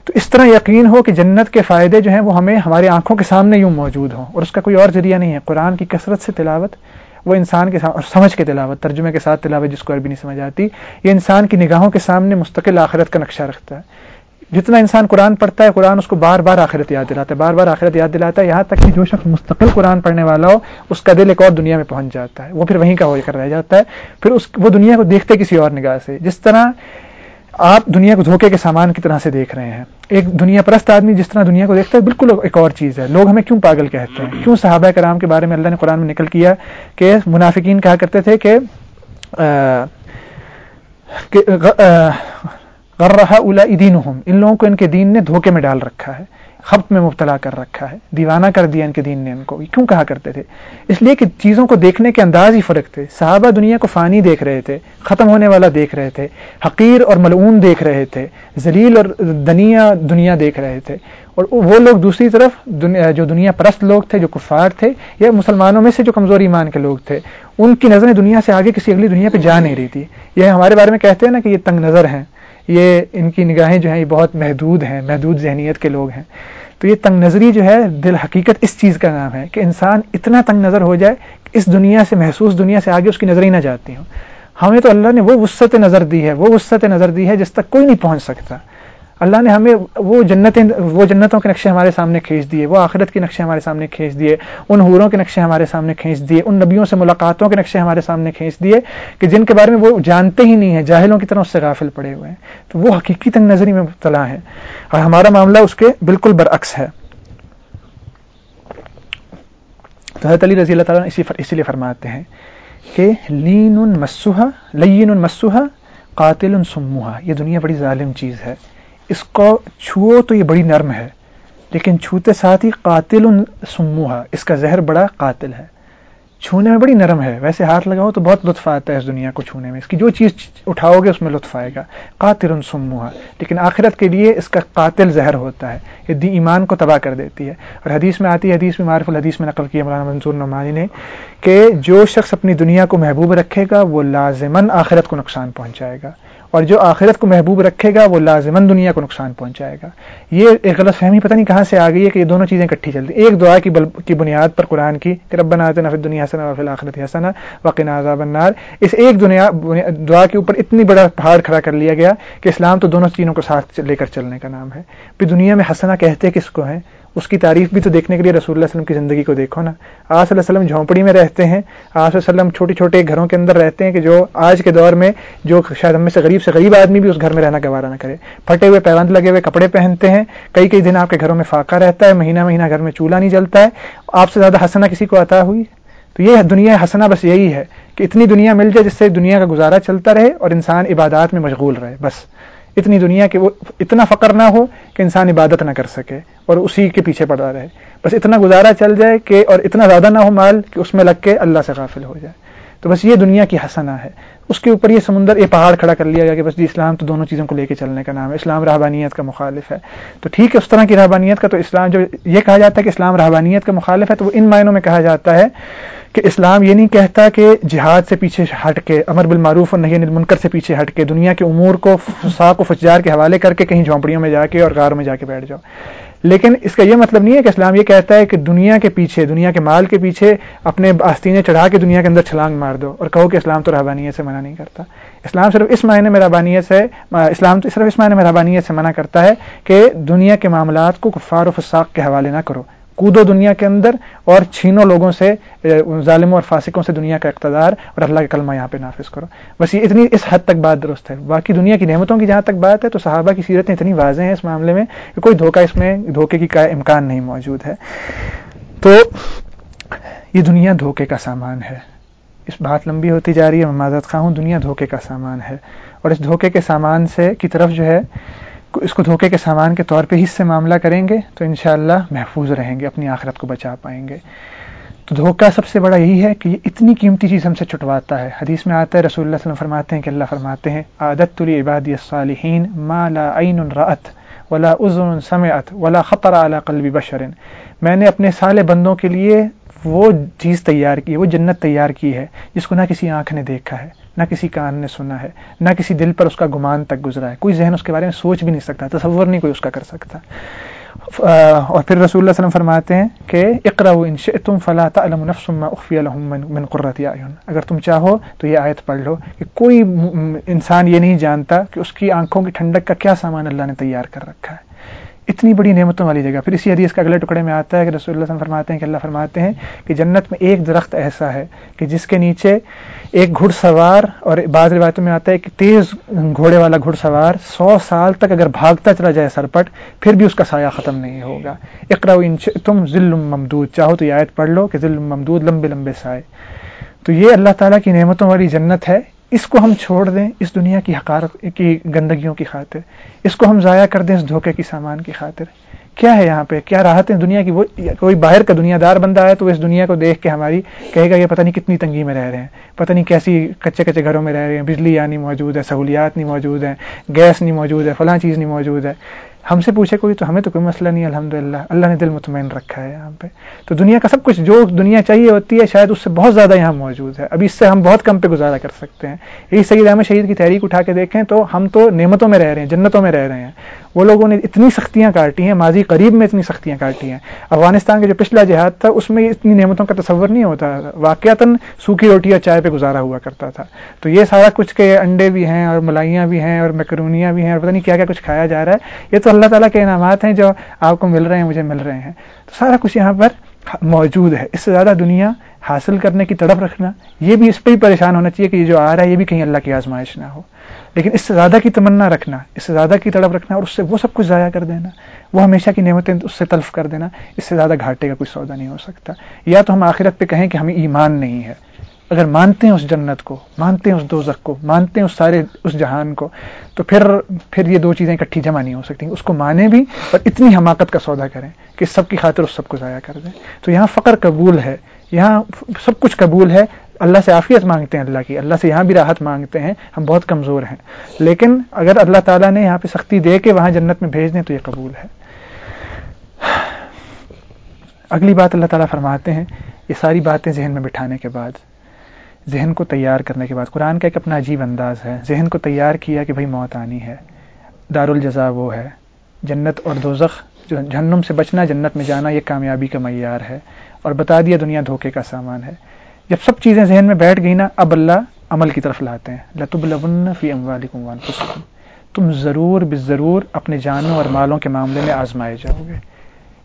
تو اس طرح یقین ہو کہ جنت کے فائدے جو ہیں وہ ہمیں ہماری آنکھوں کے سامنے یوں موجود ہوں اور اس کا کوئی اور ذریعہ نہیں ہے۔ قرآن کی کثرت سے تلاوت وہ انسان کے ساتھ سمجھ کے تلاوت، ترجمے کے ساتھ تلاوت جس کو عربی نہیں سمجھ آتی، یہ انسان کی نگاہوں کے سامنے مستقل آخرت کا نقشہ رکھتا ہے۔ جتنا انسان قرآن پڑھتا ہے، قرآن اس کو بار بار آخرت یاد دلاتا ہے، بار بار آخرت یاد دلاتا ہے۔ یہاں تک کہ جو شخص مستقل قرآن پڑھنے والا ہو، اس کا دل ایک اور دنیا میں پہنچ جاتا ہے۔ وہ پھر وہیں کا ہو کر رہ جاتا ہے۔ پھر اس وہ دنیا کو دیکھتے کسی اور نگاہ سے۔ جس طرح آپ دنیا کو دھوکے کے سامان کی طرح سے دیکھ رہے ہیں۔ ایک دنیا پرست آدمی جس طرح دنیا کو دیکھتا ہے، بالکل ایک اور چیز ہے۔ لوگ ہمیں کیوں پاگل کہتے ہیں؟ کیوں صحابہ کرام کے بارے میں اللہ نے قرآن میں نکل کیا کہ منافقین کہا کرتے تھے کہ غرہ اولا دین ان لوگوں کو ان کے دین نے دھوکے میں ڈال رکھا ہے۔ خبت میں مبتلا کر رکھا ہے، دیوانہ کر دیا ان کے دین نے ان کو۔ کیوں کہا کرتے تھے؟ اس لیے کہ چیزوں کو دیکھنے کے انداز ہی فرق تھے۔ صحابہ دنیا کو فانی دیکھ رہے تھے، ختم ہونے والا دیکھ رہے تھے۔ حقیر اور ملعون دیکھ رہے تھے۔ ذلیل اور دنیا دنیا دیکھ رہے تھے۔ اور وہ لوگ دوسری طرف جو دنیا پرست لوگ تھے، جو کفار تھے، یا مسلمانوں میں سے جو کمزور ایمان کے لوگ تھے، ان کی نظریں دنیا سے آگے کسی اگلی دنیا پہ جا نہیں رہی تھی۔ یہ ہمارے بارے میں کہتے ہیں نا کہ یہ تنگ نظر ہیں۔ یہ ان کی نگاہیں جو ہیں، یہ بہت محدود ہیں، محدود ذہنیت کے لوگ ہیں۔ تو یہ تنگ نظری جو ہے، دل حقیقت اس چیز کا نام ہے کہ انسان اتنا تنگ نظر ہو جائے کہ اس دنیا سے، محسوس دنیا سے آگے اس کی نظریں نہ جاتی ہوں۔ ہمیں تو اللہ نے وہ وسط نظر دی ہے، وہ وسط نظر دی ہے جس تک کوئی نہیں پہنچ سکتا۔ اللہ نے ہمیں وہ جنتیں وہ جنتوں کے نقشے ہمارے سامنے کھینچ دیے وہ آخرت کے نقشے ہمارے سامنے کھینچ دیے ان حوروں کے نقشے ہمارے سامنے کھینچ دیے ان نبیوں سے ملاقاتوں کے نقشے ہمارے سامنے کھینچ دیے کہ جن کے بارے میں وہ جانتے ہی نہیں ہیں جاہلوں کی طرح اس سے غافل پڑے ہوئے ہیں۔ تو وہ حقیقی تنگ نظری میں مبتلا ہے اور ہمارا معاملہ اس کے بالکل برعکس ہے۔ تو حضرت علی رضی اللہ تعالیٰ اسی, اسی لیے فرماتے ہیں کہ لین مسوہا لین مسوہا قاتل سموہا یہ دنیا بڑی ظالم چیز ہے۔ اس کو چھو تو یہ بڑی نرم ہے، لیکن چھوتے ساتھ ہی قاتل سموہا اس کا زہر بڑا قاتل ہے۔ چھونے میں بڑی نرم ہے۔ ویسے ہاتھ لگاؤ تو بہت لطف آتا ہے اس دنیا کو چھونے میں۔ اس کی جو چیز اٹھاؤ گے اس میں لطف آئے گا۔ قاتل سموہا لیکن آخرت کے لیے اس کا قاتل زہر ہوتا ہے۔ یہ دی ایمان کو تباہ کر دیتی ہے۔ اور حدیث میں آتی ہے، حدیث میں معرف الحدیث میں نقل کیا مولانا منصور نعمانی نے کہ جو شخص اپنی دنیا کو محبوب رکھے گا، وہ لازمن آخرت کو نقصان پہنچائے گا۔ اور جو آخرت کو محبوب رکھے گا وہ لازمن دنیا کو نقصان پہنچائے گا۔ یہ ایک غلط فہمی پتہ نہیں کہاں سے آ گئی ہے کہ یہ دونوں چیزیں اکٹھی چلتی ایک دعا کی بل کی بنیاد پر قرآن کی کہ رب بناتے نفید دنیا حسن وفی الآخرت حسن وقین عذاب النار۔ اس ایک دنیا دعا کے اوپر اتنی بڑا پہاڑ کھڑا کر لیا گیا کہ اسلام تو دونوں چیزوں کو ساتھ لے کر چلنے کا نام ہے۔ پھر دنیا میں حسنا کہتے کس کو ہیں؟ اس کی تعریف بھی تو دیکھنے کے لیے رسول اللہ وسلم کی زندگی کو دیکھو نا۔ آج صلی اللہ وسلم جھونپڑی میں رہتے ہیں۔ آج وسلم چھوٹے چھوٹے گھروں کے اندر رہتے ہیں کہ جو آج کے دور میں جو شاید ہم میں سے غریب سے غریب آدمی بھی اس گھر میں رہنا گوارا نہ کرے۔ پھٹے ہوئے پیوند لگے ہوئے کپڑے پہنتے ہیں۔ کئی کئی دن آپ کے گھروں میں فاقہ رہتا ہے۔ مہینہ مہینہ گھر میں چولہا نہیں جلتا ہے۔ آپ سے زیادہ ہنسنا کسی کو عطا ہوئی؟ تو یہ دنیا ہنسنا بس یہی ہے کہ اتنی دنیا مل جائے جس سے دنیا کا گزارا چلتا رہے اور انسان عبادات میں مشغول رہے۔ بس اتنی دنیا کہ وہ اتنا فقر نہ ہو کہ انسان عبادت نہ کر سکے۔ اور اسی کے پیچھے پڑا رہے۔ بس اتنا گزارا چل جائے کہ، اور اتنا زیادہ نہ ہو مال کہ اس میں لگ کے اللہ سے غافل ہو جائے۔ تو بس یہ دنیا کی حسنا ہے۔ اس کے اوپر یہ سمندر، یہ پہاڑ کھڑا کر لیا گیا کہ بس جی اسلام تو دونوں چیزوں کو لے کے چلنے کا نام ہے۔ اسلام رحبانیت کا مخالف ہے۔ تو ٹھیک ہے، اس طرح کی رحبانیت کا تو اسلام جو یہ کہا جاتا ہے کہ اسلام رحبانیت کا مخالف ہے، تو وہ ان معنوں میں کہا جاتا ہے کہ اسلام یہ نہیں کہتا کہ جہاد سے پیچھے ہٹ کے، امر بالمعروف اور نہیں منکر سے پیچھے ہٹ کے، دنیا کے امور کو، فساق و فجار کے حوالے کر کے کہیں جھونپڑیوں میں جا کے اور غار میں جا کے بیٹھ جاؤ۔ لیکن اس کا یہ مطلب نہیں ہے کہ اسلام یہ کہتا ہے کہ دنیا کے پیچھے، دنیا کے مال کے پیچھے اپنے آستینیں چڑھا کے دنیا کے اندر چھلانگ مار دو اور کہو کہ اسلام تو رحبانیت سے منع نہیں کرتا۔ اسلام صرف اس معنی میں رحبانیت سے، اسلام تو صرف اس معنی میں رحبانیت سے منع کرتا ہے کہ دنیا کے معاملات کو کفار و فساق کے حوالے نہ کرو۔ کودو دنیا کے اندر اور چھینو لوگوں سے ظالموں اور فاسقوں سے دنیا کا اقتدار اور اللہ کا کلمہ یہاں پہ نافذ کرو۔ بس یہ اتنی اس حد تک بات درست ہے۔ باقی دنیا کی نعمتوں کی جہاں تک بات ہے، تو صحابہ کی سیرتیں اتنی واضح ہیں اس معاملے میں کہ کوئی دھوکہ اس میں، دھوکے کی کا امکان نہیں موجود ہے۔ تو یہ دنیا دھوکے کا سامان ہے۔ اس بات لمبی ہوتی جا رہی ہے، میں معذرت خواہ ہوں، دنیا دھوکے کا سامان ہے۔ اور اس دھوکے کے سامان سے کی طرف جو ہے اس کو دھوکے کے سامان کے طور پہ ہی اس سے معاملہ کریں گے تو انشاءاللہ محفوظ رہیں گے، اپنی آخرت کو بچا پائیں گے۔ تو دھوکہ سب سے بڑا یہی ہے کہ یہ اتنی قیمتی چیز ہم سے چھٹواتا ہے۔ حدیث میں آتا ہے، رسول اللہ علیہ وسلم فرماتے ہیں کہ اللہ فرماتے ہیں، عادت تلی عبادی الصالحین ما لا عین رأت ولا اذن سمعت ولا خطر على قلب بشر. میں نے اپنے سالے بندوں کے لیے وہ چیز تیار کی، وہ جنت تیار کی ہے، جس کو نہ کسی آنکھ نے دیکھا ہے۔ نہ کسی کان نے سنا ہے، نہ کسی دل پر اس کا گمان تک گزرا ہے۔ کوئی ذہن اس کے بارے میں سوچ بھی نہیں سکتا، تصور نہیں کوئی اس کا کر سکتا۔ اور پھر رسول اللہ وسلم فرماتے ہیں کہ اقرا ان تم فلا تعلم نفس ما اخفی لهم من من قرۃ اعین۔ اگر تم چاہو تو یہ آیت پڑھ لو کہ کوئی انسان یہ نہیں جانتا کہ اس کی آنکھوں کی ٹھنڈک کا کیا سامان اللہ نے تیار کر رکھا ہے۔ اتنی بڑی نعمتوں والی جگہ۔ پھر اسی حدیث کا اگلے ٹکڑے میں آتا ہے کہ رسول اللہ فرماتے ہیں کہ اللہ فرماتے ہیں کہ جنت میں ایک درخت ایسا ہے کہ جس کے نیچے ایک گھڑ سوار اور بعض روایتوں میں آتا ہے کہ تیز گھوڑے والا گھڑ سوار سو سال تک اگر بھاگتا چلا جائے سرپٹ پھر بھی اس کا سایہ ختم نہیں ہوگا۔ اقرا تم ذل ممدود۔ چاہو تو یہ آیت پڑھ لو کہ ذل ممدود لمبے لمبے سائے۔ تو یہ اللہ تعالیٰ کی نعمتوں والی جنت ہے۔ اس کو ہم چھوڑ دیں اس دنیا کی حقارت کی گندگیوں کی خاطر، اس کو ہم ضائع کر دیں اس دھوکے کی سامان کی خاطر۔ کیا ہے یہاں پہ؟ کیا راحتیں دنیا کی؟ وہ کوئی باہر کا دنیا دار بندہ ہے تو وہ اس دنیا کو دیکھ کے ہماری کہے گا، یہ پتہ نہیں کتنی تنگی میں رہ رہے ہیں، پتہ نہیں کیسی کچے کچے گھروں میں رہ رہے ہیں، بجلی نہیں موجود ہے، سہولیات نہیں موجود ہے گیس نہیں موجود ہے، فلاں چیز نہیں موجود ہے۔ ہم سے پوچھے کوئی تو ہمیں تو کوئی مسئلہ نہیں الحمد للہ اللہ نے دل مطمئن رکھا ہے یہاں پہ۔ تو دنیا کا سب کچھ جو دنیا چاہیے ہوتی ہے، شاید اس سے بہت زیادہ یہاں موجود ہے۔ ابھی اس سے ہم بہت کم پہ گزارا کر سکتے ہیں۔ یہی سید احمد شہید کی تحریک اٹھا کے دیکھیں تو ہم تو نعمتوں میں رہ رہے ہیں، جنتوں میں رہ رہے ہیں۔ وہ لوگوں نے اتنی سختیاں کاٹی ہیں، ماضی قریب میں اتنی سختیاں کاٹی ہیں۔ افغانستان کا جو پچھلا جہاد تھا، اس میں اتنی نعمتوں کا تصور نہیں ہوتا۔ واقعتاً سوکھی روٹی یا چائے پہ گزارا ہوا کرتا تھا۔ تو یہ سارا کچھ کے انڈے بھی ہیں اور ملائیاں بھی ہیں اور میکرونیاں بھی ہیں اور پتہ نہیں کیا کیا کچھ کھایا جا رہا ہے۔ یہ تو اللہ تعالیٰ کے انعامات ہیں جو آپ کو مل رہے ہیں، مجھے مل رہے ہیں۔ تو سارا کچھ یہاں پر موجود ہے۔ اس سے زیادہ دنیا حاصل کرنے کی تڑپ رکھنا، یہ بھی اس پہ ہی پریشان ہونا چاہیے کہ یہ جو آ رہا ہے، یہ بھی کہیں اللہ کی آزمائش نہ ہو۔ لیکن اس سے زیادہ کی تمنا رکھنا، اس سے زیادہ کی تڑپ رکھنا اور اس سے وہ سب کچھ ضائع کر دینا، وہ ہمیشہ کی نعمتیں اس سے تلف کر دینا، اس سے زیادہ گھاٹے کا کوئی سودا نہیں ہو سکتا۔ یا تو ہم آخرت پہ کہیں کہ ہمیں ایمان نہیں ہے۔ اگر مانتے ہیں اس جنت کو، مانتے ہیں اس دوزخ کو، مانتے ہیں اس سارے، اس جہان کو، تو پھر پھر یہ دو چیزیں اکٹھی جمع نہیں ہو سکتی اس کو مانیں بھی اور اتنی حماقت کا سودا کریں کہ سب کی خاطر اس سب کو ضائع کر دیں۔ تو یہاں فقر قبول ہے، یہاں سب کچھ قبول ہے اللہ سے عافیت مانگتے ہیں اللہ کی، اللہ سے یہاں بھی راحت مانگتے ہیں، ہم بہت کمزور ہیں۔ لیکن اگر اللہ تعالیٰ نے یہاں پہ سختی دے کے وہاں جنت میں بھیج دیں تو یہ قبول ہے۔ اگلی بات اللہ تعالیٰ فرماتے ہیں، یہ ساری باتیں ذہن میں بٹھانے کے بعد، ذہن کو تیار کرنے کے بعد۔ قرآن کا ایک اپنا عجیب انداز ہے، ذہن کو تیار کیا کہ بھائی موت آنی ہے دار الجزا وہ ہے۔ جنت اور دوزخ، جو جہنم سے بچنا، جنت میں جانا، یہ کامیابی کا معیار ہے۔ اور بتا دیا دنیا دھوکے کا سامان ہے۔ جب سب چیزیں ذہن میں بیٹھ گئی نا، اب اللہ عمل کی طرف لاتے ہیں۔ لطب لبن فی تم ضرور بے ضرور اپنے جانوں اور مالوں کے معاملے میں آزمائے جاؤ گے۔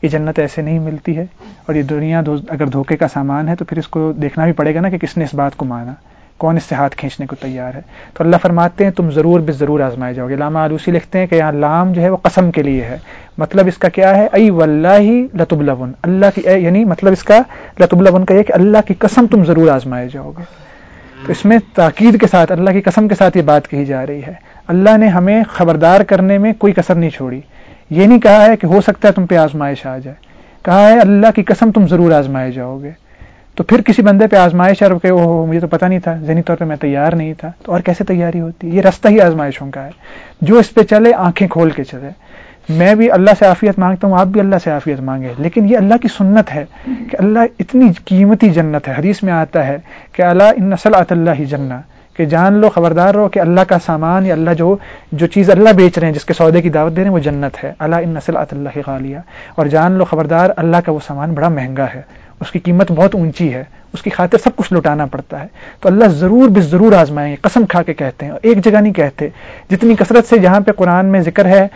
یہ جنت ایسے نہیں ملتی ہے۔ اور یہ دنیا اگر دھوکے کا سامان ہے تو پھر اس کو دیکھنا بھی پڑے گا نا کہ کس نے اس بات کو مانا۔ کون اس سے ہاتھ کھینچنے کو تیار ہے؟ تو اللہ فرماتے ہیں، تم ضرور بے ضرور آزمائے جاؤ گے۔ علامہ آلوسی لکھتے ہیں کہ یہاں لام جو ہے وہ قسم کے لیے ہے۔ مطلب اس کا کیا ہے؟ ائی و ہی لطب لبن اللہ کی یعنی مطلب اس کا لطب لبن کا یہ کہ اللہ کی قسم تم ضرور آزمائے جاؤ گے۔ تو اس میں تاکید کے ساتھ، اللہ کی قسم کے ساتھ یہ بات کہی جا رہی ہے۔ اللہ نے ہمیں خبردار کرنے میں کوئی کسر نہیں چھوڑی۔ یہ نہیں کہا ہے کہ ہو سکتا ہے تم پہ آزمائش آ جائے۔ کہا ہے، اللہ کی قسم تم ضرور آزمائے جاؤ گے۔ تو پھر کسی بندے پہ آزمائش ہے کہ وہ مجھے تو پتہ نہیں تھا، ذہنی طور پہ میں تیار نہیں تھا، تو اور کیسے تیاری ہوتی؟ ہے یہ رستہ ہی آزمائشوں کا ہے۔ جو اس پہ چلے، آنکھیں کھول کے چلے۔ میں بھی اللہ سے عافیت مانگتا ہوں، آپ بھی اللہ سے عافیت مانگے لیکن یہ اللہ کی سنت ہے کہ اللہ اتنی قیمتی جنت ہے۔ حدیث میں آتا ہے کہ اللہ ان نسل اللہ ہی جنہ، کہ جان لو، خبردار رہو کہ اللہ کا سامان یا اللہ جو جو چیز اللہ بیچ رہے ہیں، جس کے سودے کی دعوت دے رہے ہیں، وہ جنت ہے۔ اللہ ان نسل اللہ غالیہ اور جان لو، خبردار، اللہ کا وہ سامان بڑا مہنگا ہے۔ اس کی قیمت بہت اونچی ہے، اس کی خاطر سب کچھ لٹانا پڑتا ہے۔ تو اللہ ضرور بے ضرور آزمائیں گے۔ قسم کھا کے کہتے ہیں، ایک جگہ نہیں کہتے۔ جتنی کثرت سے جہاں پہ قرآن میں ذکر ہے،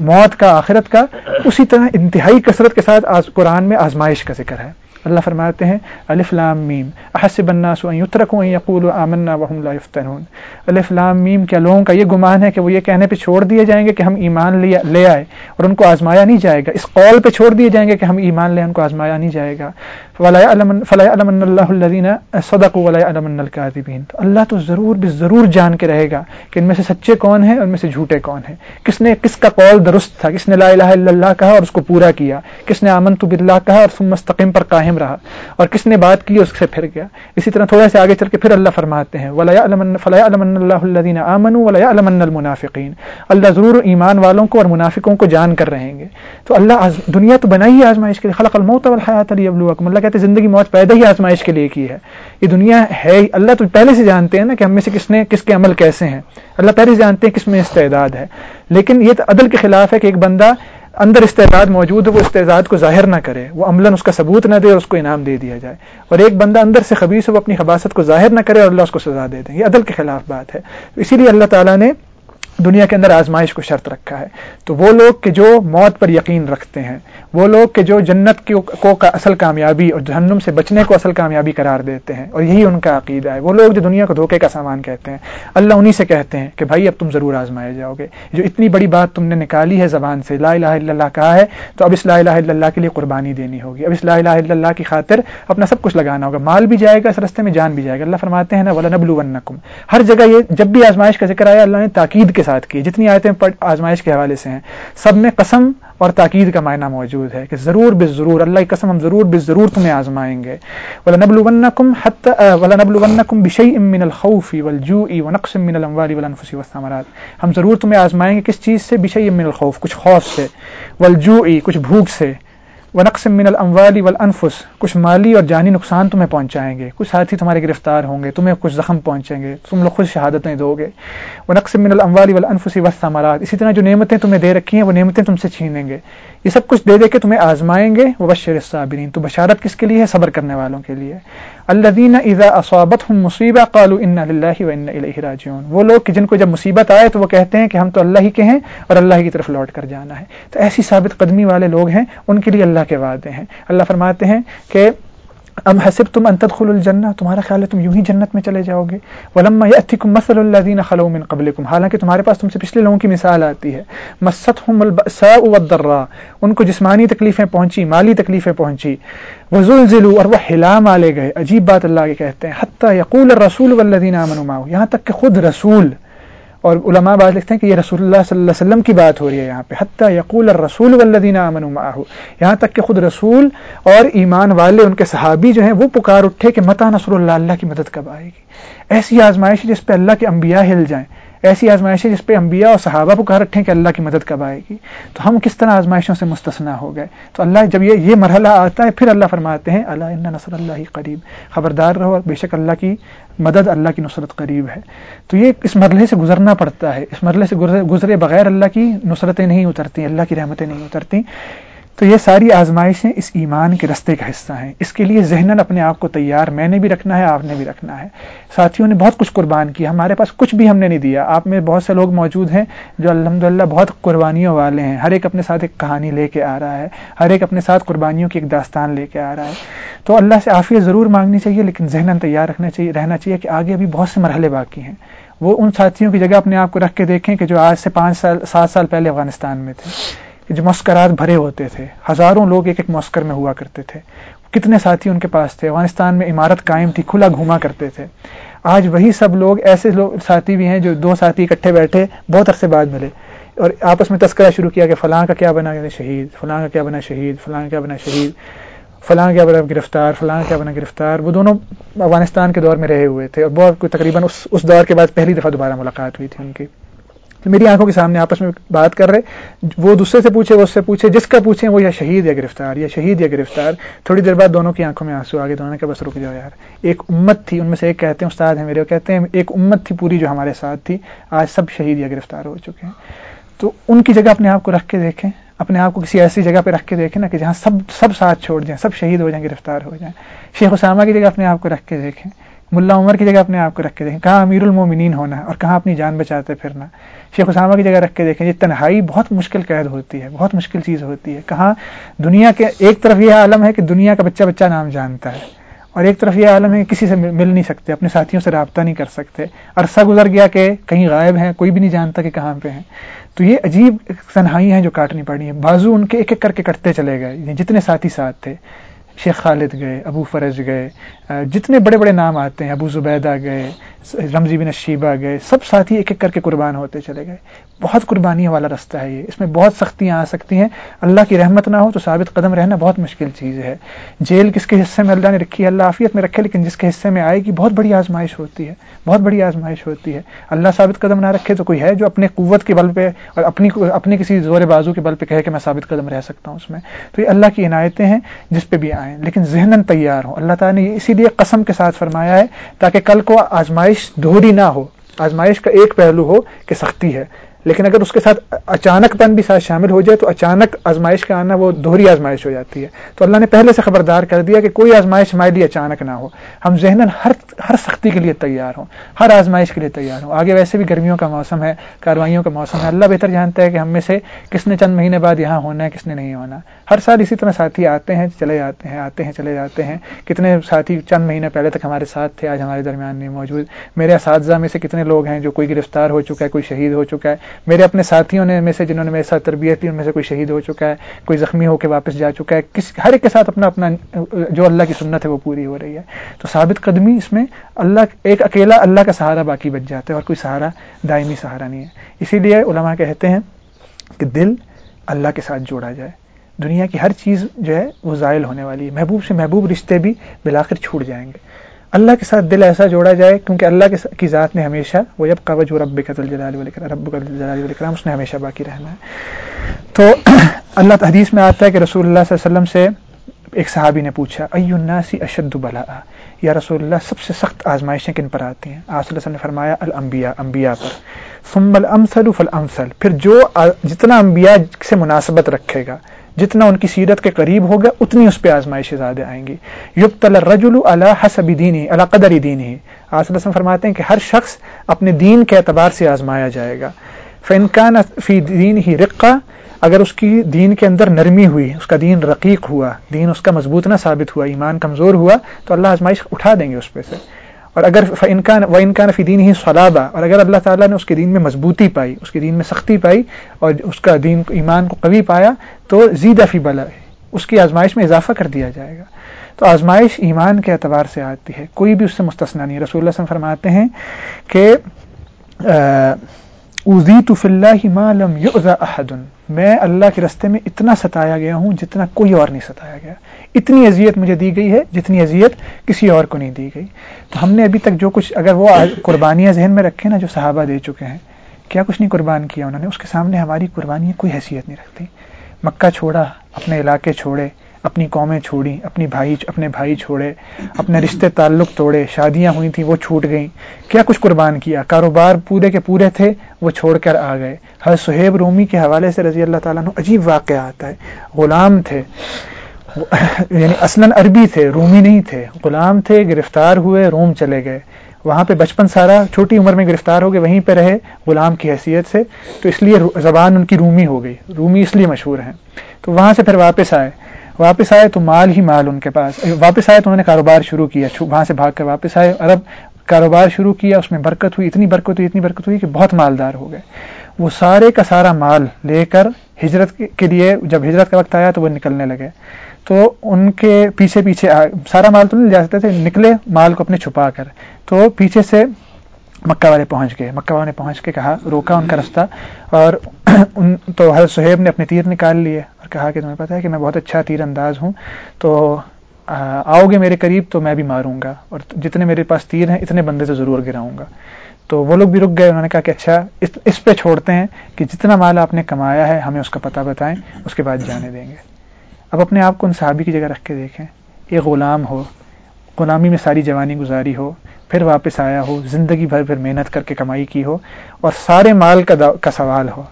موت کا، آخرت کا، اسی طرح انتہائی کثرت کے ساتھ قرآن میں آزمائش کا ذکر ہے۔ اللہ فرماتے ہیں، الف لام میم۔ احسب الناس ان يتركوا ان يقولوا آمنا وهم لا يفتنون الف لام میم کیا لوگوں کا یہ گمان ہے کہ وہ یہ کہنے پہ چھوڑ دیے جائیں گے کہ ہم ایمان لے آئے اور ان کو آزمایا نہیں جائے گا۔ اس قول پہ چھوڑ دیے جائیں گے کہ ہم ایمان لے ان کو آزمایا نہیں جائے گا۔ فلاح علم اللہ الدین صدق ولاء علم القاطبین تو اللہ تو ضرور بھی ضرور جان کے رہے گا کہ ان میں سے سچے کون ہیں اور ان میں سے جھوٹے کون ہیں۔ کس نے کس کا قول درست تھا؟ کس نے لا الہ الا اللہ کہا اور اس کو پورا کیا؟ کس نے آمن تو بلّہ کہا اور مستقم پر قائم رہا۔ اور کس نے بات کی اس سے پھر گیا اسی طرح تھوڑا سے آگے چل کے پھر اللہ فرماتے ہیں ولاء فلاح علم اللہ الدین امن ولاء علم المنافقین اللہ ضرور ایمان والوں کو اور منافقوں کو جان کر رہیں گے۔ تو اللہ دنیا تو بنائی ہے آزمائش کے لیے۔ خلق الموت والحیات لیبلوکم۔ اللہ کہتے ہیں، زندگی موت پیدا ہی آزمائش کے لیے کی ہے۔ یہ دنیا ہے اللہ تو پہلے سے جانتے ہیں نا کہ ہم میں سے کس نے کس کے عمل کیسے ہیں۔ اللہ پہلے سے جانتے ہیں کس میں استعداد ہے۔ لیکن یہ تو عدل کے خلاف ہے کہ ایک بندہ اندر استعداد موجود ہے، وہ استعداد کو ظاہر نہ کرے، وہ عملاً اس کا ثبوت نہ دے اور اس کو انعام دے دیا جائے۔ اور ایک بندہ اندر سے خبیص ہو، وہ اپنی خباصت کو ظاہر نہ کرے اور اللہ اس کو سزا دے دیں یہ عدل کے خلاف بات ہے۔ اسی لیے اللہ تعالیٰ نے دنیا کے اندر آزمائش کو شرط رکھا ہے۔ تو وہ لوگ کہ جو موت پر یقین رکھتے ہیں۔ وہ لوگ کہ جو جنت کو کا اصل کامیابی اور جہنم سے بچنے کو اصل کامیابی قرار دیتے ہیں اور یہی ان کا عقیدہ ہے۔ وہ لوگ جو دنیا کو دھوکے کا سامان کہتے ہیں، اللہ انہی سے کہتے ہیں کہ بھائی اب تم ضرور آزمائے جاؤ گے۔ جو اتنی بڑی بات تم نے نکالی ہے، زبان سے لا الہ الا اللہ کہا ہے، تو اب اس لا الہ الا اللہ کے لیے قربانی دینی ہوگی۔ اب اس لا الہ الا اللہ کی خاطر اپنا سب کچھ لگانا ہوگا۔ مال بھی جائے گا، اس رستے میں جان بھی جائے گا۔ اللہ فرماتے ہیں نا ولا نبلو ہر جگہ یہ جب بھی آزمائش کا ذکر آیا، اللہ نے تاکید کے ساتھ کی۔ جتنی آیتیں آزمائش کے حوالے سے ہیں۔ سب میں قسم اور تاکید کا معنی موجود ہے کہ ضرور بے ضرور اللہ کی قسم ہم ضرور بے ضرور تمہیں آزمائیں گے۔ وَلَنَبْلُوَنَّكُمْ حَتَّى وَلَنَبْلُوَنَّكُمْ بِشَيْءٍ مِّنَ الْخَوْفِ وَالْجُوءِ وَنَقْصٍ مِّنَ الْأَمْوَالِ وَالْأَنفُسِ وَالثَّمَرَاتِ۔ ہم ضرور تمہیں آزمائیں گے کس چیز سے؟ بشیء من الخوف، کچھ خوف سے۔ والجوء، کچھ بھوک سے۔ ونقص من الاموال والانفس۔ کچھ مالی اور جانی نقصان تمہیں پہنچائیں گے۔ کچھ ساتھی تمہارے گرفتار ہوں گے۔ تمہیں کچھ زخم پہنچیں گے۔ تم لوگ خود شہادتیں دو گے۔ ونقص من الاموال والانفس والثمرات۔ اسی طرح جو نعمتیں تمہیں دے رکھی ہیں، وہ نعمتیں تم سے چھینیں گے۔ یہ سب کچھ دے دے کے تمہیں آزمائیں گے۔ وہ بشر الصابرین۔ تو بشارت کس کے لیے ہے؟ صبر کرنے والوں کے لیے۔ الذين اذا اصابتهم مصیبہ قالوا ان للہ وانا الیہ راجعون۔ وہ لوگ جن کو جب مصیبت آئے تو وہ کہتے ہیں کہ ہم تو اللہ ہی کے ہیں اور اللہ کی طرف لوٹ کر جانا ہے۔ تو ایسی ثابت قدمی والے لوگ ہیں، ان کے لیے اللہ کے وعدے ہیں۔ اللہ فرماتے ہیں کہ ام حسب تم ان تدخل الجنہ؟ تمہارا خیال ہے تم یوں ہی جنت میں چلے جاؤ گے۔ ولما یاتکم مثل الذين خلو من قبلكم۔ حالانکہ تمہارے پاس تم سے پچھلے لوگوں کی مثال آتی ہے۔ مستهم البأساء والضراء۔ ان کو جسمانی تکلیفیں پہنچی مالی تکلیفیں پہنچی وزلزلوا اور وہ ہلا مالے گئے۔ عجیب بات اللہ کے کہتے ہیں۔ حتی یقول الرسول والذین آمنوا معه۔ یہاں تک کہ خود رسول اور علماء بعض لکھتے ہیں کہ یہ رسول اللہ صلی اللہ علیہ وسلم کی بات ہو رہی ہے یہاں پہ۔ حتیٰ یقول الرسول والذین آمنوا معه۔ یہاں تک کہ خود رسول اور ایمان والے ان کے صحابی جو ہیں وہ پکار اٹھے کہ متا نصر اللہ اللہ کی مدد کب آئے گی؟ ایسی آزمائش جس پہ اللہ کے انبیاء ہل جائیں۔ ایسی آزمائشیں جس پہ انبیاء اور صحابہ پکار اٹھیں کہ اللہ کی مدد کب آئے گی؟ تو ہم کس طرح آزمائشوں سے مستثنا ہو گئے؟ تو اللہ جب یہ یہ مرحلہ آتا ہے، پھر اللہ فرماتے ہیں اللہ ان نصر اللہ قریب خبردار رہو اور بے شک اللہ کی مدد اللہ کی نصرت قریب ہے۔ تو یہ اس مرحلے سے گزرنا پڑتا ہے۔ اس مرحلے سے گزرے بغیر اللہ کی نصرتیں نہیں اترتی اللہ کی رحمتیں نہیں اترتی تو یہ ساری آزمائشیں اس ایمان کے رستے کا حصہ ہیں۔ اس کے لیے ذہن اپنے آپ کو تیار میں نے بھی رکھنا ہے، آپ نے بھی رکھنا ہے۔ ساتھیوں نے بہت کچھ قربان کیا، ہمارے پاس کچھ بھی ہم نے نہیں دیا۔ آپ میں بہت سے لوگ موجود ہیں جو الحمد بہت قربانیوں والے ہیں۔ ہر ایک اپنے ساتھ ایک کہانی لے کے آ رہا ہے، ہر ایک اپنے ساتھ قربانیوں کی ایک داستان لے کے آ رہا ہے۔ تو اللہ سے عافیت ضرور مانگنی چاہیے، لیکن ذہن تیار رکھنا چاہیے، رہنا چاہیے کہ آگے ابھی بہت سے مرحلے باقی ہیں۔ وہ ان ساتھیوں کی جگہ اپنے آپ کو رکھ کے دیکھیں کہ جو آج سے پانچ سال، سات سال پہلے افغانستان میں تھے۔ جو مسکرات بھرے ہوتے تھے، ہزاروں لوگ ایک ایک مسکر میں ہوا کرتے تھے۔ کتنے ساتھی ان کے پاس تھے؟ افغانستان میں عمارت قائم تھی، کھلا گھوما کرتے تھے۔ آج وہی سب لوگ، ایسے لوگ، ساتھی بھی ہیں جو دو ساتھی اکٹھے بیٹھے بہت عرصے بعد ملے اور آپس میں تذکرہ شروع کیا کہ فلاں کا کیا بنا یعنی شہید، فلاں کا کیا بنا شہید، فلاں کیا بنا شہید، فلاں کیا بنا گرفتار، فلاں کیا بنا گرفتار۔ وہ دونوں افغانستان کے دور میں رہے ہوئے تھے اور بہت تقریباً اس اس دور کے بعد پہلی دفعہ دوبارہ ملاقات ہوئی تھی ان کی۔ تو میری آنکھوں کے سامنے آپس میں بات کر رہے وہ دوسرے سے پوچھے، وہ اس سے پوچھے، جس کا پوچھیں وہ یا شہید یا گرفتار، یا شہید یا گرفتار، تھوڑی دیر بعد دونوں کی آنکھوں میں آنسو آگے دونوں کے بس رک جاؤ یار۔ ایک امت تھی، ان میں سے ایک کہتے ہیں، استاد ہیں میرے کہتے ہیں، ایک امت تھی پوری جو ہمارے ساتھ تھی، آج سب شہید یا گرفتار ہو چکے ہیں۔ تو ان کی جگہ اپنے آپ کو رکھ کے دیکھیں، اپنے آپ کو کسی ایسی جگہ پہ رکھ کے دیکھیں نا کہ جہاں سب سب ساتھ چھوڑ جائیں، سب شہید ہو جائیں، گرفتار ہو جائیں۔ شیخ اسامہ کی جگہ اپنے آپ کو رکھ کے دیکھیں۔ ملا عمر کی جگہ اپنے آپ کو رکھ کے دیکھیں۔ کہاں امیر المومنین ہونا ہے اور کہاں اپنی جان بچاتے پھرنا۔ شیخ اسامہ کی جگہ رکھ کے دیکھیں، یہ تنہائی بہت مشکل قید ہوتی ہے، بہت مشکل چیز ہوتی ہے۔ کہاں دنیا کے، ایک طرف یہ عالم ہے کہ دنیا کا بچہ بچہ نام جانتا ہے، اور ایک طرف یہ عالم ہے کسی سے مل نہیں سکتے، اپنے ساتھیوں سے رابطہ نہیں کر سکتے۔ عرصہ گزر گیا کہ کہیں غائب ہیں، کوئی بھی نہیں جانتا کہ کہاں پہ ہیں۔ تو یہ عجیب تنہائی ہیں جو کاٹنی پڑی ہیں۔ بازو ان کے ایک ایک کر کے کٹتے چلے گئے یعنی جتنے ساتھی ساتھ تھے۔ شیخ خالد گئے، ابو فرج گئے جتنے بڑے بڑے نام آتے ہیں، ابو زبیدہ گئے رمزی بن شیبہ گئے، سب ساتھی ایک ایک کر کے قربان ہوتے چلے گئے۔ بہت قربانی والا رستہ ہے یہ۔ اس میں بہت سختیاں آ سکتی ہیں۔ اللہ کی رحمت نہ ہو تو ثابت قدم رہنا بہت مشکل چیز ہے۔ جیل کس کے حصے میں اللہ نے رکھی ہے؟ اللہ عافیت میں رکھے، لیکن جس کے حصے میں آئے گی، بہت بڑی آزمائش ہوتی ہے۔ بہت بڑی آزمائش ہوتی ہے۔ اللہ ثابت قدم نہ رکھے تو کوئی ہے جو اپنے قوت کے بل پہ اور اپنی اپنے کسی زور بازو کے بل پہ کہے کہ میں ثابت قدم رہ سکتا ہوں اس میں۔ تو یہ اللہ کی عنایتیں ہیں جس پہ بھی آئیں۔ لیکن ذہن تیار ہوں۔ اللہ تعالیٰ نے اسی لیے قسم کے ساتھ فرمایا ہے تاکہ کل کو آزمائش دوہری نہ ہو۔ آزمائش کا ایک پہلو ہو کہ سختی ہے۔ لیکن اگر اس کے ساتھ اچانک پن بھی ساتھ شامل ہو جائے تو اچانک آزمائش کا آنا وہ دوہری آزمائش ہو جاتی ہے۔ تو اللہ نے پہلے سے خبردار کر دیا کہ کوئی آزمائش ہمارے لیے اچانک نہ ہو۔ ہم ذہن ہر ہر سختی کے لیے تیار ہوں، ہر آزمائش کے لیے تیار ہوں۔ آگے ویسے بھی گرمیوں کا موسم ہے، کاروائیوں کا موسم ہے۔ اللہ بہتر جانتا ہے کہ ہم میں سے کس نے چند مہینے بعد یہاں ہونا ہے، کس نے نہیں ہونا۔ ہر سال اسی طرح ساتھی آتے ہیں، چلے جاتے ہیں، آتے ہیں، چلے جاتے ہیں۔ کتنے ساتھی چند مہینے پہلے تک ہمارے ساتھ تھے، آج ہمارے درمیان نہیں موجود۔ میرے اساتذہ میں سے کتنے لوگ ہیں جو کوئی گرفتار ہو چکا ہے، کوئی شہید ہو چکا ہے میرے اپنے ساتھیوں نے میں سے جنہوں نے میرے ساتھ تربیت کی ان میں سے کوئی شہید ہو چکا ہے، کوئی زخمی ہو کے واپس جا چکا ہے، کس، ہر ایک کے ساتھ اپنا اپنا، جو اللہ کی سنت ہے وہ پوری ہو رہی ہے۔ تو ثابت قدمی اس میں اللہ، ایک اکیلا اللہ کا سہارا باقی بچ جاتا ہے اور کوئی سہارا، دائمی سہارا نہیں ہے۔ اسی لیے علماء کہتے ہیں کہ دل اللہ کے ساتھ جوڑا جائے۔ دنیا کی ہر چیز جو ہے وہ زائل ہونے والی ہے۔ محبوب سے محبوب رشتے بھی بلاخر چھوٹ جائیں گے۔ اللہ کے ساتھ دل ایسا جوڑا جائے، کیونکہ اللہ کی ذات نے ہمیشہ وہ جب قبض رب قتل جلال رب جلال الکرام اس نے ہمیشہ باقی رہنا ہے۔ تو <clears throat> اللہ حدیث میں آتا ہے کہ رسول اللہ صلی اللہ علیہ وسلم سے ایک صحابی نے پوچھا، ایو الناسی اشد بلا یا رسول اللہ، سب سے سخت آزمائشیں کن پر آتی ہیں؟ آپ صلی اللہ علیہ نے فرمایا، الانبیاء، انبیاء پر۔ ثم الامثل فالامثل۔ پھر جو جتنا انبیاء سے مناسبت رکھے گا جتنا ان کی سیرت کے قریب ہوگا، اتنی اس پہ آزمائشیں زیادہ آئیں گی۔ یبتل الرجل علی حسب دینی علی قدر دینی آپ صلی فرماتے ہیں کہ ہر شخص اپنے دین کے اعتبار سے آزمایا جائے گا۔ فنکان فی دین ہی رقہ اگر اس کی دین کے اندر نرمی ہوئی، اس کا دین رقیق ہوا، دین اس کا مضبوط نہ ثابت ہوا، ایمان کمزور ہوا، تو اللہ آزمائش اٹھا دیں گے اس پہ سے۔ اور اگر انکان و انکان فی دین ہی صلابہ اور اگر اللہ تعالیٰ نے اس کے دین میں مضبوطی پائی، اس کے دین میں سختی پائی اور اس کا دین ایمان کو قوی پایا، تو زیدہ فی بلا اس کی آزمائش میں اضافہ کر دیا جائے گا۔ تو آزمائش ایمان کے اعتبار سے آتی ہے، کوئی بھی اس سے مستثنا نہیں۔ رسول اللہ وسلم فرماتے ہیں کہ احد میں اللہ کے رستے میں اتنا ستایا گیا ہوں جتنا کوئی اور نہیں ستایا گیا۔ اتنی اذیت مجھے دی گئی ہے جتنی اذیت کسی اور کو نہیں دی گئی۔ تو ہم نے ابھی تک جو کچھ اگر وہ قربانیاں ذہن میں رکھے نا جو صحابہ دے چکے ہیں، کیا کچھ نہیں قربان کیا انہوں نے۔ اس کے سامنے ہماری قربانیاں کوئی حیثیت نہیں رکھتی۔ مکہ چھوڑا، اپنے علاقے چھوڑے، اپنی قومیں چھوڑی اپنی بھائی، اپنے بھائی چھوڑے، اپنے رشتے تعلق توڑے، شادیاں ہوئی تھیں، وہ چھوٹ گئیں۔ کیا کچھ قربان کیا؟ کاروبار پورے کے پورے تھے، وہ چھوڑ کر آ گئے۔ ہر سہیب رومی کے حوالے سے رضی اللہ تعالیٰ عجیب واقعہ آتا ہے۔ غلام تھے۔ یعنی اصلاً عربی تھے، رومی نہیں تھے، غلام تھے، گرفتار ہوئے، روم چلے گئے۔ وہاں پہ بچپن سارا چھوٹی عمر میں گرفتار ہو گئے وہیں پہ رہے غلام کی حیثیت سے، تو اس لیے زبان ان کی رومی ہو گئی۔ رومی اس لیے مشہور ہیں۔ تو وہاں سے پھر واپس آئے۔ واپس آئے تو مال ہی مال ان کے پاس۔ واپس آئے تو انہوں نے کاروبار شروع کیا وہاں سے بھاگ کر واپس آئے۔ عرب کاروبار شروع کیا، اس میں برکت ہوئی، اتنی برکت ہوئی، اتنی برکت ہوئی کہ بہت مالدار ہو گئے۔ وہ سارے کا سارا مال لے کر ہجرت کے لیے، جب ہجرت کا وقت آیا تو وہ نکلنے لگے۔ تو ان کے پیچھے پیچھے سارا مال تو نہیں لے جا سکتے تھے، نکلے، مال کو اپنے چھپا کر۔ تو پیچھے سے مکہ والے پہنچ گئے۔ مکہ والے نے پہنچ کے کہا، روکا ان کا رستہ اور <clears throat> ان تو حضرت صہیب نے اپنے تیر نکال لیے اور کہا کہ تمہیں پتا ہے کہ میں بہت اچھا تیر انداز ہوں، تو آؤ گے میرے قریب تو میں بھی ماروں گا اور جتنے میرے پاس تیر ہیں، اتنے بندے تو ضرور گراؤں گا۔ تو وہ لوگ بھی رک گئے، انہوں نے کہا کہ اچھا اس اس پہ چھوڑتے ہیں کہ جتنا مال آپ نے کمایا ہے، ہمیں اس کا پتہ بتائیں، اس کے بعد جانے دیں گے۔ اب اپنے آپ کو ان صحابی کی جگہ رکھ کے دیکھیں۔ ایک غلام ہو غلامی میں ساری جوانی گزاری ہو پھر واپس آیا ہو زندگی بھر پھر محنت کر کے کمائی کی ہو اور سارے مال کا, کا سوال ہو۔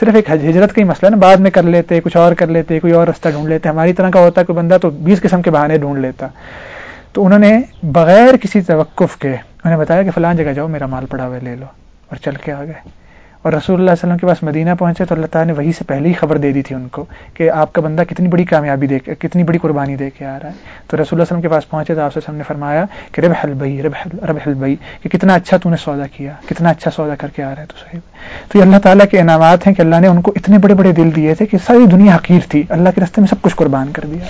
صرف ایک ہجرت کا ہی مسئلہ نا بعد میں کر لیتے کچھ اور کر لیتے کوئی اور رستہ ڈھونڈ لیتے۔ ہماری طرح کا ہوتا ہے کوئی بندہ تو بیس قسم کے بہانے ڈھونڈ لیتا۔ تو انہوں نے بغیر کسی توقف کے انہوں نے بتایا کہ فلان جگہ جاؤ میرا مال پڑا ہوا لے لو اور چل کے آ گئے۔ اور رسول اللہ علیہ وسلم کے پاس مدینہ پہنچے تو اللہ تعالیٰ نے وہی سے پہلے ہی خبر دے دی تھی ان کو کہ آپ کا بندہ کتنی بڑی کامیابی دے کے کتنی بڑی قربانی دے کے آ رہا ہے۔ تو رسول اللہ علیہ وسلم کے پاس پہنچے تو آپ سے نے فرمایا کہ رب حل بھائی رب رب حل بھائی کہ کتنا اچھا تو نے سودا کیا، کتنا اچھا سودا کر کے آ رہا ہے تو صحیح۔ تو یہ اللہ تعالیٰ کے انعامات ہیں کہ اللہ نے ان کو اتنے بڑے بڑے دل دیے تھے کہ ساری دنیا حقیر تھی۔ اللہ کے رستے میں سب کچھ قربان کر دیا۔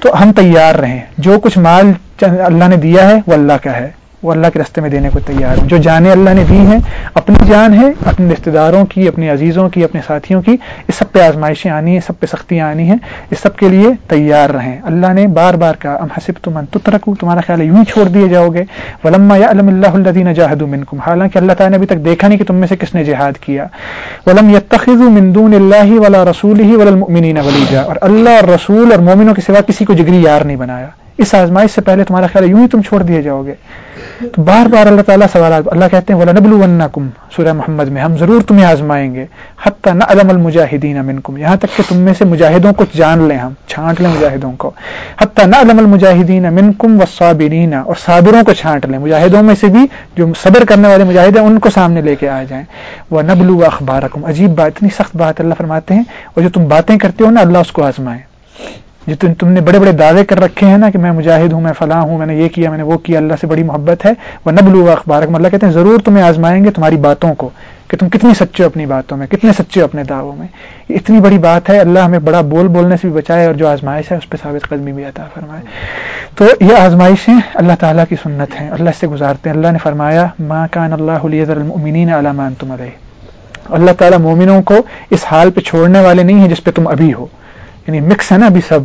تو ہم تیار رہیں۔ جو کچھ مال اللہ نے دیا ہے وہ اللہ کا ہے۔ وہ اللہ کے رستے میں دینے کو تیار ہوں۔ جو جانیں اللہ نے دی ہیں، اپنی جان ہے، اپنے رشتے داروں کی، اپنے عزیزوں کی، اپنے ساتھیوں کی، اس سب پہ آزمائشیں آنی ہیں سب پہ سختیاں آنی ہیں، اس سب کے لیے تیار رہیں۔ اللہ نے بار بار کہا، ام حسب تم تت رکھو تمہارا خیال ہے، یوں ہی چھوڑ دیے جاؤ گے۔ ولما یا علم اللہ الدین جاہد منکم، حالانکہ اللہ تعالیٰ نے ابھی تک دیکھا نہیں کہ تم میں سے کس نے جہاد کیا۔ ولم یتخذ من دون اللہ ولا رسول ہی ولمؤمنین ولیجا۔ اور اللہ اور رسول اور مومنوں کے سوا کسی کو جگری یار نہیں بنایا۔ اس آزمائش سے پہلے تمہارا خیال ہے، یوں ہی تم چھوڑ دیے جاؤ گے۔ تو بار بار اللہ تعالیٰ سوالات اللہ کہتے ہیں وَلَنَبْلُوَنَّكُمْ سورہ محمد میں ہم ضرور تمہیں آزمائیں گے. حتی نعلم المجاہدین منکم. یہاں تک کہ تم میں سے مجاہدوں کو جان لیں ہم، چھانٹ لیں مجاہدوں کو. حتی نعلم المجاہدین منکم والصابرین، اور صابروں کو چھانٹ لیں. مجاہدوں میں سے بھی جو صبر کرنے والے مجاہد ہیں، ان کو سامنے لے کے آ جائیں. وہ نبلو اخبارکم عجیب بات، اتنی سخت بات اللہ فرماتے ہیں، اور جو تم باتیں کرتے ہو نا، اللہ اس کو آزمائے. جو تم نے بڑے بڑے دعوے کر رکھے ہیں نا کہ میں مجاہد ہوں، میں فلاں ہوں، میں نے یہ کیا، میں نے وہ کیا، اللہ سے بڑی محبت ہے۔ وہ نبلو اخبار اللہ کہتے ہیں، ضرور تمہیں آزمائیں گے تمہاری باتوں کو کہ تم کتنی سچے ہو اپنی باتوں میں، کتنے سچے ہو اپنے دعووں میں۔ اتنی بڑی بات ہے، اللہ ہمیں بڑا بول بولنے سے بھی بچائے اور جو آزمائش ہے اس پہ ثابت قدمی بھی عطا فرمائے۔ تو یہ آزمائشیں اللہ تعالیٰ کی سنت ہیں اللہ سے گزارتے ہیں۔ اللہ نے فرمایا ماں کان اللہ المؤمنین علامہ تم علیہ اللہ تعالیٰ مومنوں کو اس حال پہ چھوڑنے والے نہیں ہیں جس پہ تم ابھی ہو۔ یعنی مکس ہے نا ابھی سب۔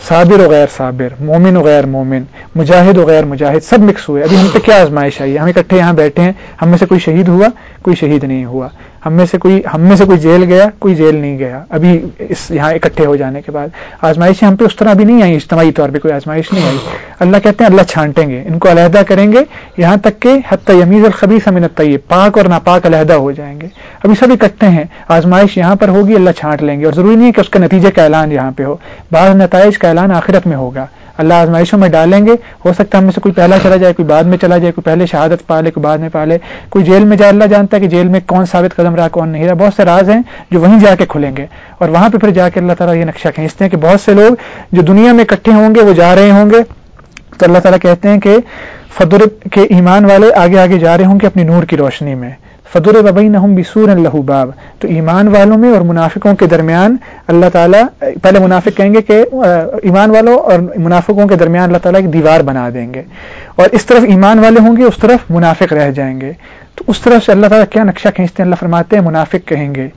صابر و غیر صابر، مومن و غیر مومن، مجاہد و غیر مجاہد، سب مکس ہوئے۔ ابھی ہم پہ کیا آزمائش آئی ہے؟ ہم اکٹھے یہاں بیٹھے ہیں، ہم میں سے کوئی شہید ہوا؟ کوئی شہید نہیں ہوا۔ ہم میں سے کوئی ہم میں سے کوئی جیل گیا، کوئی جیل نہیں گیا۔ ابھی اس یہاں اکٹھے ہو جانے کے بعد۔ آزمائشیں ہم پہ اس طرح ابھی نہیں آئی، اجتماعی طور پہ کوئی آزمائش نہیں آئی۔ اللہ کہتے ہیں اللہ چھانٹیں گے، ان کو علیحدہ کریں گے۔ یہاں تک کہ حتی یمیز الخبی سمن طیب پاک اور ناپاک علیحدہ ہو جائیں گے۔ ابھی سب اکٹھے ہیں، آزمائش یہاں پر ہوگی، اللہ چھانٹ لیں گے۔ اور ضروری نہیں ہے کہ اس کا نتیجے کا اعلان یہاں پہ ہو۔ بعض نتائج کا اعلان آخرت میں ہوگا۔ اللہ آزمائشوں میں ڈالیں گے۔ ہو سکتا ہے ہم میں سے کوئی پہلا چلا جائے، کوئی بعد میں چلا جائے، کوئی پہلے شہادت پا لے، کوئی بعد میں پا لے۔ کوئی جیل میں جائے اللہ جانتا ہے کہ جیل میں کون ثابت قدم رہا، کون نہیں رہا۔ بہت سے راز ہیں جو وہیں جا کے کھلیں گے۔ اور وہاں پہ پھر جا کے اللہ تعالیٰ یہ نقشہ کھینچتے ہیں کہ بہت سے لوگ جو دنیا میں اکٹھے ہوں گے، وہ جا رہے ہوں گے۔ تو اللہ تعالیٰ کہتے ہیں کہ فدر کے ایمان والے آگے آگے جا رہے ہوں گے اپنی نور کی روشنی میں۔ فدر وبئی نہ بسور اللہ باب۔ تو ایمان والوں میں اور منافقوں کے درمیان اللہ تعالیٰ، پہلے منافق کہیں گے کہ ایمان والوں اور منافقوں کے درمیان اللہ تعالیٰ ایک دیوار بنا دیں گے۔ اور اس طرف ایمان والے ہوں گے، اس طرف منافق رہ جائیں گے۔ تو اس طرف سے اللہ تعالیٰ کیا نقشہ کھینچتے ہیں؟ اللہ فرماتے ہیں، منافق کہیں گے۔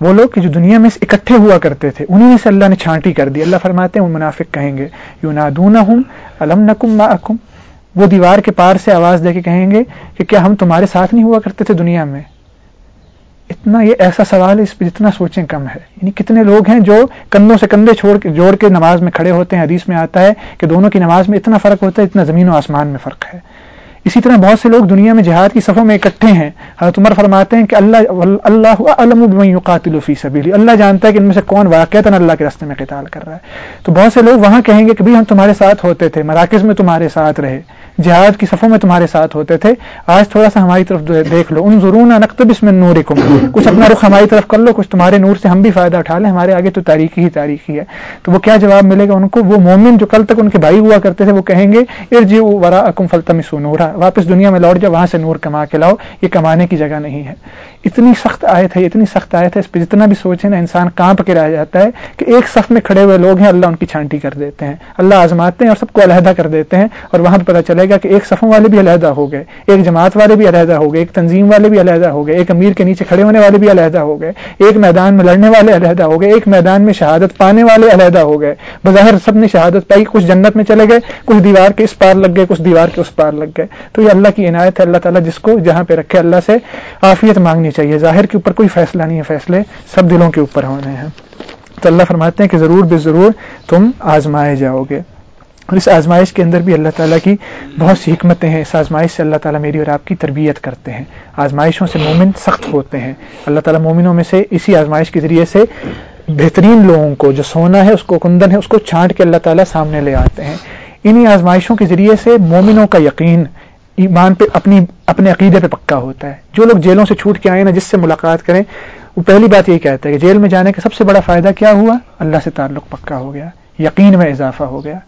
وہ لوگ کہ جو دنیا میں اکٹھے ہوا کرتے تھے انہیں سے اللہ نے چھانٹی کر دی۔ اللہ فرماتے ہیں، وہ منافق کہیں گے۔ یوں نادون ہوں الم نکم وہ دیوار کے پار سے آواز دے کے کہیں گے کہ کیا ہم تمہارے ساتھ نہیں ہوا کرتے تھے دنیا میں؟ اتنا یہ ایسا سوال ہے، اس پہ جتنا سوچیں کم ہے۔ یعنی کتنے لوگ ہیں جو کندھوں سے کندھے چھوڑ کے جوڑ کے نماز میں کھڑے ہوتے ہیں، حدیث میں آتا ہے کہ دونوں کی نماز میں اتنا فرق ہوتا ہے اتنا زمین و آسمان میں فرق ہے۔ اسی طرح بہت سے لوگ دنیا میں جہاد کی صفوں میں اکٹھے ہیں۔ حضرت عمر فرماتے ہیں کہ اللہ اللہ علم قاتل فی سبیلی۔ اللہ جانتا ہے کہ ان میں سے کون واقع اللہ کے راستے میں قتال کر رہا ہے۔ تو بہت سے لوگ وہاں کہیں گے کہ بھی ہم تمہارے ساتھ ہوتے تھے، مراکز میں تمہارے ساتھ رہے۔ جہاد کی صفوں میں تمہارے ساتھ ہوتے تھے۔ آج تھوڑا سا ہماری طرف دیکھ لو۔ ان ضرور نقطب اس میں نور کچھ اپنا رخ ہماری طرف کر لو، کچھ تمہارے نور سے ہم بھی فائدہ اٹھا لیں۔ ہمارے آگے تو تاریخی ہی تاریخی ہے۔ تو وہ کیا جواب ملے گا ان کو؟ وہ مومن جو کل تک ان کے بھائی ہوا کرتے تھے، وہ کہیں گے ارجی ورا اکم فلتم نورا۔ واپس دنیا میں لوٹ جاؤ، وہاں سے نور کما کے لاؤ۔ یہ کمانے کی جگہ نہیں ہے۔ اتنی سخت آیت ہے، اتنی سخت آیت ہے، اس پہ جتنا بھی سوچے نا، انسان کانپ کے رہ جاتا ہے کہ ایک صف میں کھڑے ہوئے لوگ ہیں، اللہ ان کی چھانٹی کر دیتے ہیں، اللہ آزماتے ہیں اور سب کو علیحدہ کر دیتے ہیں اور وہاں پہ پتہ چلے گا کہ ایک صفوں والے بھی علیحدہ ہو گئے، ایک جماعت والے بھی علیحدہ ہو گئے، ایک تنظیم والے بھی علیحدہ ہو گئے، ایک امیر کے نیچے کھڑے ہونے والے بھی علیحدہ ہو گئے، ایک میدان میں لڑنے والے علیحدہ ہو گئے، ایک میدان میں شہادت پانے والے علیحدہ ہو گئے۔ بظاہر سب نے شہادت پائی، کچھ جنت میں چلے گئے، کچھ دیوار کے اس پار لگ گئے، کچھ دیوار کے اس پار لگ گئے۔ تو یہ اللہ کی عنایت ہے، اللہ تعالیٰ جس کو جہاں پہ رکھے، اللہ سے عافیت مانگنی چاہیے۔ ظاہر کے اوپر کوئی فیصلہ نہیں ہے، فیصلے سب دلوں کے اوپر ہونے ہیں۔ تو اللہ فرماتے ہیں کہ ضرور بے ضرور تم آزمائے جاؤ گے۔ اور اس آزمائش کے اندر بھی اللہ تعالیٰ کی بہت سی حکمتیں ہیں۔ اس آزمائش سے اللہ تعالیٰ میری اور آپ کی تربیت کرتے ہیں۔ آزمائشوں سے مومن سخت ہوتے ہیں۔ اللہ تعالیٰ مومنوں میں سے اسی آزمائش کے ذریعے سے بہترین لوگوں کو، جو سونا ہے، اس کو کندن ہے، اس کو چھانٹ کے اللہ تعالیٰ سامنے لے آتے ہیں۔ انہی آزمائشوں کے ذریعے سے مومنوں کا یقین ایمان پہ اپنی اپنے عقیدے پہ پکا ہوتا ہے۔ جو لوگ جیلوں سے چھوٹ کے آئے نا، جس سے ملاقات کریں، وہ پہلی بات یہی کہتا ہے کہ جیل میں جانے کا سب سے بڑا فائدہ کیا ہوا؟ اللہ سے تعلق پکا ہو گیا، یقین میں اضافہ ہو گیا۔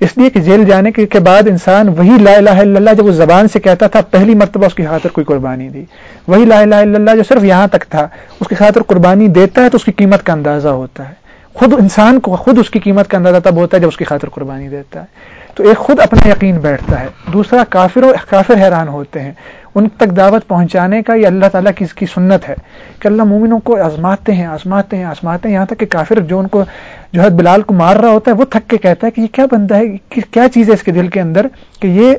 اس لیے کہ جیل جانے کے بعد انسان وہی لا الہ الا اللہ، جب وہ زبان سے کہتا تھا، پہلی مرتبہ اس کی خاطر کوئی قربانی دی۔ وہی لا الہ الا اللہ جو صرف یہاں تک تھا، اس کی خاطر قربانی دیتا ہے تو اس کی قیمت کا اندازہ ہوتا ہے۔ خود انسان کو خود اس کی قیمت کا اندازہ تب ہوتا ہے جب اس کی خاطر قربانی دیتا ہے۔ تو ایک خود اپنا یقین بیٹھتا ہے۔ دوسرا کافر و کافر حیران ہوتے ہیں۔ ان تک دعوت پہنچانے کا یہ اللہ تعالیٰ کی اس کی سنت ہے کہ اللہ مومنوں کو آزماتے ہیں آزماتے ہیں آزماتے ہیں۔ یہاں تک کہ کافر جو ان کو، جو ہے بلال کو مار رہا ہوتا ہے، وہ تھک کے کہتا ہے کہ یہ کیا بندہ ہے کیا چیز ہے اس کے دل کے اندر کہ یہ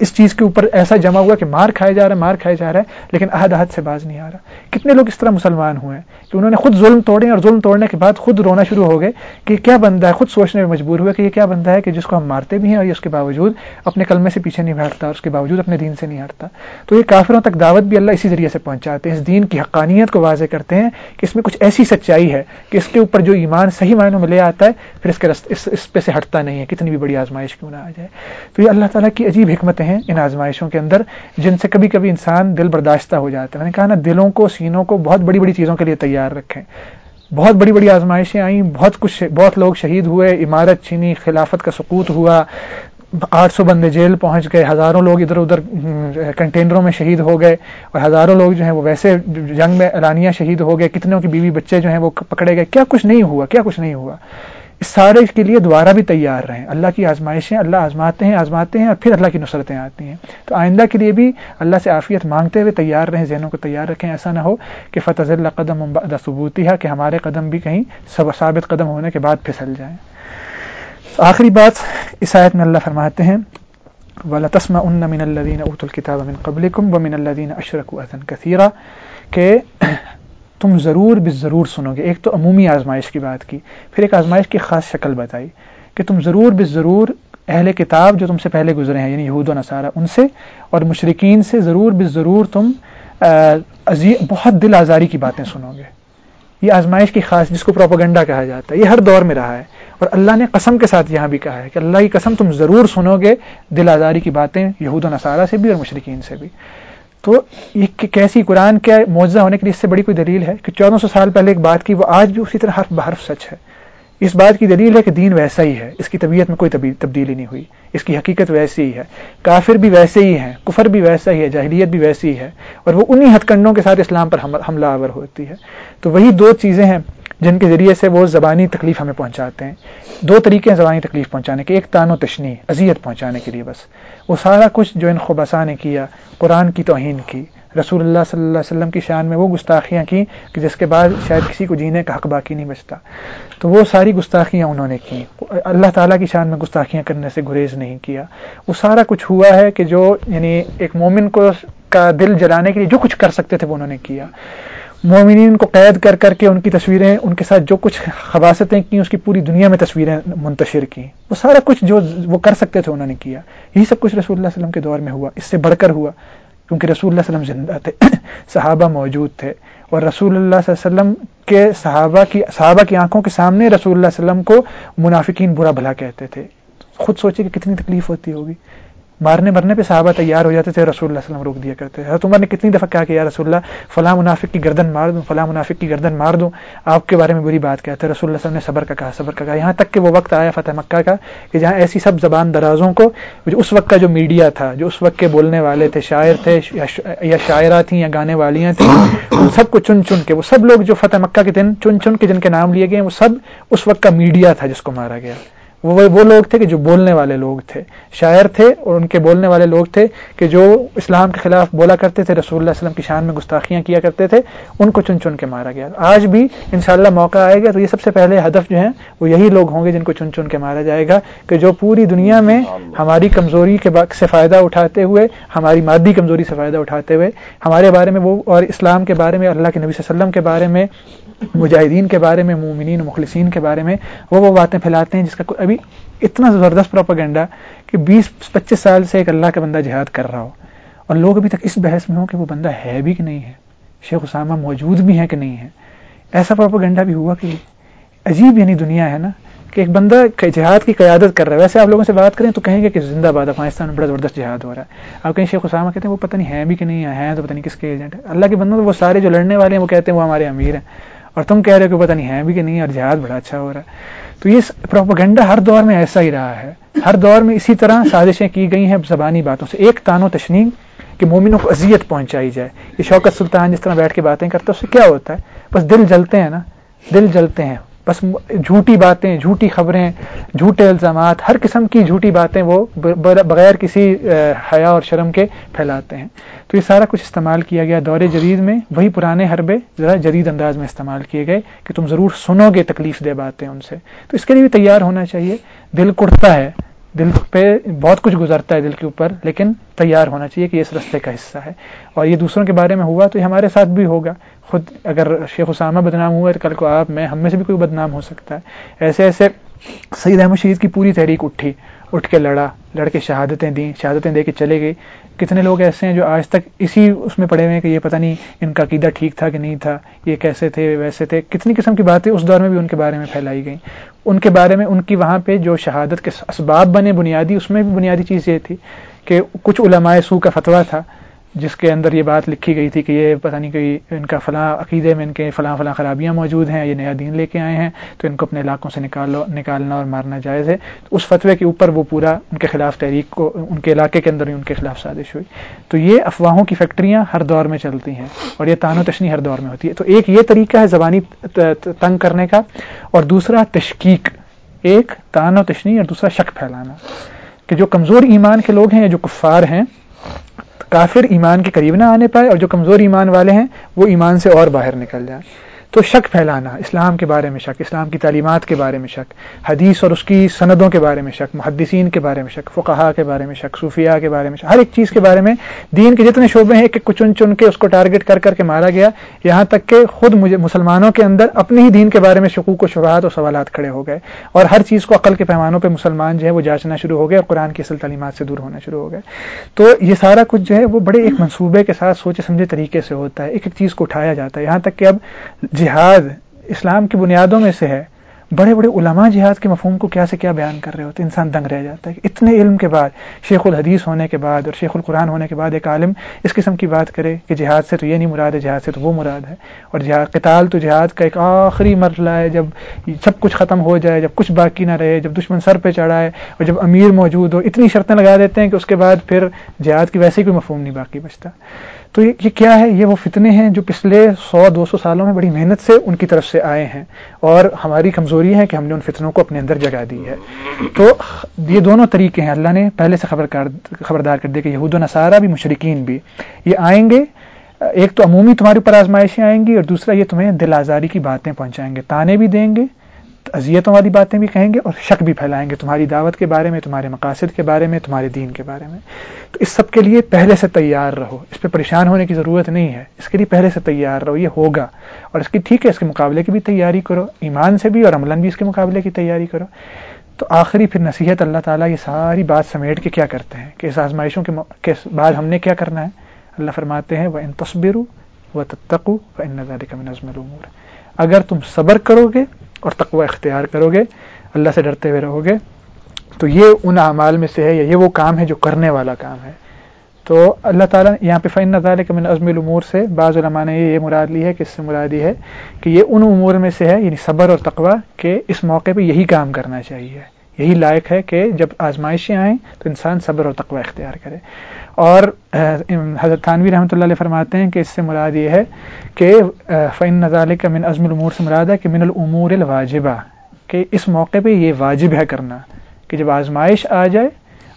اس چیز کے اوپر ایسا جمع ہوا کہ مار کھایا جا رہا ہے مار کھایا جا رہا ہے لیکن عہد عہد سے باز نہیں آ رہا۔ کتنے لوگ اس طرح مسلمان ہوئے ہیں کہ انہوں نے خود ظلم توڑے اور ظلم توڑنے کے بعد خود رونا شروع ہو گئے کہ کیا بندہ ہے؟ خود سوچنے میں مجبور ہوئے کہ یہ کیا بندہ ہے کہ جس کو ہم مارتے بھی ہیں اور یہ اس کے باوجود اپنے کلمے سے پیچھے نہیں بیٹھتا اور اس کے باوجود اپنے دین سے نہیں ہٹتا۔ تو یہ کافروں تک دعوت بھی اللہ اسی ذریعے سے پہنچاتے ہیں اس دین کی حقانیت کو واضح کرتے ہیں کہ اس میں کچھ ایسی سچائی ہے کہ اس کے اوپر جو ایمان صحیح معنوں میں لے آتا ہے پھر اس کے اس, اس پہ سے ہٹتا نہیں ہے کتنی بھی بڑی آزمائش کیوں نہ آ جائے۔ تو یہ اللہ تعالیٰ کی عجیب حکمتیں ہیں ان آزمائشوں کے اندر جن سے کبھی کبھی انسان دل برداشتہ ہو جاتا ہے۔ میں نے کہا نا، دلوں کو، سینوں کو بہت بڑی بڑی چیزوں کے لیے تیار رکھیں۔ بہت بڑی بڑی آزمائشیں آئیں، بہت کچھ، بہت لوگ شہید ہوئے، عمارت چینی خلافت کا سقوط ہوا، آٹھ سو بندے جیل پہنچ گئے، ہزاروں لوگ ادھر ادھر کنٹینروں میں شہید ہو گئے اور ہزاروں لوگ جو ہیں وہ ویسے جنگ میں اعلانیہ شہید ہو گئے۔ کتنوں کی بیوی بچے جو ہیں وہ پکڑے گئے۔ کیا کچھ نہیں ہوا، کیا کچھ نہیں ہوا۔ اس سارے کے لیے دوبارہ بھی تیار رہیں۔ اللہ کی آزمائشیں اللہ آزماتے ہیں آزماتے ہیں اور پھر اللہ کی نصرتیں آتی ہیں۔ تو آئندہ کے لیے بھی اللہ سے عافیت مانگتے ہوئے تیار رہیں، ذہنوں کو تیار رکھیں۔ ایسا نہ ہو کہ فتح اللہ قدم ثبوتی ہے کہ ہمارے قدم بھی کہیں ثابت قدم ہونے کے بعد پھسل جائیں۔ آخری بات اس آیت میں اللہ فرماتے ہیں، ولا تسما ان من الدین ات الکتاب من قبل کم و من الدین اشرک اذن کثیرہ کہ تم ضرور بھی ضرور سنو گے۔ ایک تو عمومی آزمائش کی بات کی، پھر ایک آزمائش کی خاص شکل بتائی کہ تم ضرور بھی ضرور اہل کتاب جو تم سے پہلے گزرے ہیں یعنی یہود و نصارہ، ان سے اور مشرقین سے ضرور بھی ضرور تم بہت دل آزاری کی باتیں سنو گے۔ یہ آزمائش کی خاص، جس کو پروپوگنڈا کہا جاتا ہے، یہ ہر دور میں رہا ہے۔ اور اللہ نے قسم کے ساتھ یہاں بھی کہا ہے کہ اللہ کی قسم تم ضرور سنو گے دل آزاری کی باتیں یہود و نصارہ سے بھی اور مشرقین سے بھی۔ تو یہ کیسی قرآن کے معجزہ ہونے کے لیے اس سے بڑی کوئی دلیل ہے کہ چودہ سو سال پہلے ایک بات کی وہ آج بھی اسی طرح حرف بحرف سچ ہے۔ اس بات کی دلیل ہے کہ دین ویسا ہی ہے۔ اس کی طبیعت میں کوئی تبدیلی نہیں ہوئی۔ اس کی حقیقت ویسی ہی ہے۔ کافر بھی ویسے ہی ہیں۔ کفر بھی ویسا ہی ہے۔ جاہلیت بھی ویسی ہی ہے۔ اور وہ انہی ہتھ کنڈوں کے ساتھ اسلام پر حملہ آور ہوتی ہے۔ تو وہی دو چیزیں ہیں جن کے ذریعے سے وہ زبانی تکلیف ہمیں پہنچاتے ہیں۔ دو طریقے ہیں زبانی تکلیف پہنچانے کے۔ ایک تان و تشنی، اذیت پہنچانے کے لیے بس۔ وہ سارا کچھ جو ان خبصا نے کیا، قرآن کی توہین کی، رسول اللہ صلی اللہ علیہ وسلم کی شان میں وہ گستاخیاں کی کہ جس کے بعد شاید کسی کو جینے کا حق باقی نہیں بچتا۔ تو وہ ساری گستاخیاں انہوں نے کی۔ اللہ تعالیٰ کی شان میں گستاخیاں کرنے سے گریز نہیں کیا۔ وہ سارا کچھ ہوا ہے کہ جو یعنی ایک مومن کو کا دل جلانے کے لیے جو کچھ کر سکتے تھے وہ انہوں نے کیا۔ مومنین کو قید کر کر کے ان کی تصویریں، ان کے ساتھ جو کچھ خباستیں کی اس کی پوری دنیا میں تصویریں منتشر کی وہ سارا کچھ جو وہ کر سکتے تھے، انہوں نے کیا۔ یہی سب کچھ رسول اللہ علیہ وسلم کے دور میں ہوا۔ اس سے بڑھ کر ہوا۔ کیونکہ رسول اللہ علیہ وسلم زندہ تھے، <coughs> صحابہ موجود تھے۔ اور رسول اللہ صلی اللہ علیہ وسلم کے صحابہ کی صحابہ کی آنکھوں کے سامنے رسول اللہ علیہ وسلم کو منافقین برا بھلا کہتے تھے۔ خود سوچے کہ کتنی تکلیف ہوتی ہوگی۔ مارنے مرنے پہ صحابہ تیار ہو جاتے تھے، رسول اللہ علیہ وسلم روک دیا کرتے حضرت عمر نے کتنی دفعہ کہا کہ یا رسول اللہ، فلاں منافق کی گردن مار دوں، فلاں منافق کی گردن مار دوں۔ آپ کے بارے میں بری بات کہتے رسول اللہ علیہ وسلم نے صبر کا کہا، صبر کا کہا۔ یہاں تک کہ وہ وقت آیا فتح مکہ کا کہ جہاں ایسی سب زبان درازوں کو، جو اس وقت کا جو میڈیا تھا، جو اس وقت کے بولنے والے تھے، شاعر تھے، یا شاعرہ تھیں، یا گانے والیاں تھیں ان سب کو چن چن کے، وہ سب لوگ جو فتح مکہ کے دن چن چن کے جن کے نام لیے گئے، وہ سب اس وقت کا میڈیا تھا جس کو مارا گیا۔ وہ وہ لوگ تھے کہ جو بولنے والے لوگ تھے۔ شاعر تھے اور ان کے بولنے والے لوگ تھے کہ جو اسلام کے خلاف بولا کرتے تھے رسول اللہ علیہ وسلم کی شان میں گستاخیاں کیا کرتے تھے ان کو چن چن کے مارا گیا۔ آج بھی انشاءاللہ موقع آئے گا تو یہ سب سے پہلے ہدف جو ہیں وہ یہی لوگ ہوں گے جن کو چن چن کے مارا جائے گا کہ جو پوری دنیا میں ہماری کمزوری کے سے فائدہ اٹھاتے ہوئے ہماری مادی کمزوری سے فائدہ اٹھاتے ہوئے ہمارے بارے میں وہ اور اسلام کے بارے میں اللہ کے نبی صلی اللہ علیہ وسلم کے بارے میں مجاہدین کے بارے میں، مومنین مخلصین کے بارے میں وہ وہ باتیں پھیلاتے ہیں جس کا ابھی اتنا زبردست پروپگنڈا کہ بیس، پچیس سال سے ایک اللہ کا بندہ جہاد کر رہا ہو۔ اور لوگ ابھی تک اس بحث میں ہوں کہ وہ بندہ ہے بھی کہ نہیں ہے۔ شیخ اسامہ موجود بھی ہے کہ نہیں ہے ایسا پروپگنڈا بھی ہوا کہ عجیب یعنی دنیا ہے نا کہ ایک بندہ جہاد کی قیادت کر رہا ہے۔ ویسے آپ لوگوں سے بات کریں تو کہیں گے کہ زندہ باد افغانستان میں بڑا زبردست جہاد ہو رہا ہے۔ آپ کہیں شیخ اسامہ کہتے ہیں وہ پتہ نہیں ہے بھی کہ نہیں ہے تو پتہ نہیں کس کے ایجنٹ ہے اللہ کے بندوں وہ سارے جو لڑنے والے ہیں وہ کہتے ہیں وہ ہمارے امیر ہیں۔ اور تم کہہ رہے ہو کہ پتہ نہیں ہے بھی کہ نہیں اور جہاد بڑا اچھا ہو رہا ہے۔ تو یہ پروپگنڈا ہر دور میں ایسا ہی رہا ہے۔ ہر دور میں اسی طرح سازشیں کی گئی ہیں زبانی باتوں سے۔ ایک تان و تشنی کہ مومنوں کو اذیت پہنچائی جائے۔ یہ شوکت سلطان جس طرح بیٹھ کے باتیں کرتا ہے اس سے کیا ہوتا ہے؟ بس دل جلتے ہیں نا۔ دل جلتے ہیں۔ بس جھوٹی باتیں، جھوٹی خبریں، جھوٹے الزامات، ہر قسم کی جھوٹی باتیں وہ بغیر کسی حیا اور شرم کے پھیلاتے ہیں۔ تو یہ سارا کچھ استعمال کیا گیا دور جدید میں، وہی پرانے حربے ذرا جدید انداز میں استعمال کیے گئے کہ تم ضرور سنو گے تکلیف دہ باتیں ان سے۔ تو اس کے لیے بھی تیار ہونا چاہیے، دل کڑتا ہے۔ دل پہ بہت کچھ گزرتا ہے دل کے اوپر، لیکن تیار ہونا چاہیے کہ یہ اس رستے کا حصہ ہے۔ اور یہ دوسروں کے بارے میں ہوا تو یہ ہمارے ساتھ بھی ہوگا۔ خود اگر شیخ اسامہ بدنام ہوا تو کل کو آپ، میں، ہم میں سے بھی کوئی بدنام ہو سکتا ہے۔ ایسے ایسے سعید احمد شہید کی پوری تحریک اٹھی، اٹھ کے لڑا لڑ کے شہادتیں دیں، شہادتیں دے کے چلے گئی کتنے لوگ ایسے ہیں جو آج تک اسی اس میں پڑے ہوئے ہیں کہ یہ پتہ نہیں ان کا عقیدہ ٹھیک تھا کہ نہیں تھا، یہ کیسے تھے ویسے تھے۔ کتنی قسم کی باتیں اس دور میں بھی ان کے بارے میں پھیلائی گئیں۔ ان کے بارے میں ان کی وہاں پہ جو شہادت کے اسباب بنے، بنیادی، اس میں بھی بنیادی چیز یہ تھی کہ کچھ علماء سو کا فتویٰ تھا۔ جس کے اندر یہ بات لکھی گئی تھی کہ یہ پتہ نہیں کہ ان کا فلاں عقیدے میں ان کے فلاں فلاں خرابیاں موجود ہیں، یہ نیا دین لے کے آئے ہیں، تو ان کو اپنے علاقوں سے نکالو، نکالنا اور مارنا جائز ہے۔ تو اس فتوے کے اوپر وہ پورا ان کے خلاف تحریک کو، ان کے علاقے کے اندر ہی ان کے خلاف سازش ہوئی۔ تو یہ افواہوں کی فیکٹریاں ہر دور میں چلتی ہیں اور یہ تان و تشنی ہر دور میں ہوتی ہے۔ تو ایک یہ طریقہ ہے زبانی تنگ کرنے کا اور دوسرا تشکیق ایک تان و تشنی اور دوسرا شک پھیلانا۔ کہ جو کمزور ایمان کے لوگ ہیں یا جو کفار ہیں کافر ایمان کے قریب نہ آنے پائے اور جو کمزور ایمان والے ہیں، وہ ایمان سے اور باہر نکل جائیں۔ تو شک پھیلانا، اسلام کے بارے میں شک، اسلام کی تعلیمات کے بارے میں شک، حدیث اور اس کی سندوں کے بارے میں شک، محدثین کے بارے میں شک فقہا کے بارے میں شک صوفیہ کے بارے میں شک، ہر ایک چیز کے بارے میں دین کے جتنے شعبے ہیں کہ چن چن کے اس کو ٹارگٹ کر کر کے مارا گیا، یہاں تک کہ خود مجھے مسلمانوں کے اندر اپنے ہی دین کے بارے میں شکوک و شبہات اور سوالات کھڑے ہو گئے اور ہر چیز کو عقل کے پیمانوں پہ مسلمان جو ہے وہ جانچنا شروع ہو گئے اور قرآن کی اصل تعلیمات سے دور ہونا شروع ہو گئے۔ تو یہ سارا کچھ جو ہے وہ بڑے ایک منصوبے کے ساتھ سوچے سمجھے طریقے سے ہوتا ہے، ایک ایک چیز کو اٹھایا جاتا ہے۔ یہاں تک کہ اب جہاد اسلام کی بنیادوں میں سے ہے۔ بڑے بڑے علماء جہاد کے مفہوم کو کیا سے کیا بیان کر رہے ہوتے ہیں؟ انسان دنگ رہ جاتا ہے۔ کہ اتنے علم کے بعد، شیخ الحدیث ہونے کے بعد اور شیخ القرآن ہونے کے بعد ایک عالم اس قسم کی بات کرے کہ جہاد سے تو یہ نہیں مراد ہے، جہاد سے تو وہ مراد ہے۔ اور جہاد، قتال تو جہاد کا ایک آخری مرحلہ ہے۔ جب سب کچھ ختم ہو جائے، جب کچھ باقی نہ رہے، جب دشمن سر پہ چڑھائے اور جب امیر موجود ہو، اتنی شرطیں لگا دیتے ہیں کہ اس کے بعد پھر جہاد کی ویسے کوئی مفہوم نہیں باقی بچتا۔ تو یہ کیا ہے؟ یہ وہ فتنے ہیں جو پچھلے سو دو سو سالوں میں بڑی محنت سے ان کی طرف سے آئے ہیں اور ہماری کمزوری ہے کہ ہم نے ان فتنوں کو اپنے اندر جگہ دی ہے۔ تو یہ دونوں طریقے ہیں۔ اللہ نے پہلے سے خبر خبردار کر دیا کہ یہود و نصارہ بھی مشرقین بھی۔ یہ آئیں گے، ایک تو عمومی تمہارے اوپر آزمائشیں آئیں گی اور دوسرا یہ تمہیں دل آزاری کی باتیں پہنچائیں گے۔ تانے بھی دیں گے اذیتوں والی باتیں بھی کہیں گے اور شک بھی پھیلائیں گے تمہاری دعوت کے بارے میں، تمہارے مقاصد کے بارے میں، تمہارے دین کے بارے میں۔ تو اس سب کے لیے پہلے سے تیار رہو۔ اس پہ پریشان ہونے کی ضرورت نہیں ہے۔ اس کے لیے پہلے سے تیار رہو، یہ ہوگا۔ اور اس کی ٹھیک ہے، اس کے مقابلے کی بھی تیاری کرو۔ ایمان سے بھی اور عملاً بھی اس کے مقابلے کی تیاری کرو۔ تو آخری پھر نصیحت، اللہ تعالیٰ یہ ساری بات سمیٹ کے کیا کرتے ہیں؟ کہ اس آزمائشوں کے بعد ہم نے کیا کرنا ہے؟ اللہ فرماتے ہیں وہ ان تصبر و تتقو و ان نظر نظم العمور اگر تم صبر کرو گے اور تقوی اختیار کرو گے اللہ سے ڈرتے ہوئے رہو گے۔ تو یہ ان اعمال میں سے ہے، یا یہ وہ کام ہے جو کرنے والا کام ہے۔ تو اللہ تعالیٰ یہاں پہ فن نظال کہ من عزم الامور سے بعض علماء نے یہ مراد لی ہے کہ اس سے مرادی ہے کہ یہ ان امور میں سے ہے یعنی صبر اور تقوی، کہ اس موقع پہ یہی کام کرنا چاہیے۔ یہی لائق ہے کہ جب آزمائشیں آئیں تو انسان صبر اور تقوی اختیار کرے۔ اور حضرت تھانوی رحمۃ اللہ علیہ فرماتے ہیں کہ اس سے مراد یہ ہے کہ فن نظال کا من عزم العمور سے مراد ہے کہ من العمور الواجبہ، کہ اس موقع پہ یہ واجب ہے کرنا کہ جب آزمائش آ جائے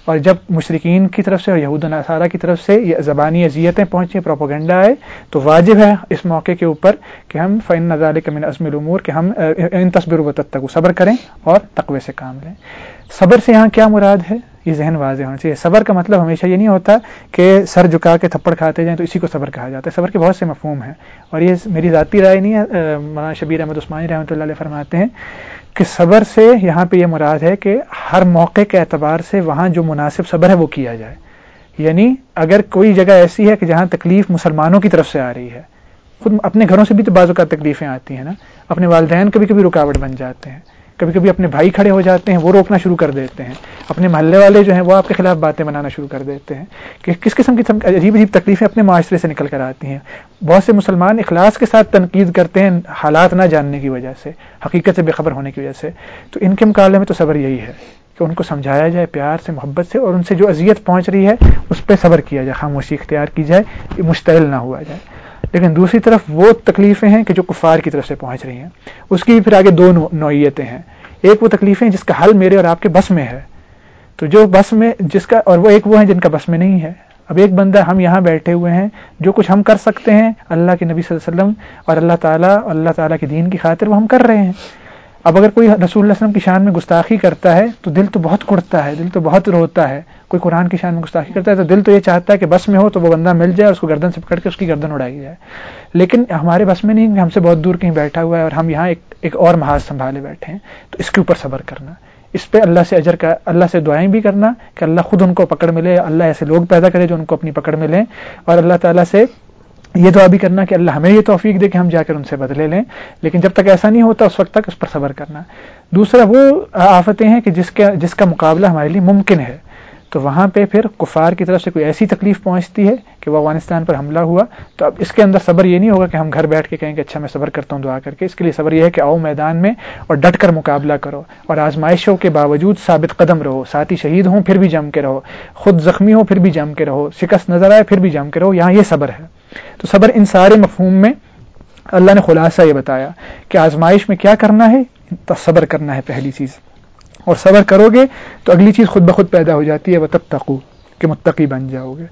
اور جب مشرقین کی طرف سے اور یہود نصارہ کی طرف سے یہ زبانی اذیتیں پہنچیں پروپوگنڈا آئے، تو واجب ہے اس موقع کے اوپر کہ ہم فن نظال من عزم العمور کہ ہم ان تصبر و تک صبر کریں اور تقوی سے کام لیں۔ صبر سے یہاں کیا مراد ہے؟ یہ ذہن واضح ہونا چاہیے۔ صبر کا مطلب ہمیشہ یہ نہیں ہوتا کہ سر جھکا کے تھپڑ کھاتے جائیں تو اسی کو صبر کہا جاتا ہے۔ صبر کے بہت سے مفہوم ہیں اور یہ میری ذاتی رائے نہیں ہے۔ مولانا شبیر احمد عثمانی رحمۃ اللہ علیہ فرماتے ہیں کہ صبر سے یہاں پہ یہ مراد ہے کہ ہر موقع کے اعتبار سے وہاں جو مناسب صبر ہے وہ کیا جائے۔ یعنی اگر کوئی جگہ ایسی ہے کہ جہاں تکلیف مسلمانوں کی طرف سے آ رہی ہے، خود اپنے گھروں سے بھی تو بعض اوقات تکلیفیں آتی ہیں نا، اپنے والدین کبھی کبھی رکاوٹ بن جاتے ہیں۔ کبھی کبھی اپنے بھائی کھڑے ہو جاتے ہیں، وہ روکنا شروع کر دیتے ہیں۔ اپنے محلے والے جو ہیں، وہ آپ کے خلاف باتیں بنانا شروع کر دیتے ہیں۔ کہ کس قسم کی عجیب عجیب تکلیفیں اپنے معاشرے سے نکل کر آتی ہیں۔ بہت سے مسلمان اخلاص کے ساتھ تنقید کرتے ہیں حالات نہ جاننے کی وجہ سے، حقیقت سے بے خبر ہونے کی وجہ سے۔ تو ان کے مقابلے میں تو صبر یہی ہے کہ ان کو سمجھایا جائے، پیار سے، محبت سے، اور ان سے جو اذیت پہنچ رہی ہے، اس پہ صبر کیا جائے، خاموشی اختیار کی جائے مشتعل نہ ہوا جائے۔ لیکن دوسری طرف وہ تکلیفیں ہیں کہ جو کفار کی طرف سے پہنچ رہی ہیں۔ اس کی پھر آگے دو نوعیتیں ہیں۔ ایک وہ تکلیفیں جس کا حل میرے اور آپ کے بس میں ہے۔ تو جو بس میں جس کا، اور وہ ایک وہ ہیں جن کا بس میں نہیں ہے۔ اب ایک بندہ ہم یہاں بیٹھے ہوئے ہیں، جو کچھ ہم کر سکتے ہیں، اللہ کے نبی صلی اللہ علیہ وسلم اور اللہ تعالیٰ اللہ تعالیٰ کے دین کی خاطر وہ ہم کر رہے ہیں۔ اب اگر کوئی رسول اللہ علیہ وسلم کی شان میں گستاخی کرتا ہے تو دل تو بہت کڑتا ہے، دل تو بہت روتا ہے۔ کوئی قرآن کی شان میں گستاخی کرتا ہے تو دل تو یہ چاہتا ہے کہ بس میں ہو تو وہ بندہ مل جائے اور اس کو گردن سے پکڑ کے اس کی گردن اڑائی جائے۔ لیکن ہمارے بس میں نہیں، ہم سے بہت دور کہیں بیٹھا ہوا ہے اور ہم یہاں ایک ایک اور محاذ سنبھالے بیٹھے ہیں۔ تو اس کے اوپر صبر کرنا۔ اس پہ اللہ سے اجر کا، اللہ سے دعائیں بھی کرنا کہ اللہ خود ان کو پکڑ ملے، اللہ ایسے لوگ پیدا کرے جو ان کو اپنی پکڑ میں لیں اور اللہ تعالیٰ سے یہ دعا بھی کرنا کہ اللہ ہمیں یہ توفیق دے کہ ہم جا کر ان سے بدلے لیں۔ لیکن جب تک ایسا نہیں ہوتا اس وقت تک اس پر صبر کرنا۔ دوسرا وہ آفتیں ہیں کہ جس کا جس کا مقابلہ ہمارے لیے ممکن ہے۔ تو وہاں پہ پھر کفار کی طرف سے کوئی ایسی تکلیف پہنچتی ہے کہ وہ افغانستان پر حملہ ہوا، تو اب اس کے اندر صبر یہ نہیں ہوگا کہ ہم گھر بیٹھ کے کہیں کہ اچھا میں صبر کرتا ہوں، دعا کر کے۔ اس کے لیے صبر یہ ہے کہ آؤ میدان میں اور ڈٹ کر مقابلہ کرو اور آزمائشوں کے باوجود ثابت قدم رہو۔ ساتھی شہید ہوں پھر بھی جم کے رہو، خود زخمی ہو پھر بھی جم کے رہو، شکست نظر آئے پھر بھی جم کے رہو۔ یہاں یہ صبر ہے۔ تو صبر ان سارے مفہوم میں اللہ نے خلاصہ یہ بتایا کہ آزمائش میں کیا کرنا ہے؟ صبر کرنا ہے پہلی چیز۔ اور صبر کرو گے تو اگلی چیز خود بخود پیدا ہو جاتی ہے وہ تب تقو کہ متقی بن جاؤ گے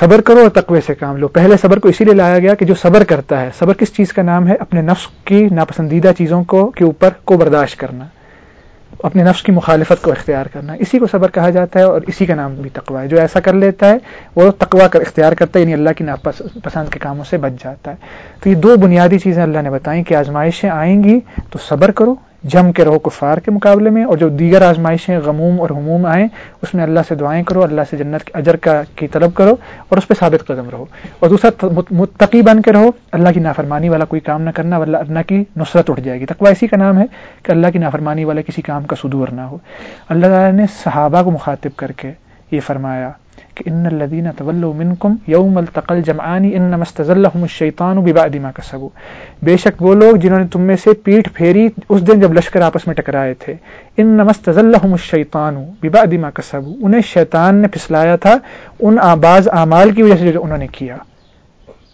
صبر کرو اور تقوی سے کام لو۔ پہلے صبر کو اسی لیے لایا گیا کہ جو صبر کرتا ہے، صبر کس چیز کا نام ہے؟ اپنے نفس کی ناپسندیدہ چیزوں کو، کے اوپر کو برداشت کرنا، اپنے نفس کی مخالفت کو اختیار کرنا۔ اسی کو صبر کہا جاتا ہے اور اسی کا نام بھی تقوا ہے۔ جو ایسا کر لیتا ہے، وہ تقوا کر اختیار کرتا ہے یعنی اللہ کی ناپسند کے کاموں سے بچ جاتا ہے۔ تو یہ دو بنیادی چیزیں اللہ نے بتائیں کہ آزمائشیں آئیں گی تو صبر کرو جم کے رہو کفار کے مقابلے میں اور جو دیگر آزمائشیں غموم اور حموم آئیں، اس میں اللہ سے دعائیں کرو، اللہ سے جنت کے اجر کا کی طلب کرو اور اس پہ ثابت قدم رہو۔ اور دوسرا متقی بن کے رہو، اللہ کی نافرمانی والا کوئی کام نہ کرنا اللہ کی نصرت اٹھ جائے گی۔ تقوا اسی کا نام ہے کہ اللہ کی نافرمانی والا کسی کام کا صدور نہ ہو۔ اللہ تعالیٰ نے صحابہ کو مخاطب کر کے یہ فرمایا کہ ان الذين تولوا منكم يوم التقى الجمعان انما استزلهم الشيطان ببعد ما كسبوا۔ بے شک وہ لوگ جنہوں نے تم میں سے پیٹ پھیری اس دن جب لشکر آپس میں ٹکرائے تھے۔ انما استزلهم الشيطان ببعد ما كسبوا۔ انہیں شیطان نے پھسلایا تھا، ان بعض اعمال کی وجہ سے جو انہوں نے کیا۔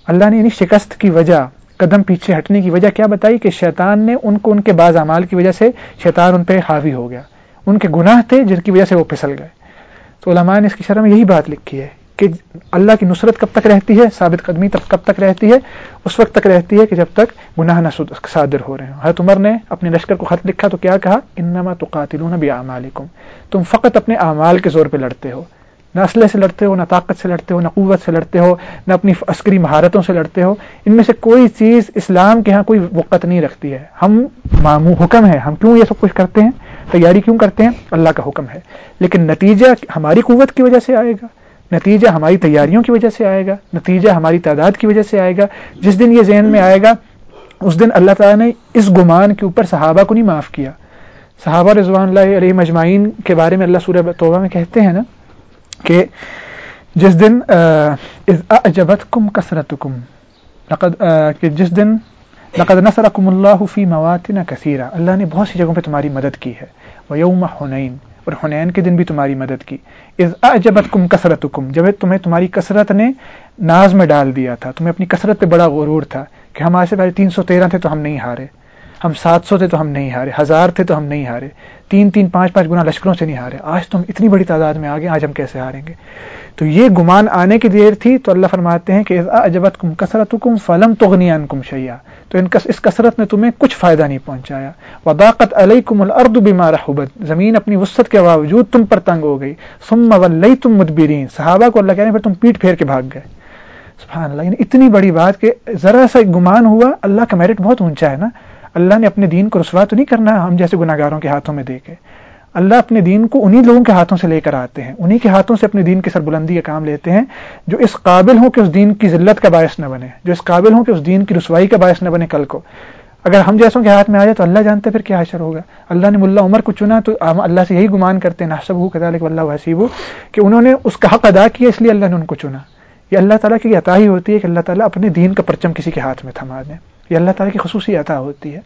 اللہ نے انہیں شکست کی وجہ، قدم پیچھے ہٹنے کی وجہ کیا بتائی کہ شیطان نے ان کو ان کے بعض اعمال کی وجہ سے شیطان ان پہ حاوی ہو گیا۔ ان کے گناہ تھے، جن کی وجہ سے وہ پھسل گئے۔ تو علماء نے اس کی شرح میں یہی بات لکھی ہے کہ اللہ کی نصرت کب تک رہتی ہے؟ ثابت قدمی تب کب تک رہتی ہے؟ اس وقت تک رہتی ہے کہ جب تک گناہ نہ صادر ہو رہے ہیں حضرت عمر نے اپنے لشکر کو خط لکھا تو کیا کہا؟ انما تو قاتل تم فقط اپنے اعمال کے زور پہ لڑتے ہو۔ نہ اسلحے سے لڑتے ہو، نہ طاقت سے لڑتے ہو، نہ قوت سے لڑتے ہو، نہ اپنی عسکری مہارتوں سے لڑتے ہو۔ ان میں سے کوئی چیز اسلام کے ہاں کوئی وقت نہیں رکھتی ہے۔ ہم معمو حکم ہے ہم کیوں یہ سب کچھ کرتے ہیں؟ تیاری کیوں کرتے ہیں؟ اللہ کا حکم ہے۔ لیکن نتیجہ ہماری قوت کی وجہ سے آئے گا۔ نتیجہ ہماری تیاریوں کی وجہ سے آئے گا۔ نتیجہ ہماری تعداد کی وجہ سے آئے گا۔ جس دن یہ ذہن میں آئے گا، اس دن اللہ تعالیٰ نے اس گمان کے اوپر صحابہ کو نہیں معاف کیا۔ صحابہ رضوان اللہ علیہ مجمعین کے بارے میں اللہ سورہ توبہ میں کہتے ہیں نا کہ جس دن اجبت کم کثرت کم کہ جس دن لقد نصرکم اللہ فی مواطن کثیرہ اللہ نے بہت سی جگہوں پہ تمہاری مدد کی ہے۔ وہ یوم حنین۔ اور حنین کے دن بھی تمہاری مدد کی۔ از اجبت کم کثرت کم جب تمہیں تمہاری کثرت نے ناز میں ڈال دیا تھا، تمہیں اپنی کثرت پہ بڑا غرور تھا کہ ہم آج سے پہلے تین سو تیرہ تھے تو ہم نہیں ہارے۔ ہم سات سو تھے تو ہم نہیں ہارے۔ ہزار تھے تو ہم نہیں ہارے۔ تین تین پانچ پانچ گنا لشکروں سے نہیں ہارے۔ آج تو ہم اتنی بڑی تعداد میں آگے آج ہم کیسے ہاریں گے؟ تو یہ گمان آنے کی دیر تھی تو اللہ فرماتے ہیں کہ اجبت کم کثرت کم فلم تغنیان کم شیا تو اس کثرت نے تمہیں کچھ فائدہ نہیں پہنچایا وضاقت علیکم الارض بما رحبت زمین اپنی وسط کے باوجود تم پر تنگ ہو گئی ثم ولیتم مدبرین صحابہ کو اللہ کہنے پھر تم پیٹ پھیر کے بھاگ گئے۔ سبحان اللہ یعنی اتنی بڑی بات کہ ذرا سا گمان ہوا، اللہ کا میرٹ بہت اونچا ہے نا۔ اللہ نے اپنے دین کو رسوا تو نہیں کرنا، ہم جیسے گناہ گاروں کے ہاتھوں میں دے کے۔ اللہ اپنے دین کو انہی لوگوں کے ہاتھوں سے لے کر آتے ہیں، انہی کے ہاتھوں سے اپنے دین کی سربلندی کا کام لیتے ہیں جو اس قابل ہوں کہ اس دین کی ذلت کا باعث نہ بنے، جو اس قابل ہوں کہ اس دین کی رسوائی کا باعث نہ بنے کل کو۔ اگر ہم جیسوں کے ہاتھ میں آ جائے تو اللہ جانتے پھر کیا حشر ہوگا۔ اللہ نے ملا عمر کو چنا تو اللہ سے یہی گمان کرتے ہیں ناصب ہو کدالک اللہ حسیب ہو کہ انہوں نے اس کا حق ادا کیا اس لیے اللہ نے ان کو چنا۔ یہ اللہ تعالیٰ کی عطا ہی ہوتی ہے کہ اللہ تعالیٰ اپنے دین کا پرچم کسی کے ہاتھ میں تھما دیں۔ یہ اللہ تعالیٰ کی خصوصی عطا ہوتی ہے۔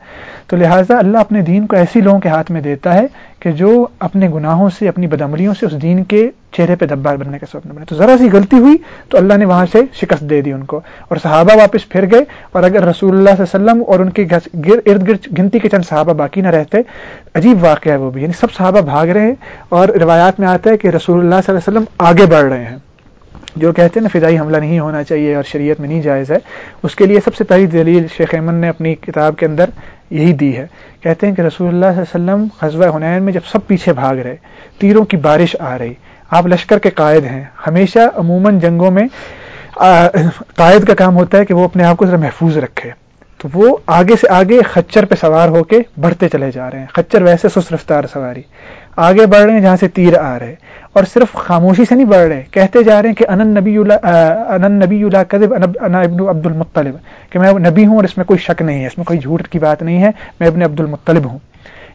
تو لہٰذا اللہ اپنے دین کو ایسی لوگوں کے ہاتھ میں دیتا ہے کہ جو اپنے گناہوں سے، اپنی بدعملیوں سے اس دین کے چہرے پہ دبار بننے کا سبب بنے۔ تو ذرا سی غلطی ہوئی تو اللہ نے وہاں سے شکست دے دی ان کو۔ اور صحابہ واپس پھر گئے اور اگر رسول اللہ صلی اللہ علیہ وسلم اور ان کے ارد گرد گنتی کے چند صحابہ باقی نہ رہتے، عجیب واقعہ ہے وہ بھی۔ یعنی سب صحابہ بھاگ رہے ہیں اور روایات میں آتا ہے کہ رسول اللہ صلی اللہ علیہ وسلم آگے بڑھ رہے ہیں۔ جو کہتے ہیں نا فضائی حملہ نہیں ہونا چاہیے اور شریعت میں نہیں جائز ہے، اس کے لیے سب سے پہلی دلیل شیخ ایمن نے اپنی کتاب کے اندر یہی دی ہے۔ کہتے ہیں کہ رسول اللہ صلی اللہ علیہ وسلم حضبہ حنین میں جب سب پیچھے بھاگ رہے، تیروں کی بارش آ رہی، آپ لشکر کے قائد ہیں، ہمیشہ عموماً جنگوں میں قائد کا کام ہوتا ہے کہ وہ اپنے آپ کو ذرا محفوظ رکھے۔ تو وہ آگے سے آگے خچر پہ سوار ہو کے بڑھتے چلے جا رہے ہیں۔ خچر ویسے سست رفتار سواری، آگے بڑھ رہے ہیں جہاں سے تیر آ رہے۔ اور صرف خاموشی سے نہیں بڑھ رہے، کہتے جا رہے ہیں کہ انن نبی انن نبی کذب، انا ابن عبد المطلب کہ میں نبی ہوں اور اس میں کوئی شک نہیں ہے، اس میں کوئی جھوٹ کی بات نہیں ہے، میں ابن عبد المطلب ہوں۔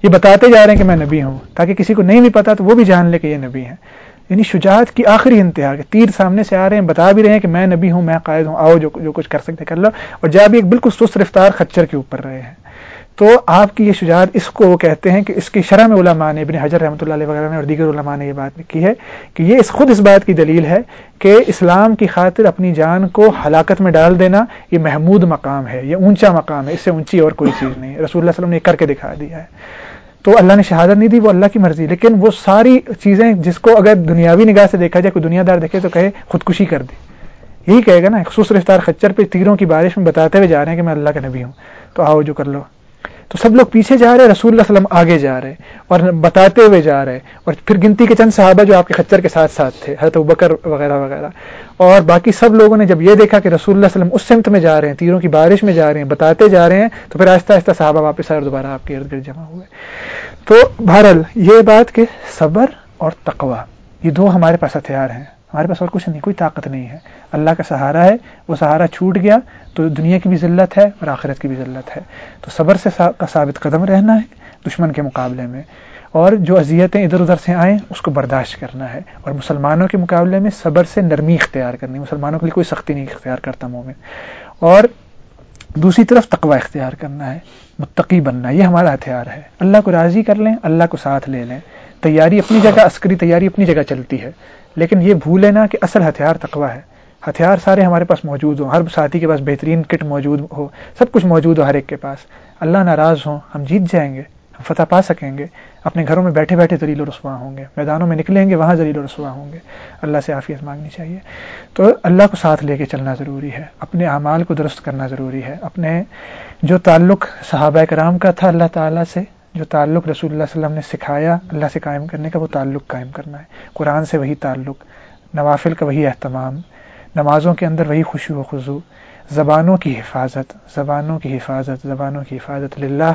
یہ بتاتے جا رہے ہیں کہ میں نبی ہوں، تاکہ کسی کو نہیں بھی پتا تو وہ بھی جان لے کہ یہ نبی ہیں۔ یعنی شجاعت کی آخری انتہا، کہ تیر سامنے سے آ رہے ہیں، بتا بھی رہے ہیں کہ میں نبی ہوں، میں قائد ہوں، آؤ جو جو کچھ کر سکتے، کر لو۔ اور جب ایک بالکل سست رفتار خچر کے اوپر رہے ہیں۔ تو آپ کی یہ شجاعت اس کو وہ کہتے ہیں کہ اس کی شرح میں علماء نے، ابن حجر رحمۃ اللہ علیہ وغیرہ نے اور دیگر علماء نے یہ بات کی ہے کہ یہ اس خود اس بات کی دلیل ہے کہ اسلام کی خاطر اپنی جان کو ہلاکت میں ڈال دینا یہ محمود مقام ہے، یہ اونچا مقام ہے، اس سے اونچی اور کوئی چیز نہیں۔ رسول اللہ علیہ وسلم نے کر کے دکھا دیا ہے۔ تو اللہ نے شہادت نہیں دی، وہ اللہ کی مرضی، لیکن وہ ساری چیزیں جس کو اگر دنیاوی نگاہ سے دیکھا جائے، کوئی دنیا دار دیکھے تو کہے خودکشی کر دی یہی کہے گا نا خصوص رفتار خچر پہ تیروں کی بارش میں بتاتے ہوئے جا رہے ہیں کہ میں اللہ کا نبی ہوں۔ تو آؤ جو کر لو۔ تو سب لوگ پیچھے جا رہے ہیں رسول اللہ علیہ وسلم آگے جا رہے اور بتاتے ہوئے جا رہے اور پھر گنتی کے چند صحابہ جو آپ کے خچر کے ساتھ ساتھ تھے، حضرت بکر وغیرہ وغیرہ۔ اور باقی سب لوگوں نے جب یہ دیکھا کہ رسول اللہ علیہ وسلم اس سمت میں جا رہے ہیں، تیروں کی بارش میں جا رہے ہیں، بتاتے جا رہے ہیں، تو پھر آہستہ آہستہ صحابہ واپس آئے اور دوبارہ آپ کے ارد گرد جمع ہوئے۔ تو بہرحال یہ بات کہ صبر اور تقوا یہ دو ہمارے پاس ہتھیار ہیں۔ ہمارے پاس اور کچھ نہیں، کوئی طاقت نہیں ہے۔ اللہ کا سہارا ہے، وہ سہارا چھوٹ گیا تو دنیا کی بھی ذلت ہے اور آخرت کی بھی ذلت ہے۔ تو صبر سے ثابت قدم رہنا ہے، دشمن کے مقابلے میں۔ اور جو اذیتیں ادھر ادھر سے آئیں، اس کو برداشت کرنا ہے۔ اور مسلمانوں کے مقابلے میں صبر سے نرمی اختیار کرنی مسلمانوں کے لیے کوئی سختی نہیں اختیار کرتا مومن۔ اور دوسری طرف تقوی اختیار کرنا ہے، متقی بننا، یہ ہمارا ہتھیار ہے۔ اللہ کو راضی کر لیں، اللہ کو ساتھ لے لیں۔ تیاری اپنی جگہ، عسکری تیاری اپنی جگہ چلتی ہے۔ لیکن یہ بھولے نا کہ اصل ہتھیار تقوی ہے۔ ہتھیار سارے ہمارے پاس موجود ہوں، ہر ساتھی کے پاس بہترین کٹ موجود ہو، سب کچھ موجود ہو ہر ایک کے پاس۔ اللہ ناراض ہوں، ہم جیت جائیں گے، ہم فتح پا سکیں گے۔ اپنے گھروں میں بیٹھے بیٹھے دلیل و رسوا ہوں گے، میدانوں میں نکلیں گے، وہاں دلیل و رسوا ہوں گے۔ اللہ سے عافیت مانگنی چاہیے۔ تو اللہ کو ساتھ لے کے چلنا ضروری ہے، اپنے اعمال کو درست کرنا ضروری ہے۔ اپنے جو تعلق صحابہ کرام کا تھا، اللہ تعالیٰ سے جو تعلق رسول اللہ علیہ وسلم نے سکھایا، اللہ سے قائم کرنے کا وہ تعلق قائم کرنا ہے۔ قرآن سے وہی تعلق، نوافل کا وہی اہتمام، نمازوں کے اندر وہی خوشی و خضو زبانوں کی حفاظت، زبانوں کی حفاظت، زبانوں کی حفاظت للہ۔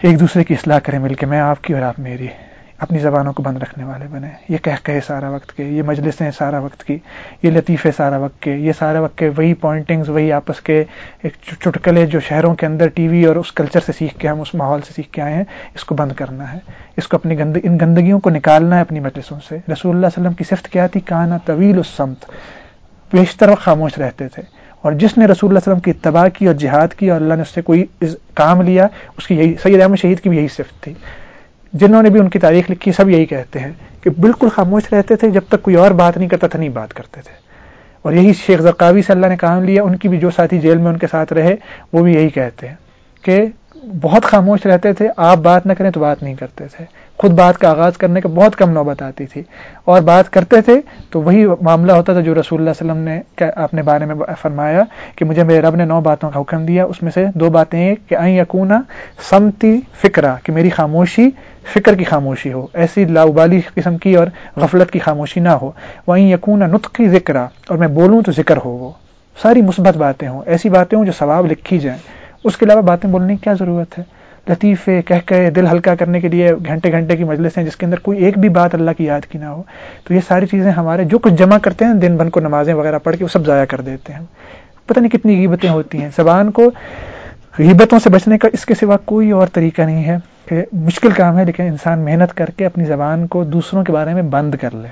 ایک دوسرے کی اصلاح کریں مل کے، میں آپ کی اور آپ میری۔ اپنی زبانوں کو بند رکھنے والے بنے۔ یہ کہہ کہے سارا وقت کے، یہ مجلسیں سارا وقت کی، یہ لطیفے سارا وقت کے، یہ سارا وقت کے، وہی پوائنٹنگز وہی آپس کے ایک چٹکلے جو شہروں کے اندر ٹی وی اور اس کلچر سے سیکھ کے ہم اس ماحول سے سیکھ کے آئے ہیں، اس کو بند کرنا ہے۔ اس کو اپنی گند، ان گندگیوں کو نکالنا ہے اپنی مجلسوں سے۔ رسول اللہ علیہ وسلم کی صفت کیا تھی؟ کانا طویل السمت بیشتر وقت خاموش رہتے تھے۔ اور جس نے رسول اللہ علیہ وسلم کی اتباع کی اور جہاد کی اور اللہ نے اس سے کوئی کام لیا، اس کی یہی، سید احمد شہید کی بھی یہی صفت تھی۔ جنہوں نے بھی ان کی تاریخ لکھی، سب یہی کہتے ہیں کہ بالکل خاموش رہتے تھے جب تک کوئی اور بات نہیں کرتا تھا، نہیں بات کرتے تھے۔ اور یہی شیخ زرقاوی صلی اللہ نے کام لیا ان کی بھی جو ساتھی جیل میں ان کے ساتھ رہے، وہ بھی یہی کہتے ہیں کہ بہت خاموش رہتے تھے، آپ بات نہ کریں تو بات نہیں کرتے تھے۔ خود بات کا آغاز کرنے کا بہت کم نوبت آتی تھی۔ اور بات کرتے تھے تو وہی معاملہ ہوتا تھا جو رسول اللہ علیہ وسلم نے اپنے بارے میں فرمایا کہ مجھے میرے رب نے نو باتوں کا حکم دیا، اس میں سے دو باتیں کہ آئیں یقونا سمتی فکرا کہ میری خاموشی فکر کی خاموشی ہو، ایسی لاؤبالی قسم کی اور غفلت کی خاموشی نہ ہو۔ وہیں یقونا نطق کی ذکر اور میں بولوں تو ذکر ہو وہ۔ ساری مثبت باتیں ہوں، ایسی باتیں ہوں جو ثواب لکھی جائیں۔ اس کے علاوہ باتیں بولنے کی کیا ضرورت ہے؟ لطیفے کہہ کہ دل ہلکا کرنے کے لیے گھنٹے گھنٹے کی مجلس ہیں جس کے اندر کوئی ایک بھی بات اللہ کی یاد کی نہ ہو۔ تو یہ ساری چیزیں ہمارے جو کچھ جمع کرتے ہیں، دن بھر کو نمازیں وغیرہ پڑھ کے وہ سب ضائع کر دیتے ہیں۔ پتہ نہیں کتنی غیبتیں ہوتی ہیں۔ زبان کو غیبتوں سے بچنے کا اس کے سوا کوئی اور طریقہ نہیں ہے کہ مشکل کام ہے، لیکن انسان محنت کر کے اپنی زبان کو دوسروں کے بارے میں بند کر لے۔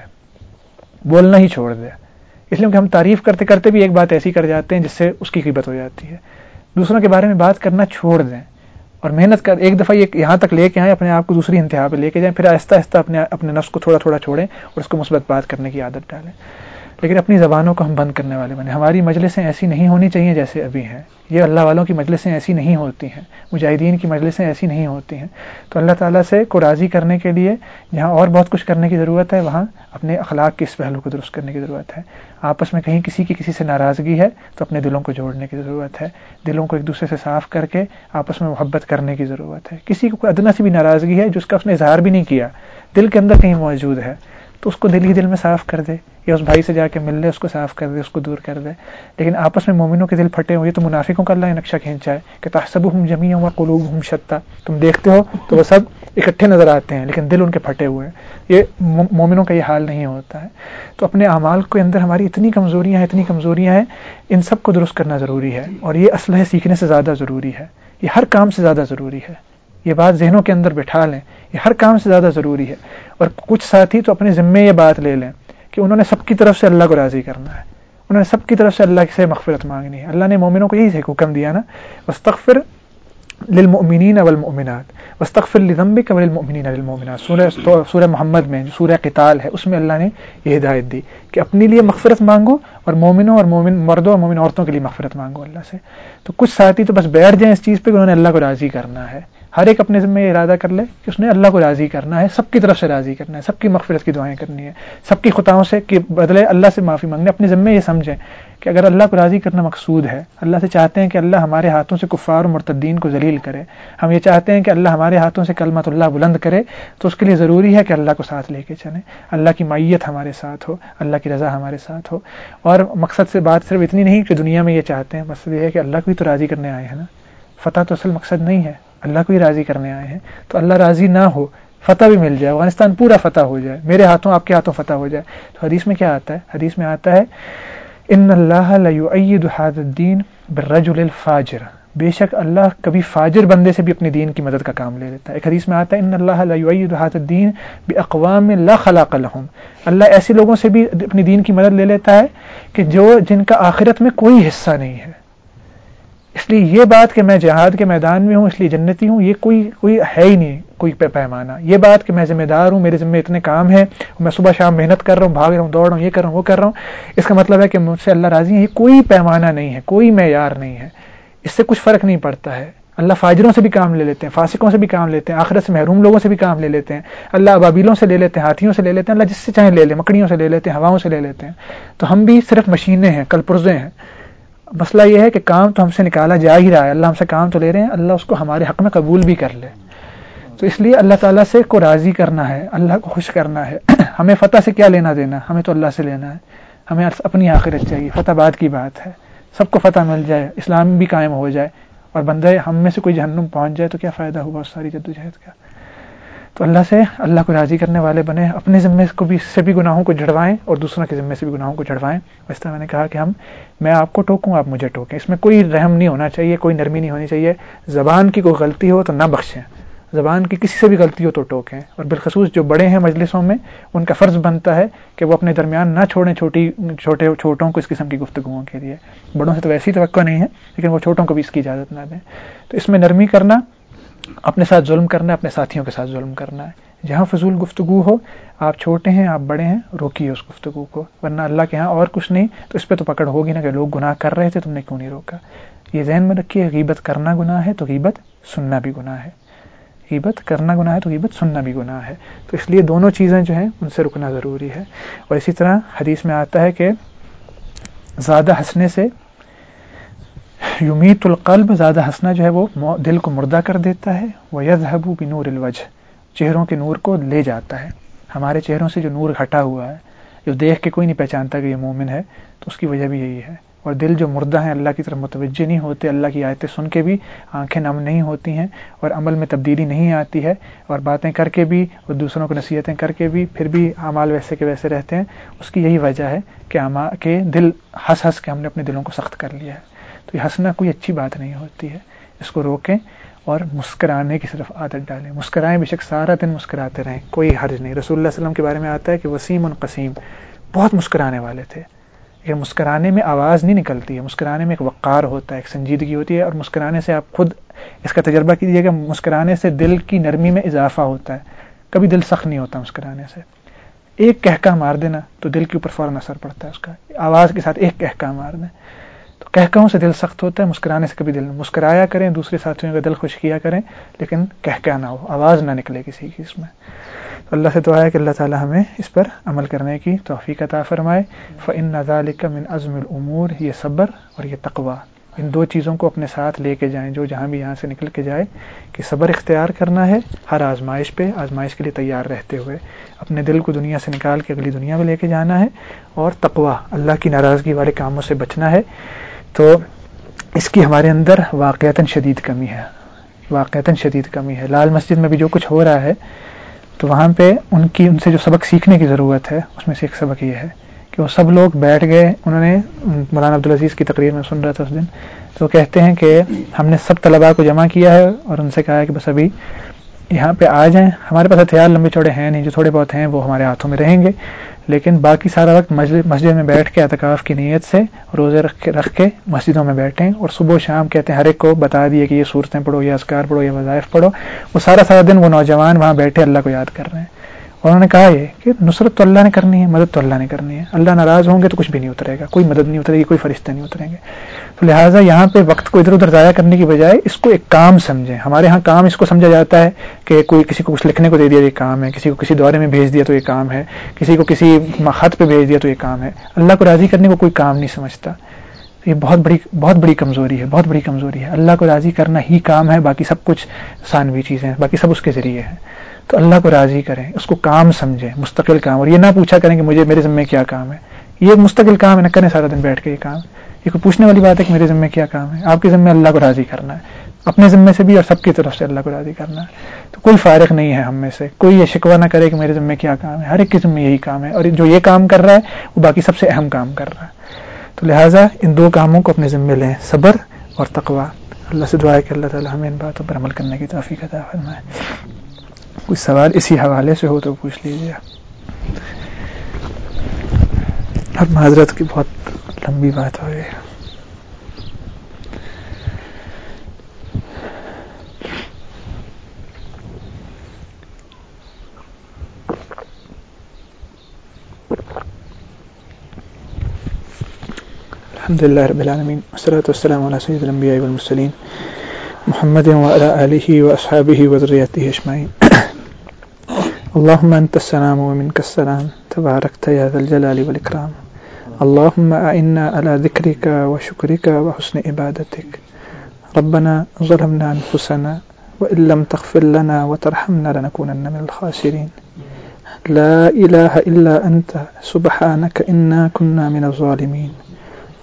بولنا ہی چھوڑ دے۔ اس لیے کہ ہم تعریف کرتے کرتے بھی ایک بات ایسی کر جاتے ہیں جس سے اس کی قیمت ہو جاتی ہے۔ دوسروں کے بارے میں بات کرنا چھوڑ دیں۔ اور محنت کر، ایک دفعہ یہ یہاں تک لے کے آئیں، اپنے آپ کو دوسری انتہا پہ لے کے جائیں، پھر آہستہ آہستہ اپنے اپنے نفس کو تھوڑا تھوڑا چھوڑیں اور اس کو مثبت بات کرنے کی عادت ڈالیں۔ لیکن اپنی زبانوں کو ہم بند کرنے والے بنے۔ ہماری مجلسیں ایسی نہیں ہونی چاہیے جیسے ابھی ہیں۔ یہ اللہ والوں کی مجلسیں ایسی نہیں ہوتی ہیں۔ مجاہدین کی مجلسیں ایسی نہیں ہوتی ہیں۔ تو اللہ تعالیٰ سے کو راضی کرنے کے لیے جہاں اور بہت کچھ کرنے کی ضرورت ہے، وہاں اپنے اخلاق کے اس پہلو کو درست کرنے کی ضرورت ہے۔ آپس میں کہیں کسی کی کسی سے ناراضگی ہے تو اپنے دلوں کو جوڑنے کی ضرورت ہے۔ دلوں کو ایک دوسرے سے صاف کر کے آپس میں محبت کرنے کی ضرورت ہے۔ کسی کو کوئی ادنا سی بھی ناراضگی ہے جس کا اس نے اظہار بھی نہیں کیا، دل کے اندر کہیں موجود ہے۔ تو اس کو دل ہی دل میں صاف کر دے، یا اس بھائی سے جا کے مل لے اس کو صاف کر دے، اس کو دور کر دے۔ لیکن آپس میں مومنوں کے دل پھٹے ہوئے تو منافقوں کا اللہ نقشہ کھینچا ہے کہ تحسب ہم جمی ہوا قلوب ہم شتا۔ تم دیکھتے ہو تو وہ سب اکٹھے نظر آتے ہیں، لیکن دل ان کے پھٹے ہوئے ہیں۔ یہ مومنوں کا یہ حال نہیں ہوتا ہے۔ تو اپنے اعمال کے اندر ہماری اتنی کمزوریاں ہیں، اتنی کمزوریاں ہیں، ان سب کو درست کرنا ضروری ہے۔ اور یہ اسلحے سیکھنے سے زیادہ ضروری ہے۔ یہ ہر کام سے زیادہ ضروری ہے۔ یہ بات ذہنوں کے اندر بٹھا لیں۔ یہ ہر کام سے زیادہ ضروری ہے۔ اور کچھ ساتھی تو اپنے ذمے یہ بات لے لیں کہ انہوں نے سب کی طرف سے اللہ کو راضی کرنا ہے۔ انہوں نے سب کی طرف سے اللہ سے مغفرت مانگنی ہے۔ اللہ نے مومنوں کو یہی حکم دیا نا وسطر للمؤمنین والمؤمنات۔ وسطر لذنبک وللمؤمنین والمؤمنات۔ سورہ سورہ محمد میں جو سورہ قتال ہے، اس میں اللہ نے یہ ہدایت دی کہ اپنے لیے مغفرت مانگو اور مومنوں اور مومن مردوں اور مومن عورتوں کے لیے مغفرت مانگو اللہ سے۔ تو کچھ ساتھی تو بس بیٹھ جائیں اس چیز پہ کہ انہوں نے اللہ کو راضی کرنا ہے۔ ہر ایک اپنے ذمہ یہ ارادہ کر لے کہ اس نے اللہ کو راضی کرنا ہے، سب کی طرف سے راضی کرنا ہے، سب کی مغفرت کی دعائیں کرنی ہے سب کی خطاؤں سے کہ بدلے اللہ سے معافی مانگنے۔ اپنے ذمے یہ سمجھیں کہ اگر اللہ کو راضی کرنا مقصود ہے، اللہ سے چاہتے ہیں کہ اللہ ہمارے ہاتھوں سے کفار و مرتدین کو ذلیل کرے۔ ہم یہ چاہتے ہیں کہ اللہ ہمارے ہاتھوں سے کلمت اللہ بلند کرے، تو اس کے لیے ضروری ہے کہ اللہ کو ساتھ لے کے چلیں۔ اللہ کی مائیت ہمارے ساتھ ہو، اللہ کی رضا ہمارے ساتھ ہو۔ اور مقصد سے بات صرف اتنی نہیں کہ دنیا میں یہ چاہتے ہیں، مقصد یہ ہے کہ اللہ کو بھی تو راضی کرنے آئے ہیں نا۔ فتح تو اصل مقصد نہیں ہے۔ اللہ کو ہی راضی کرنے آئے ہیں۔ تو اللہ راضی نہ ہو، فتح بھی مل جائے، افغانستان پورا فتح ہو جائے، میرے ہاتھوں آپ کے ہاتھوں فتح ہو جائے۔ تو حدیث میں کیا آتا ہے؟ حدیث میں آتا ہے، ان اللہ الدین برجل الفاجر. بے شک اللہ کبھی فاجر بندے سے بھی اپنی دین کی مدد کا کام لے لیتا ہے۔ ایک حدیث میں آتا ہے، ان اللہ الدین اقوام اللہ خلاق لهم. اللہ ایسے لوگوں سے بھی اپنی دین کی مدد لے لیتا ہے کہ جو، جن کا آخرت میں کوئی حصہ نہیں ہے۔ اس لیے یہ بات کہ میں جہاد کے میدان میں ہوں، اس لیے جنتی ہوں، یہ کوئی کوئی ہے ہی نہیں، کوئی پیمانہ۔ یہ بات کہ میں ذمہ دار ہوں، میرے ذمہ اتنے کام ہیں، میں صبح شام محنت کر رہا ہوں، بھاگ رہا ہوں، دوڑ رہا ہوں، یہ کر رہا ہوں، وہ کر رہا ہوں، اس کا مطلب ہے کہ مجھ سے اللہ راضی ہے یہ کوئی پیمانہ نہیں ہے، کوئی معیار نہیں ہے۔ اس سے کچھ فرق نہیں پڑتا ہے۔ اللہ فاجروں سے بھی کام لے لیتے ہیں، فاسقوں سے بھی کام لیتے ہیں، آخرت سے محروم لوگوں سے بھی کام لے لیتے ہیں۔ اللہ ابابیلوں سے لے لیتے ہیں، ہاتھیوں سے لے لیتے ہیں، اللہ جس سے چاہیں لے لیں مکڑیوں سے لے لیتے ہیں، ہواؤں سے لے لیتے ہیں۔ تو ہم بھی صرف مشینیں ہیں، کل پرزے ہیں۔ مسئلہ یہ ہے کہ کام تو ہم سے نکالا جا ہی رہا ہے۔ اللہ ہم سے کام تو لے رہے ہیں، اللہ اس کو ہمارے حق میں قبول بھی کر لے۔ تو اس لیے اللہ تعالیٰ سے کو راضی کرنا ہے، اللہ کو خوش کرنا ہے۔ <clears throat> ہمیں فتح سے کیا لینا دینا؟ ہمیں تو اللہ سے لینا ہے۔ ہمیں اپنی آخرت چاہیے۔ فتح بعد کی بات ہے۔ سب کو فتح مل جائے، اسلام بھی قائم ہو جائے۔ اور بندہ ہم میں سے کوئی جہنم پہنچ جائے تو کیا فائدہ ہوا اس ساری جدوجہد کا۔ تو اللہ سے اللہ کو راضی کرنے والے بنے، اپنے ذمے کو بھی سے بھی گناہوں کو جھڑوائیں اور دوسروں کے ذمے سے بھی گناہوں کو جھڑوائیں۔ اس طرح میں نے کہا کہ ہم، میں آپ کو ٹوکوں، آپ مجھے ٹوکیں۔ اس میں کوئی رحم نہیں ہونا چاہیے، کوئی نرمی نہیں ہونی چاہیے۔ زبان کی کوئی غلطی ہو تو نہ بخشیں۔ زبان کی کسی سے بھی غلطی ہو تو ٹوکیں۔ اور بالخصوص جو بڑے ہیں مجلسوں میں، ان کا فرض بنتا ہے کہ وہ اپنے درمیان نہ چھوڑیں چھوٹی، چھوٹے چھوٹوں کو اس قسم کی گفتگوؤں کے لیے۔ بڑوں سے تو ویسی توقع نہیں ہے، لیکن وہ چھوٹوں کو بھی اس کی اجازت نہ دیں۔ تو اس میں نرمی کرنا اپنے ساتھ ظلم کرنا ہے، اپنے ساتھیوں کے ساتھ ظلم کرنا ہے۔ جہاں فضول گفتگو ہو، آپ چھوٹے ہیں، آپ بڑے ہیں، روکیے اس گفتگو کو، ورنہ اللہ کے ہاں اور کچھ نہیں۔ تو اس پہ تو پکڑ ہوگی نا کہ لوگ گناہ کر رہے تھے، تم نے کیوں نہیں روکا؟ یہ ذہن میں رکھیے، غیبت کرنا گناہ ہے تو غیبت سننا بھی گناہ ہے۔ غیبت کرنا گناہ ہے تو غیبت سننا بھی گناہ ہے۔ تو اس لیے دونوں چیزیں جو ہیں، ان سے رکنا ضروری ہے۔ اور اسی طرح حدیث میں آتا ہے کہ زیادہ ہنسنے سے یمیت القلب، زیادہ ہنسنا جو ہے وہ دل کو مردہ کر دیتا ہے وہ یذہب بنور الوجہ، چہروں کے نور کو لے جاتا ہے۔ ہمارے چہروں سے جو نور ہٹا ہوا ہے، جو دیکھ کے کوئی نہیں پہچانتا کہ یہ مومن ہے، تو اس کی وجہ بھی یہی ہے۔ اور دل جو مردہ ہیں، اللہ کی طرف متوجہ نہیں ہوتے، اللہ کی آیتیں سن کے بھی آنکھیں نم نہیں ہوتی ہیں اور عمل میں تبدیلی نہیں آتی ہے۔ اور باتیں کر کے بھی اور دوسروں کو نصیحتیں کر کے بھی پھر بھی اعمال ویسے کے ویسے رہتے ہیں۔ اس کی یہی وجہ ہے کہ کہ دل ہنس ہنس کے ہم نے اپنے دلوں کو سخت کر لیا ہے۔ تو یہ ہنسنا کوئی اچھی بات نہیں ہوتی ہے۔ اس کو روکیں اور مسکرانے کی صرف عادت ڈالیں۔ مسکرائیں، بے شک سارا دن مسکراتے رہیں، کوئی حرج نہیں۔ رسول اللہ علیہ وسلم کے بارے میں آتا ہے کہ وسیم القسیم بہت مسکرانے والے تھے۔ لیکن مسکرانے میں آواز نہیں نکلتی ہے، مسکرانے میں ایک وقار ہوتا ہے، ایک سنجیدگی ہوتی ہے اور مسکرانے سے آپ خود اس کا تجربہ کیجیے کہ مسکرانے سے دل کی نرمی میں اضافہ ہوتا ہے۔ کبھی دل سخت نہیں ہوتا مسکرانے سے۔ ایک کہکا مار دینا تو دل کے اوپر فوراً اثر پڑتا ہے اس کا۔ آواز کے ساتھ ایک کہکا مار دیں تو کہکہوں سے دل سخت ہوتا ہے، مسکرانے سے کبھی دل مسکرایا کریں، دوسرے ساتھیوں کا دل خوش کیا کریں، لیکن کہہ نہ ہو، آواز نہ نکلے کسی کی اس میں۔ تو اللہ سے دعا ہے کہ اللہ تعالی ہمیں اس پر عمل کرنے کی توفیق عطا فرمائے۔ فن من عزم العمور یہ صبر اور یہ تقوا ان دو چیزوں کو اپنے ساتھ لے کے جائیں، جو جہاں بھی یہاں سے نکل کے جائے، کہ صبر اختیار کرنا ہے، ہر آزمائش پہ، آزمائش کے لیے تیار رہتے ہوئے۔ اپنے دل کو دنیا سے نکال کے اگلی دنیا میں لے کے جانا ہے، اور تقوا اللہ کی ناراضگی والے کاموں سے بچنا ہے۔ تو اس کی ہمارے اندر واقعتاً شدید کمی ہے، واقعتاً شدید کمی ہے۔ لال مسجد میں بھی جو کچھ ہو رہا ہے، تو وہاں پہ ان کی، ان سے جو سبق سیکھنے کی ضرورت ہے، اس میں سے ایک سبق یہ ہے کہ وہ سب لوگ بیٹھ گئے۔ انہوں نے، مولانا عبدالعزیز کی تقریر میں سن رہا تھا اس دن، تو وہ کہتے ہیں کہ ہم نے سب طلباء کو جمع کیا ہے اور ان سے کہا ہے کہ بس ابھی یہاں پہ آ جائیں۔ ہمارے پاس ہتھیار لمبے چوڑے ہیں نہیں، جو تھوڑے بہت ہیں، وہ ہمارے ہاتھوں میں رہیں گے۔ لیکن باقی سارا وقت مسجد میں بیٹھ کے اعتکاف کی نیت سے روزے رکھ کے رکھ کے مسجدوں میں بیٹھیں اور صبح و شام کہتے ہیں، ہر ایک کو بتا دیے کہ یہ صورتیں پڑھو یا اسکار پڑھو یا وظائف پڑھو۔ وہ سارا سارا دن وہ نوجوان وہاں بیٹھے اللہ کو یاد کر رہے ہیں۔ انہوں نے کہا یہ کہ نصرت تو اللہ نے کرنی ہے، مدد تو اللہ نے کرنی ہے۔ اللہ ناراض ہوں گے تو کچھ بھی نہیں اترے گا، کوئی مدد نہیں اترے گی، کوئی فرشتے نہیں اتریں گے۔ تو لہٰذا یہاں پہ وقت کو ادھر ادھر ضائع کرنے کی بجائے اس کو ایک کام سمجھیں۔ ہمارے ہاں کام اس کو سمجھا جاتا ہے کہ کوئی کسی کو کچھ لکھنے کو دے دیا تو یہ کام ہے، کسی کو کسی دورے میں بھیج دیا تو یہ کام ہے، کسی کو کسی خط پہ بھیج دیا تو یہ کام ہے۔ اللہ کو راضی کرنے کو کوئی کام نہیں سمجھتا۔ یہ بہت بڑی بہت بڑی کمزوری ہے، بہت بڑی کمزوری ہے۔ اللہ کو راضی کرنا ہی کام ہے، باقی سب کچھ ثانوی چیزیں باقی سب اس کے ذریعے ہیں۔ تو اللہ کو راضی کریں، اس کو کام سمجھیں، مستقل کام۔ اور یہ نہ پوچھا کریں کہ مجھے میرے ذمے کیا کام ہے۔ یہ مستقل کام ہے، نہ کریں سارا دن بیٹھ کے یہ کام۔ یہ کوئی پوچھنے والی بات ہے کہ میرے ذمے کیا کام ہے؟ آپ کے ذمے اللہ کو راضی کرنا ہے۔ اپنے ذمے سے بھی اور سب کی طرف سے اللہ کو راضی کرنا ہے۔ تو کوئی فارغ نہیں ہے ہم میں سے۔ کوئی یہ شکوہ نہ کرے کہ میرے ذمے کیا کام ہے۔ ہر ایک کے ذمے یہی کام ہے اور جو یہ کام کر رہا ہے، وہ باقی سب سے اہم کام کر رہا ہے۔ تو لہٰذا ان دو کاموں کو اپنے ذمے لیں۔ صبر اور تقوا اللہ سے دعا ہے کہ اللہ تعالیٰ ہمیں ان باتوں پر عمل کرنے کی توفیق عطا فرمائے۔ کوئی سوال اسی حوالے سے ہو تو پوچھ لیجیے۔ اور معذرت کی بہت لمبی بات ہو گئی۔ الحمد لله رب العالمين والصلاة والسلام على سيد الأنبياء والمرسلين محمد وعلى آله وأصحابه وذريته أجمعين اللهم أنت السلام ومنك السلام تباركت يا ذا الجلال والإكرام اللهم أعنا على ذكرك وشكرك وحسن عبادتك. ربنا ظلمنا أنفسنا وإن لم تغفر لنا وترحمنا لنكونن من الخاسرين. لا إله إلا أنت، سبحانك إنا كنا من الظالمين.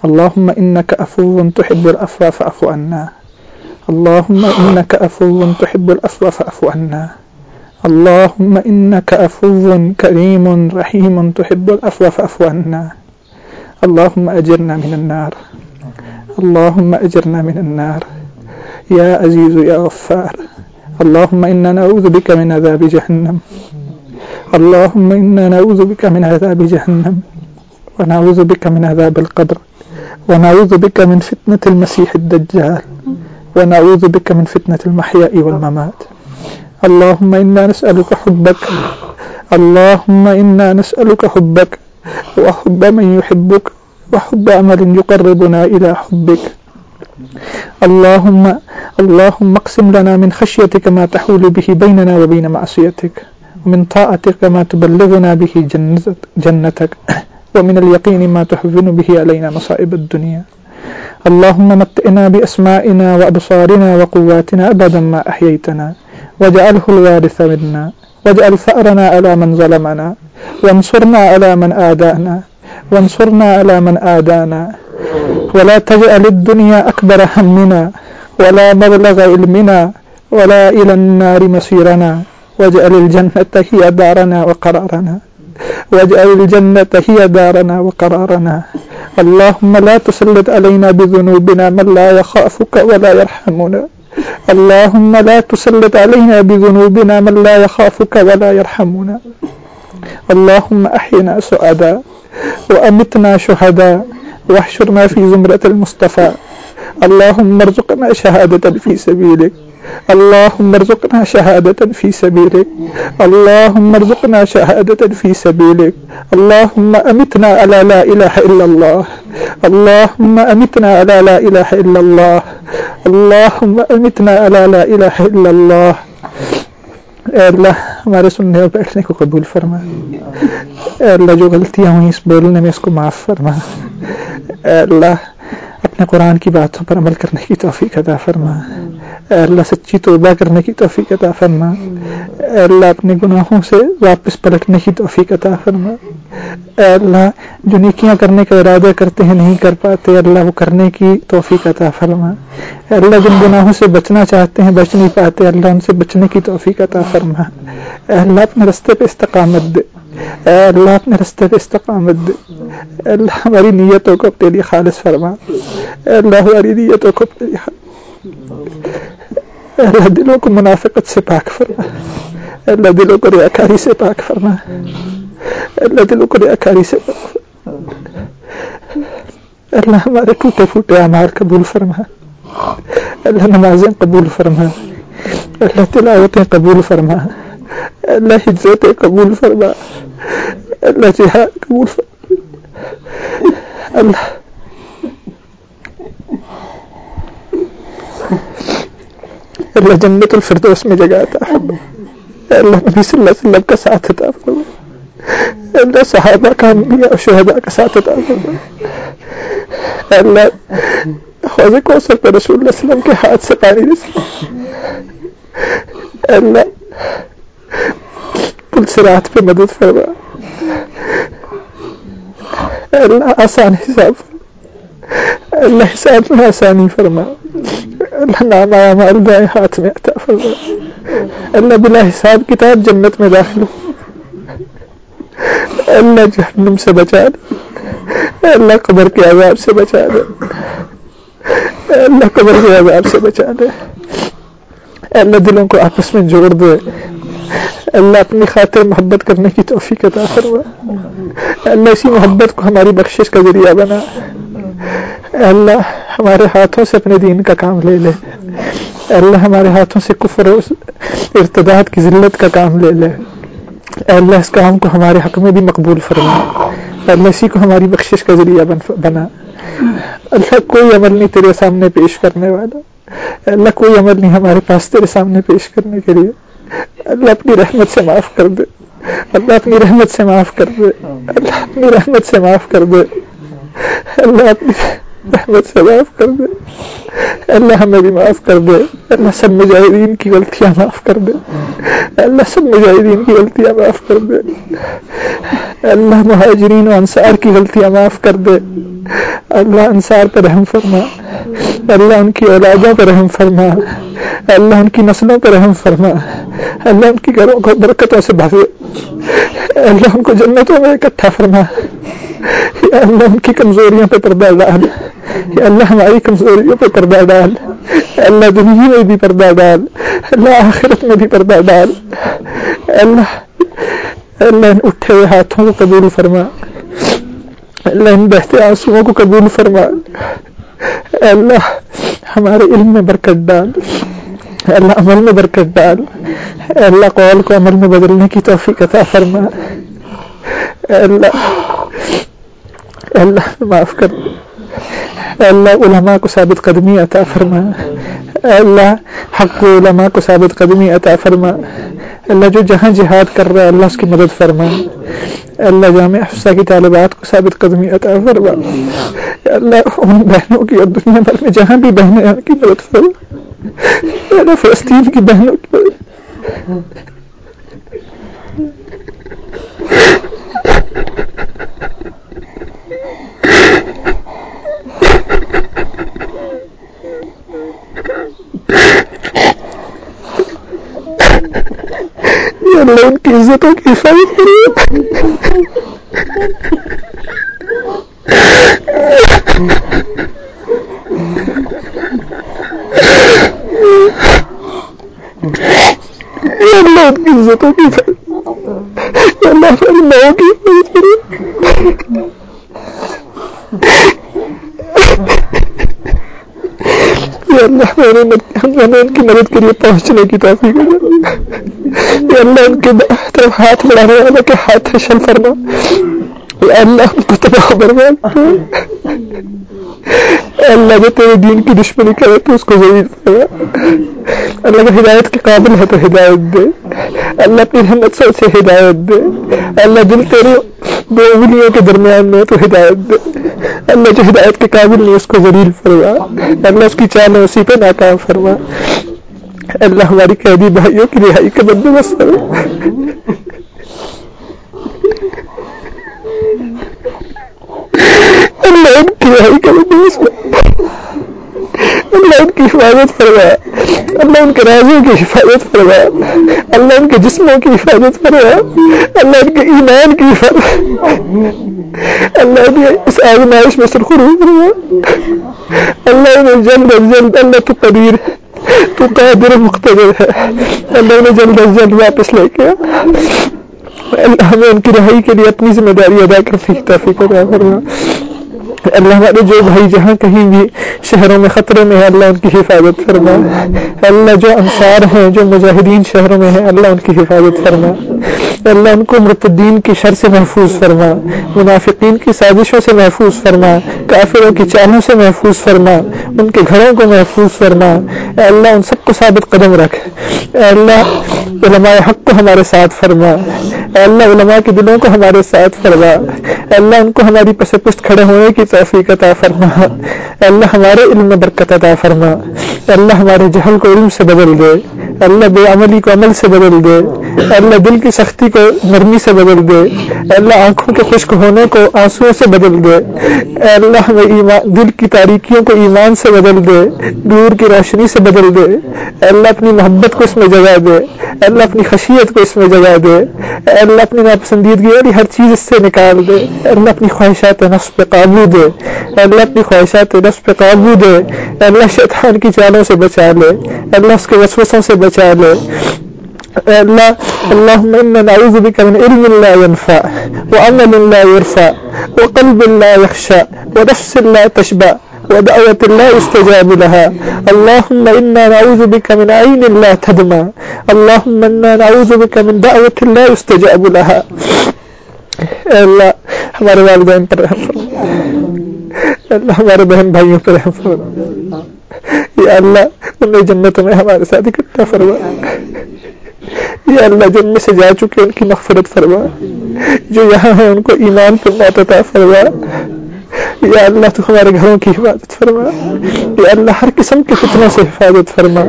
اللهم إنك أفو تحب الأفوى فأف عنا. اللهم إنك أفو تحب الأفوى فأف عنا. اللهم إنك أفو كريم رحيم تحب الأفوى فأف عنا. اللهم أجرنا من النار. اللهم أجرنا من النار. يا عزيز يا غفار. اللهم إنا نعوذ بك من عذاب جهنم. اللهم إنا نعوذ بك من عذاب جهنم. ونعوذ بك من عذاب القبر. ونعوذ بك من فتنة المسيح الدجال. ونعوذ بك من فتنة المحياء والممات. اللهم إنا نسألك حبك. اللهم إنا نسألك حبك. وحب من يحبك. وحب عمل يقربنا إلى حبك. اللهم اللهم اقسم لنا من خشيتك ما تحول به بيننا وبين معصيتك، ومن طاعتك ما تبلغنا به جنتك ومن اليقين ما تحزن به علينا مصائب الدنيا. اللهم متئنا بأسمائنا وأبصارنا وقواتنا أبدا ما أحييتنا، واجعله الوارث منا، واجعل ثأرنا على من ظلمنا، وانصرنا على من آدانا وانصرنا على من آدانا. ولا تجعل الدنيا أكبر همنا، ولا مبلغ علمنا، ولا إلى النار مصيرنا. واجعل الجنة هي دارنا وقرارنا. واجعل الجنة هي دارنا وقرارنا. اللهم لا تسلط علينا بذنوبنا من لا يخافك ولا يرحمنا. اللهم لا تسلط علينا بذنوبنا من لا يخافك ولا يرحمنا. اللهم أحينا سعداء. وأمتنا شهداء واحشرنا في زمرة المصطفى. اللهم ارزقنا شهادة في سبيلك. اللهم ارزقنا شهادة في سبيلك. اللهم ارزقنا شهادة في سبيلك. اللهم أمتنا على لا إله إلا الله. اللهم أمتنا على لا إله إلا الله. اللهم أمتنا على لا إله إلا الله. اے اللہ ہمارے سننے اور بیٹھنے کو قبول فرما اے اللہ، جو غلطیاں ہوئیں اس بولنے میں اس کو معاف فرما۔ اے اللہ، اپنے قرآن کی باتوں پر عمل کرنے کی توفیق عطا فرما۔ اے اللہ، سچی توبہ کرنے کی توفیق عطا فرما۔ اے اللہ، اپنے گناہوں سے واپس پلٹنے کی توفیق عطا فرما۔ اے اللہ، جو نیکیاں کرنے کا ارادہ کرتے ہیں نہیں کر پاتے، اللہ وہ کرنے کی توفیق عطا فرما۔ اللہ جن گناہوں سے بچنا چاہتے ہیں، بچ نہیں پاتے۔ اللہ ان سے بچنے کی توفیق عطا فرما۔ اے اللہ، اپنے رستے پہ استقامت دے۔ اے اللہ، اپنے رستے پہ استقامت دے۔ اے اللہ، ہماری نیتوں کو اپنے لیے خالص فرما۔ اے اللہ، ہماری نیتوں کو اپنے لیے اے اللہ، دلوں کو منافقت سے پاک فرما۔ اے اللہ، دلوں کو ریاکاری سے پاک فرما۔ اے اللہ، دلوں کو ریاکاری سے پاک فرما۔ اے اللہ، ہمارے ٹوٹے پھوٹے اعمال قبول فرما۔ اللہ نمازیں قبول فرما اللہ تلاوتیں قبول فرما اللہ ہجرت قبول فرما اللہ جہاد قبول فرما اللہ اللہ جنت الفردوس میں جگہ تھا اللہ نبی صلی اللہ علیہ وسلم کا ساتھ عطا فرما اللہ صحابہ کا انبیاء و شہداء کا ساتھ عطا فرما اللہ حوض کوثر پر رسول اللہ علیہ وسلم کے ہاتھ سے پانی رسل اللہ پل سرات پہ مدد فرما۔ اللہ آسان حساب اللہ حساب میں آسانی فرما۔ اللہ نام آیا مال دائیں ہاتھ میں عطا فرما۔ اللہ بلا حساب کتاب جنت میں داخل ہو۔ اللہ جہنم سے بچا دے۔ اللہ قبر کے عذاب سے بچا دے۔ اللہ قبر کے عذاب سے بچا دے۔ اللہ دلوں کو آپس میں جوڑ دے۔ اللہ اپنی خاطر محبت کرنے کی توفیق عطا فرما۔ اللہ اسی محبت کو ہماری بخشش کا ذریعہ بنا۔ اللہ ہمارے ہاتھوں سے اپنے دین کا کام لے لے۔ اللہ ہمارے ہاتھوں سے کفر و ارتداد کی ذلت کا کام لے لے۔ اللہ اس کام کو ہمارے حق میں بھی مقبول فرما۔ اللہ اسی کو ہماری بخشش کا ذریعہ بنا۔ اللہ کوئی عمل نہیں تیرے سامنے پیش کرنے والا۔ اللہ کوئی عمل نہیں ہمارے پاس تیرے سامنے پیش کرنے کے لیے۔ اللہ اپنی رحمت سے معاف کر دے۔ اللہ اپنی رحمت سے معاف کر دے۔ اللہ اپنی رحمت سے معاف کر دے۔ اللہ اپنی رحمت سے معاف کر دے۔ اللہ ہمیں بھی معاف کر دے۔ اللہ سب مجاہدین کی غلطیاں معاف کر دے۔ اللہ سب مجاہدین کی غلطیاں معاف کر دے۔ اللہ مہاجرین و انصار کی غلطیاں معاف کر دے۔ اللہ انصار پر رحم فرما۔ اللہ ان کی اولادوں پر رحم فرما۔ اللہ ان کی نسلوں پر رحم فرما۔ اللہ ان کی گھروں کو برکتوں سے بھر اللہ ان کو جنتوں میں اکٹھا فرما۔ یا اللہ ان کی کمزوریوں پہ پردہ ڈال۔ یا اللہ ہماری کمزوریوں پہ پردہ ڈال۔ اللہ دنیا میں بھی پردہ ڈال۔ اللہ آخرت میں بھی پردہ ڈال۔ اللہ اللہ ان اٹھے ہوئے ہاتھوں کو قبول فرما۔ اللہ ان بہتے آنسو کو قبول فرما اللہ، ہمارے علم میں برکت ڈال۔ اللہ، عمل میں برکت ڈال۔ اللہ، قول کو عمل میں بدلنے کی توفیق عطا فرما۔ اللہ اللہ، معاف کر۔ اللہ، علماء کو ثابت قدمی عطا فرما۔ اللہ، حق علماء کو ثابت قدمی عطا فرما۔ اللہ جو جہاں جہاد کر رہا ہے، اللہ اس کی مدد فرما اللہ جامع حفصہ کی طالبات کو ثابت قدمی عطا فرما اللہ، ان بہنوں کی اور دنیا بھر میں جہاں بھی بہنیں ہیں کی مدد فرما اللہ، فلسطین کی بہنوں کی مدد اللہ ان کی عزتوں کی اللہ ان کی عزتوں کی اللہ کی کریے اللہ ہمیں نے ان کی مدد کے لیے پہنچنے کی توفیق یا اللہ ان کے طرف ہاتھ بڑھانے والا کے ہاتھ شل فرما۔ اللہ کو تباہ برباد <laughs> اللہ جو تیرے دین کی دشمنی کرے تو اس کو ضرور فرما اللہ کا ہدایت کے قابل ہے تو ہدایت دے۔ اللہ اپنی رحمت سے اسے ہدایت دے۔ اللہ دل تیرے دو انگلیوں کے درمیان میں تو ہدایت دے۔ اللہ جو ہدایت کے قابل نہیں اس کو ذلیل فرما۔ اللہ اس کی چال اسی پہ ناکام فرما۔ اللہ ہماری قیدی بھائیوں کی رہائی کا بندوبست کرو اللہ کی رہائی کا بندوبست اللہ ان کی حفاظت فرما اللہ ان کے رازوں کی حفاظت فرما اللہ ان کے جسموں کی حفاظت فرما اللہ ان کے ایمان کی حفاظت اللہ نے اس آزمائش میں سرخرو فرما اللہ نے جلد از جلد اللہ تو قدیر تو قادر مقتدر ہے۔ اللہ نے جلد از جلد واپس لے کے اللہ ہمیں ان کی رہائی کے لیے اپنی ذمہ داری ادا کرنے کی توفیق عطا فرما اللہ ہمارے جو بھائی جہاں کہیں بھی شہروں میں خطرے میں ہے اللہ ان کی حفاظت فرما۔ اللہ جو انصار ہیں، جو مجاہدین شہروں میں ہیں، اللہ ان کی حفاظت فرما۔ اللہ ان کو مرتدین کی شر سے محفوظ فرما، منافقین کی سازشوں سے محفوظ فرما، کافروں کی چالوں سے محفوظ فرما، ان کے گھروں کو محفوظ فرما۔ اے اللہ، ان سب کو ثابت قدم رکھ۔ اے اللہ، علماء حق کو ہمارے ساتھ فرما۔ اے اللہ، علماء کے دلوں کو ہمارے ساتھ فرما۔ اے اللہ، ان کو ہماری پس پشت کھڑے ہونے کی توفیق عطا فرما۔ اے اللہ، ہمارے علم میں برکت عطا فرما۔ اے اللہ، ہمارے جہل کو علم سے بدل دے۔ اللہ بے عملی کو عمل سے بدل دے۔ اللہ دل کی سختی کو نرمی سے بدل دے۔ اللہ آنکھوں کے خشک ہونے کو آنسو سے بدل دے۔ اللہ، ہمیں ایمان، دل کی تاریکیوں کو ایمان سے بدل دے۔ دور کی روشنی سے بدل دے۔ اللہ، اپنی محبت کو اس میں جگہ دے۔ اللہ، اپنی خشیت کو اس میں جگہ دے۔ اللہ، اپنی ناپسندیدگی والی ہر چیز اس سے نکال دے۔ اللہ، اپنی خواہشات نفس پہ قابو دے۔ اللہ، اپنی خواہشات نفس پہ قابو دے۔ اللہ، شیطان کی چالوں سے بچا لے۔ اللہ، اس کے وسوسوں سے بچا لے اے اللہ اللهم انا نعوذ بك من علم لا ينفع وعمل لا يرفع وقلب لا يخشى ونفس لا تشبع ودعوة لا يستجاب لها. اللهم انا نعوذ بك من عين لا تدمع. اللهم انا نعوذ بك من دعوة لا يستجاب لها. اے اللہ ہمارے والدین پر رحم فرما. اے اللہ ہمارے بہن بھائیوں پر رحم فرما. یا اللہ انہیں جنتوں میں ہمارے ساتھ اکٹھا فرما۔ یا اللہ، جن میں سے جا چکے ان کی مغفرت فرما۔ جو یہاں ہیں، ان کو ایمان پر موت عطا فرما۔ یا اللہ، تو ہمارے گھروں کی حفاظت فرما۔ یا اللہ، ہر قسم کے فتنوں سے حفاظت فرما۔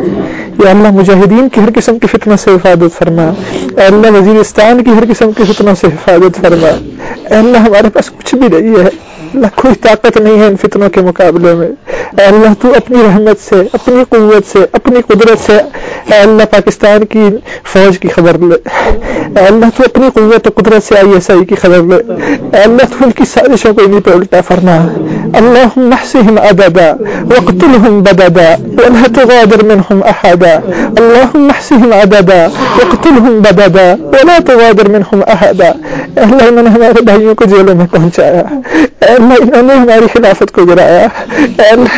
یا اللہ، مجاہدین کی ہر قسم کی فتنوں سے حفاظت فرما۔ اے اللہ، وزیرستان کی ہر قسم کی فتنوں سے حفاظت فرما۔ اے اللہ، ہمارے پاس کچھ بھی نہیں ہے۔ اللہ کوئی طاقت نہیں ہے ان فتنوں کے مقابلے میں۔ اے اللہ، تو اپنی رحمت سے، اپنی قوت سے، اپنی قدرت سے اے اللہ پاکستان کی فوج کی خبر لے۔ اے اللہ، تو اپنی قوت و قدرت سے آئی ایس آئی کی خبر لے۔ اے اللہ، تو ان کی سازشوں کو انہیں پہ الٹا فرما۔ اللهم احصهم عددا واقتلهم بددا ولا تغادر منهم احدا اللهم احصهم عددا واقتلهم بددا ولا تغادر منهم احدا اے اللہ انہوں نے ہمارے بھائیوں کو جیلوں میں پہنچایا اللہ انہوں نے ہماری خلافت کو گرایا اللہ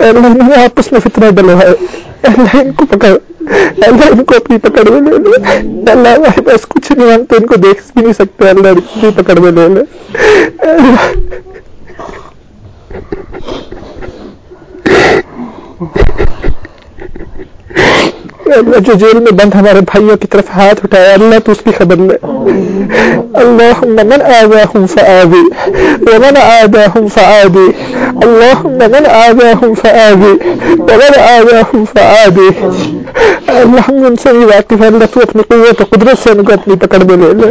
اللہ انہوں نے آپس میں فتنہ ڈلوایا اللہ ان کو پکڑ اللہ ان کو اپنی پکڑ میں لے لے۔ اللہ ہمارے پاس کچھ نہیں ہم تو ان کو دیکھ بھی نہیں سکتے، اللہ ان اپنی پکڑ میں لے لے۔ اللہ اللہ جو جیل میں بند ہمارے بھائیوں کی طرف ہاتھ اٹھایا اللہ تو اس کی خبر لے۔ اللهم من آذاهم فآذي ومن آذاهم فآذي اللهم من آذاهم فآذي ومن آذاهم فآذي اللہ ہم ان سے بھی واقف ہے اللہ تو اپنی قوت و قدرت سے ان کو اپنی پکڑ میں لے لے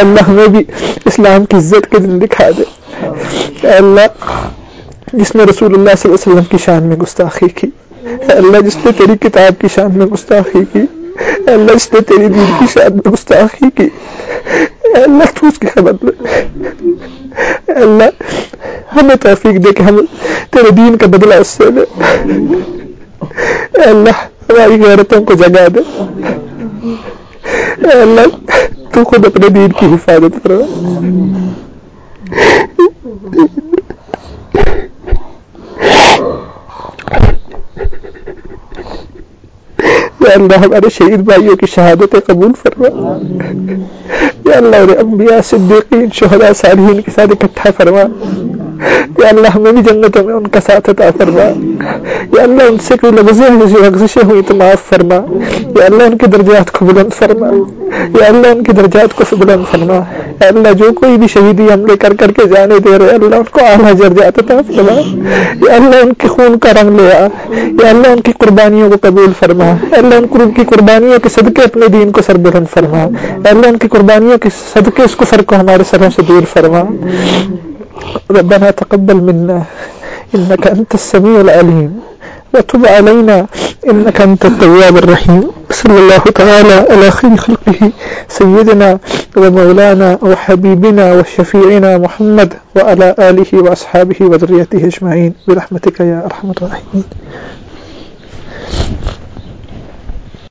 اللہ ہمیں بھی اسلام کی عزت کے دن دکھا دے اللہ جس نے رسول اللہ صلی اللہ علیہ وسلم کی شان میں گستاخی کی، اللہ جس نے تیری کتاب کی شان میں گستاخی کی، اللہ جس نے تیری دین کی شان میں گستاخی کی، اللہ تو اس کی خبر لے اللہ ہمیں توفیق دے کہ ہم تیرے دین کا بدلہ اس سے لے اللہ ہماری غیرتوں کو جگا دے اے اللہ تو خود اپنے دین کی حفاظت کرو یا اللہ ہمارے شہید بھائیوں کی شہادت قبول فرما یا اللہ انبیاء صدیقین شہداء صالحین کے ساتھ اکٹھا فرما یا اللہ ہمیں بھی جنتوں میں ان کا ساتھ عطا فرما۔ یا اللہ ان سے کوئی لفظیں لغزشیں ہوئی تو معاف فرما۔ یا اللہ ان کے درجات کو بلند فرما۔ یا اللہ ان کے درجات کو بلند فرما۔ یا اللہ جو کوئی بھی شہیدی حملے کر کر کے جانے دے رہے، اللہ ان کو اعلیٰ درجات عطا فرما۔ یا اللہ ان کے خون کا رنگ لے آ۔ یا اللہ ان کی قربانیوں کو قبول فرما۔ یا اللہ ان کی قربانیوں کے صدقے اپنے دین کو سربلند فرما۔ یا اللہ ان کی قربانیوں کے صدقے اس کفر کو ہمارے سروں سے دور فرما۔ ربنا تقبل منا إنك أنت السميع العليم وتب علينا إنك أنت التواب الرحيم صلى الله تعالى على خير خلقه سيدنا ومولانا وحبيبنا وشفيعنا محمد وعلى آله وأصحابه وذريته أجمعين برحمتك يا أرحم الراحمين.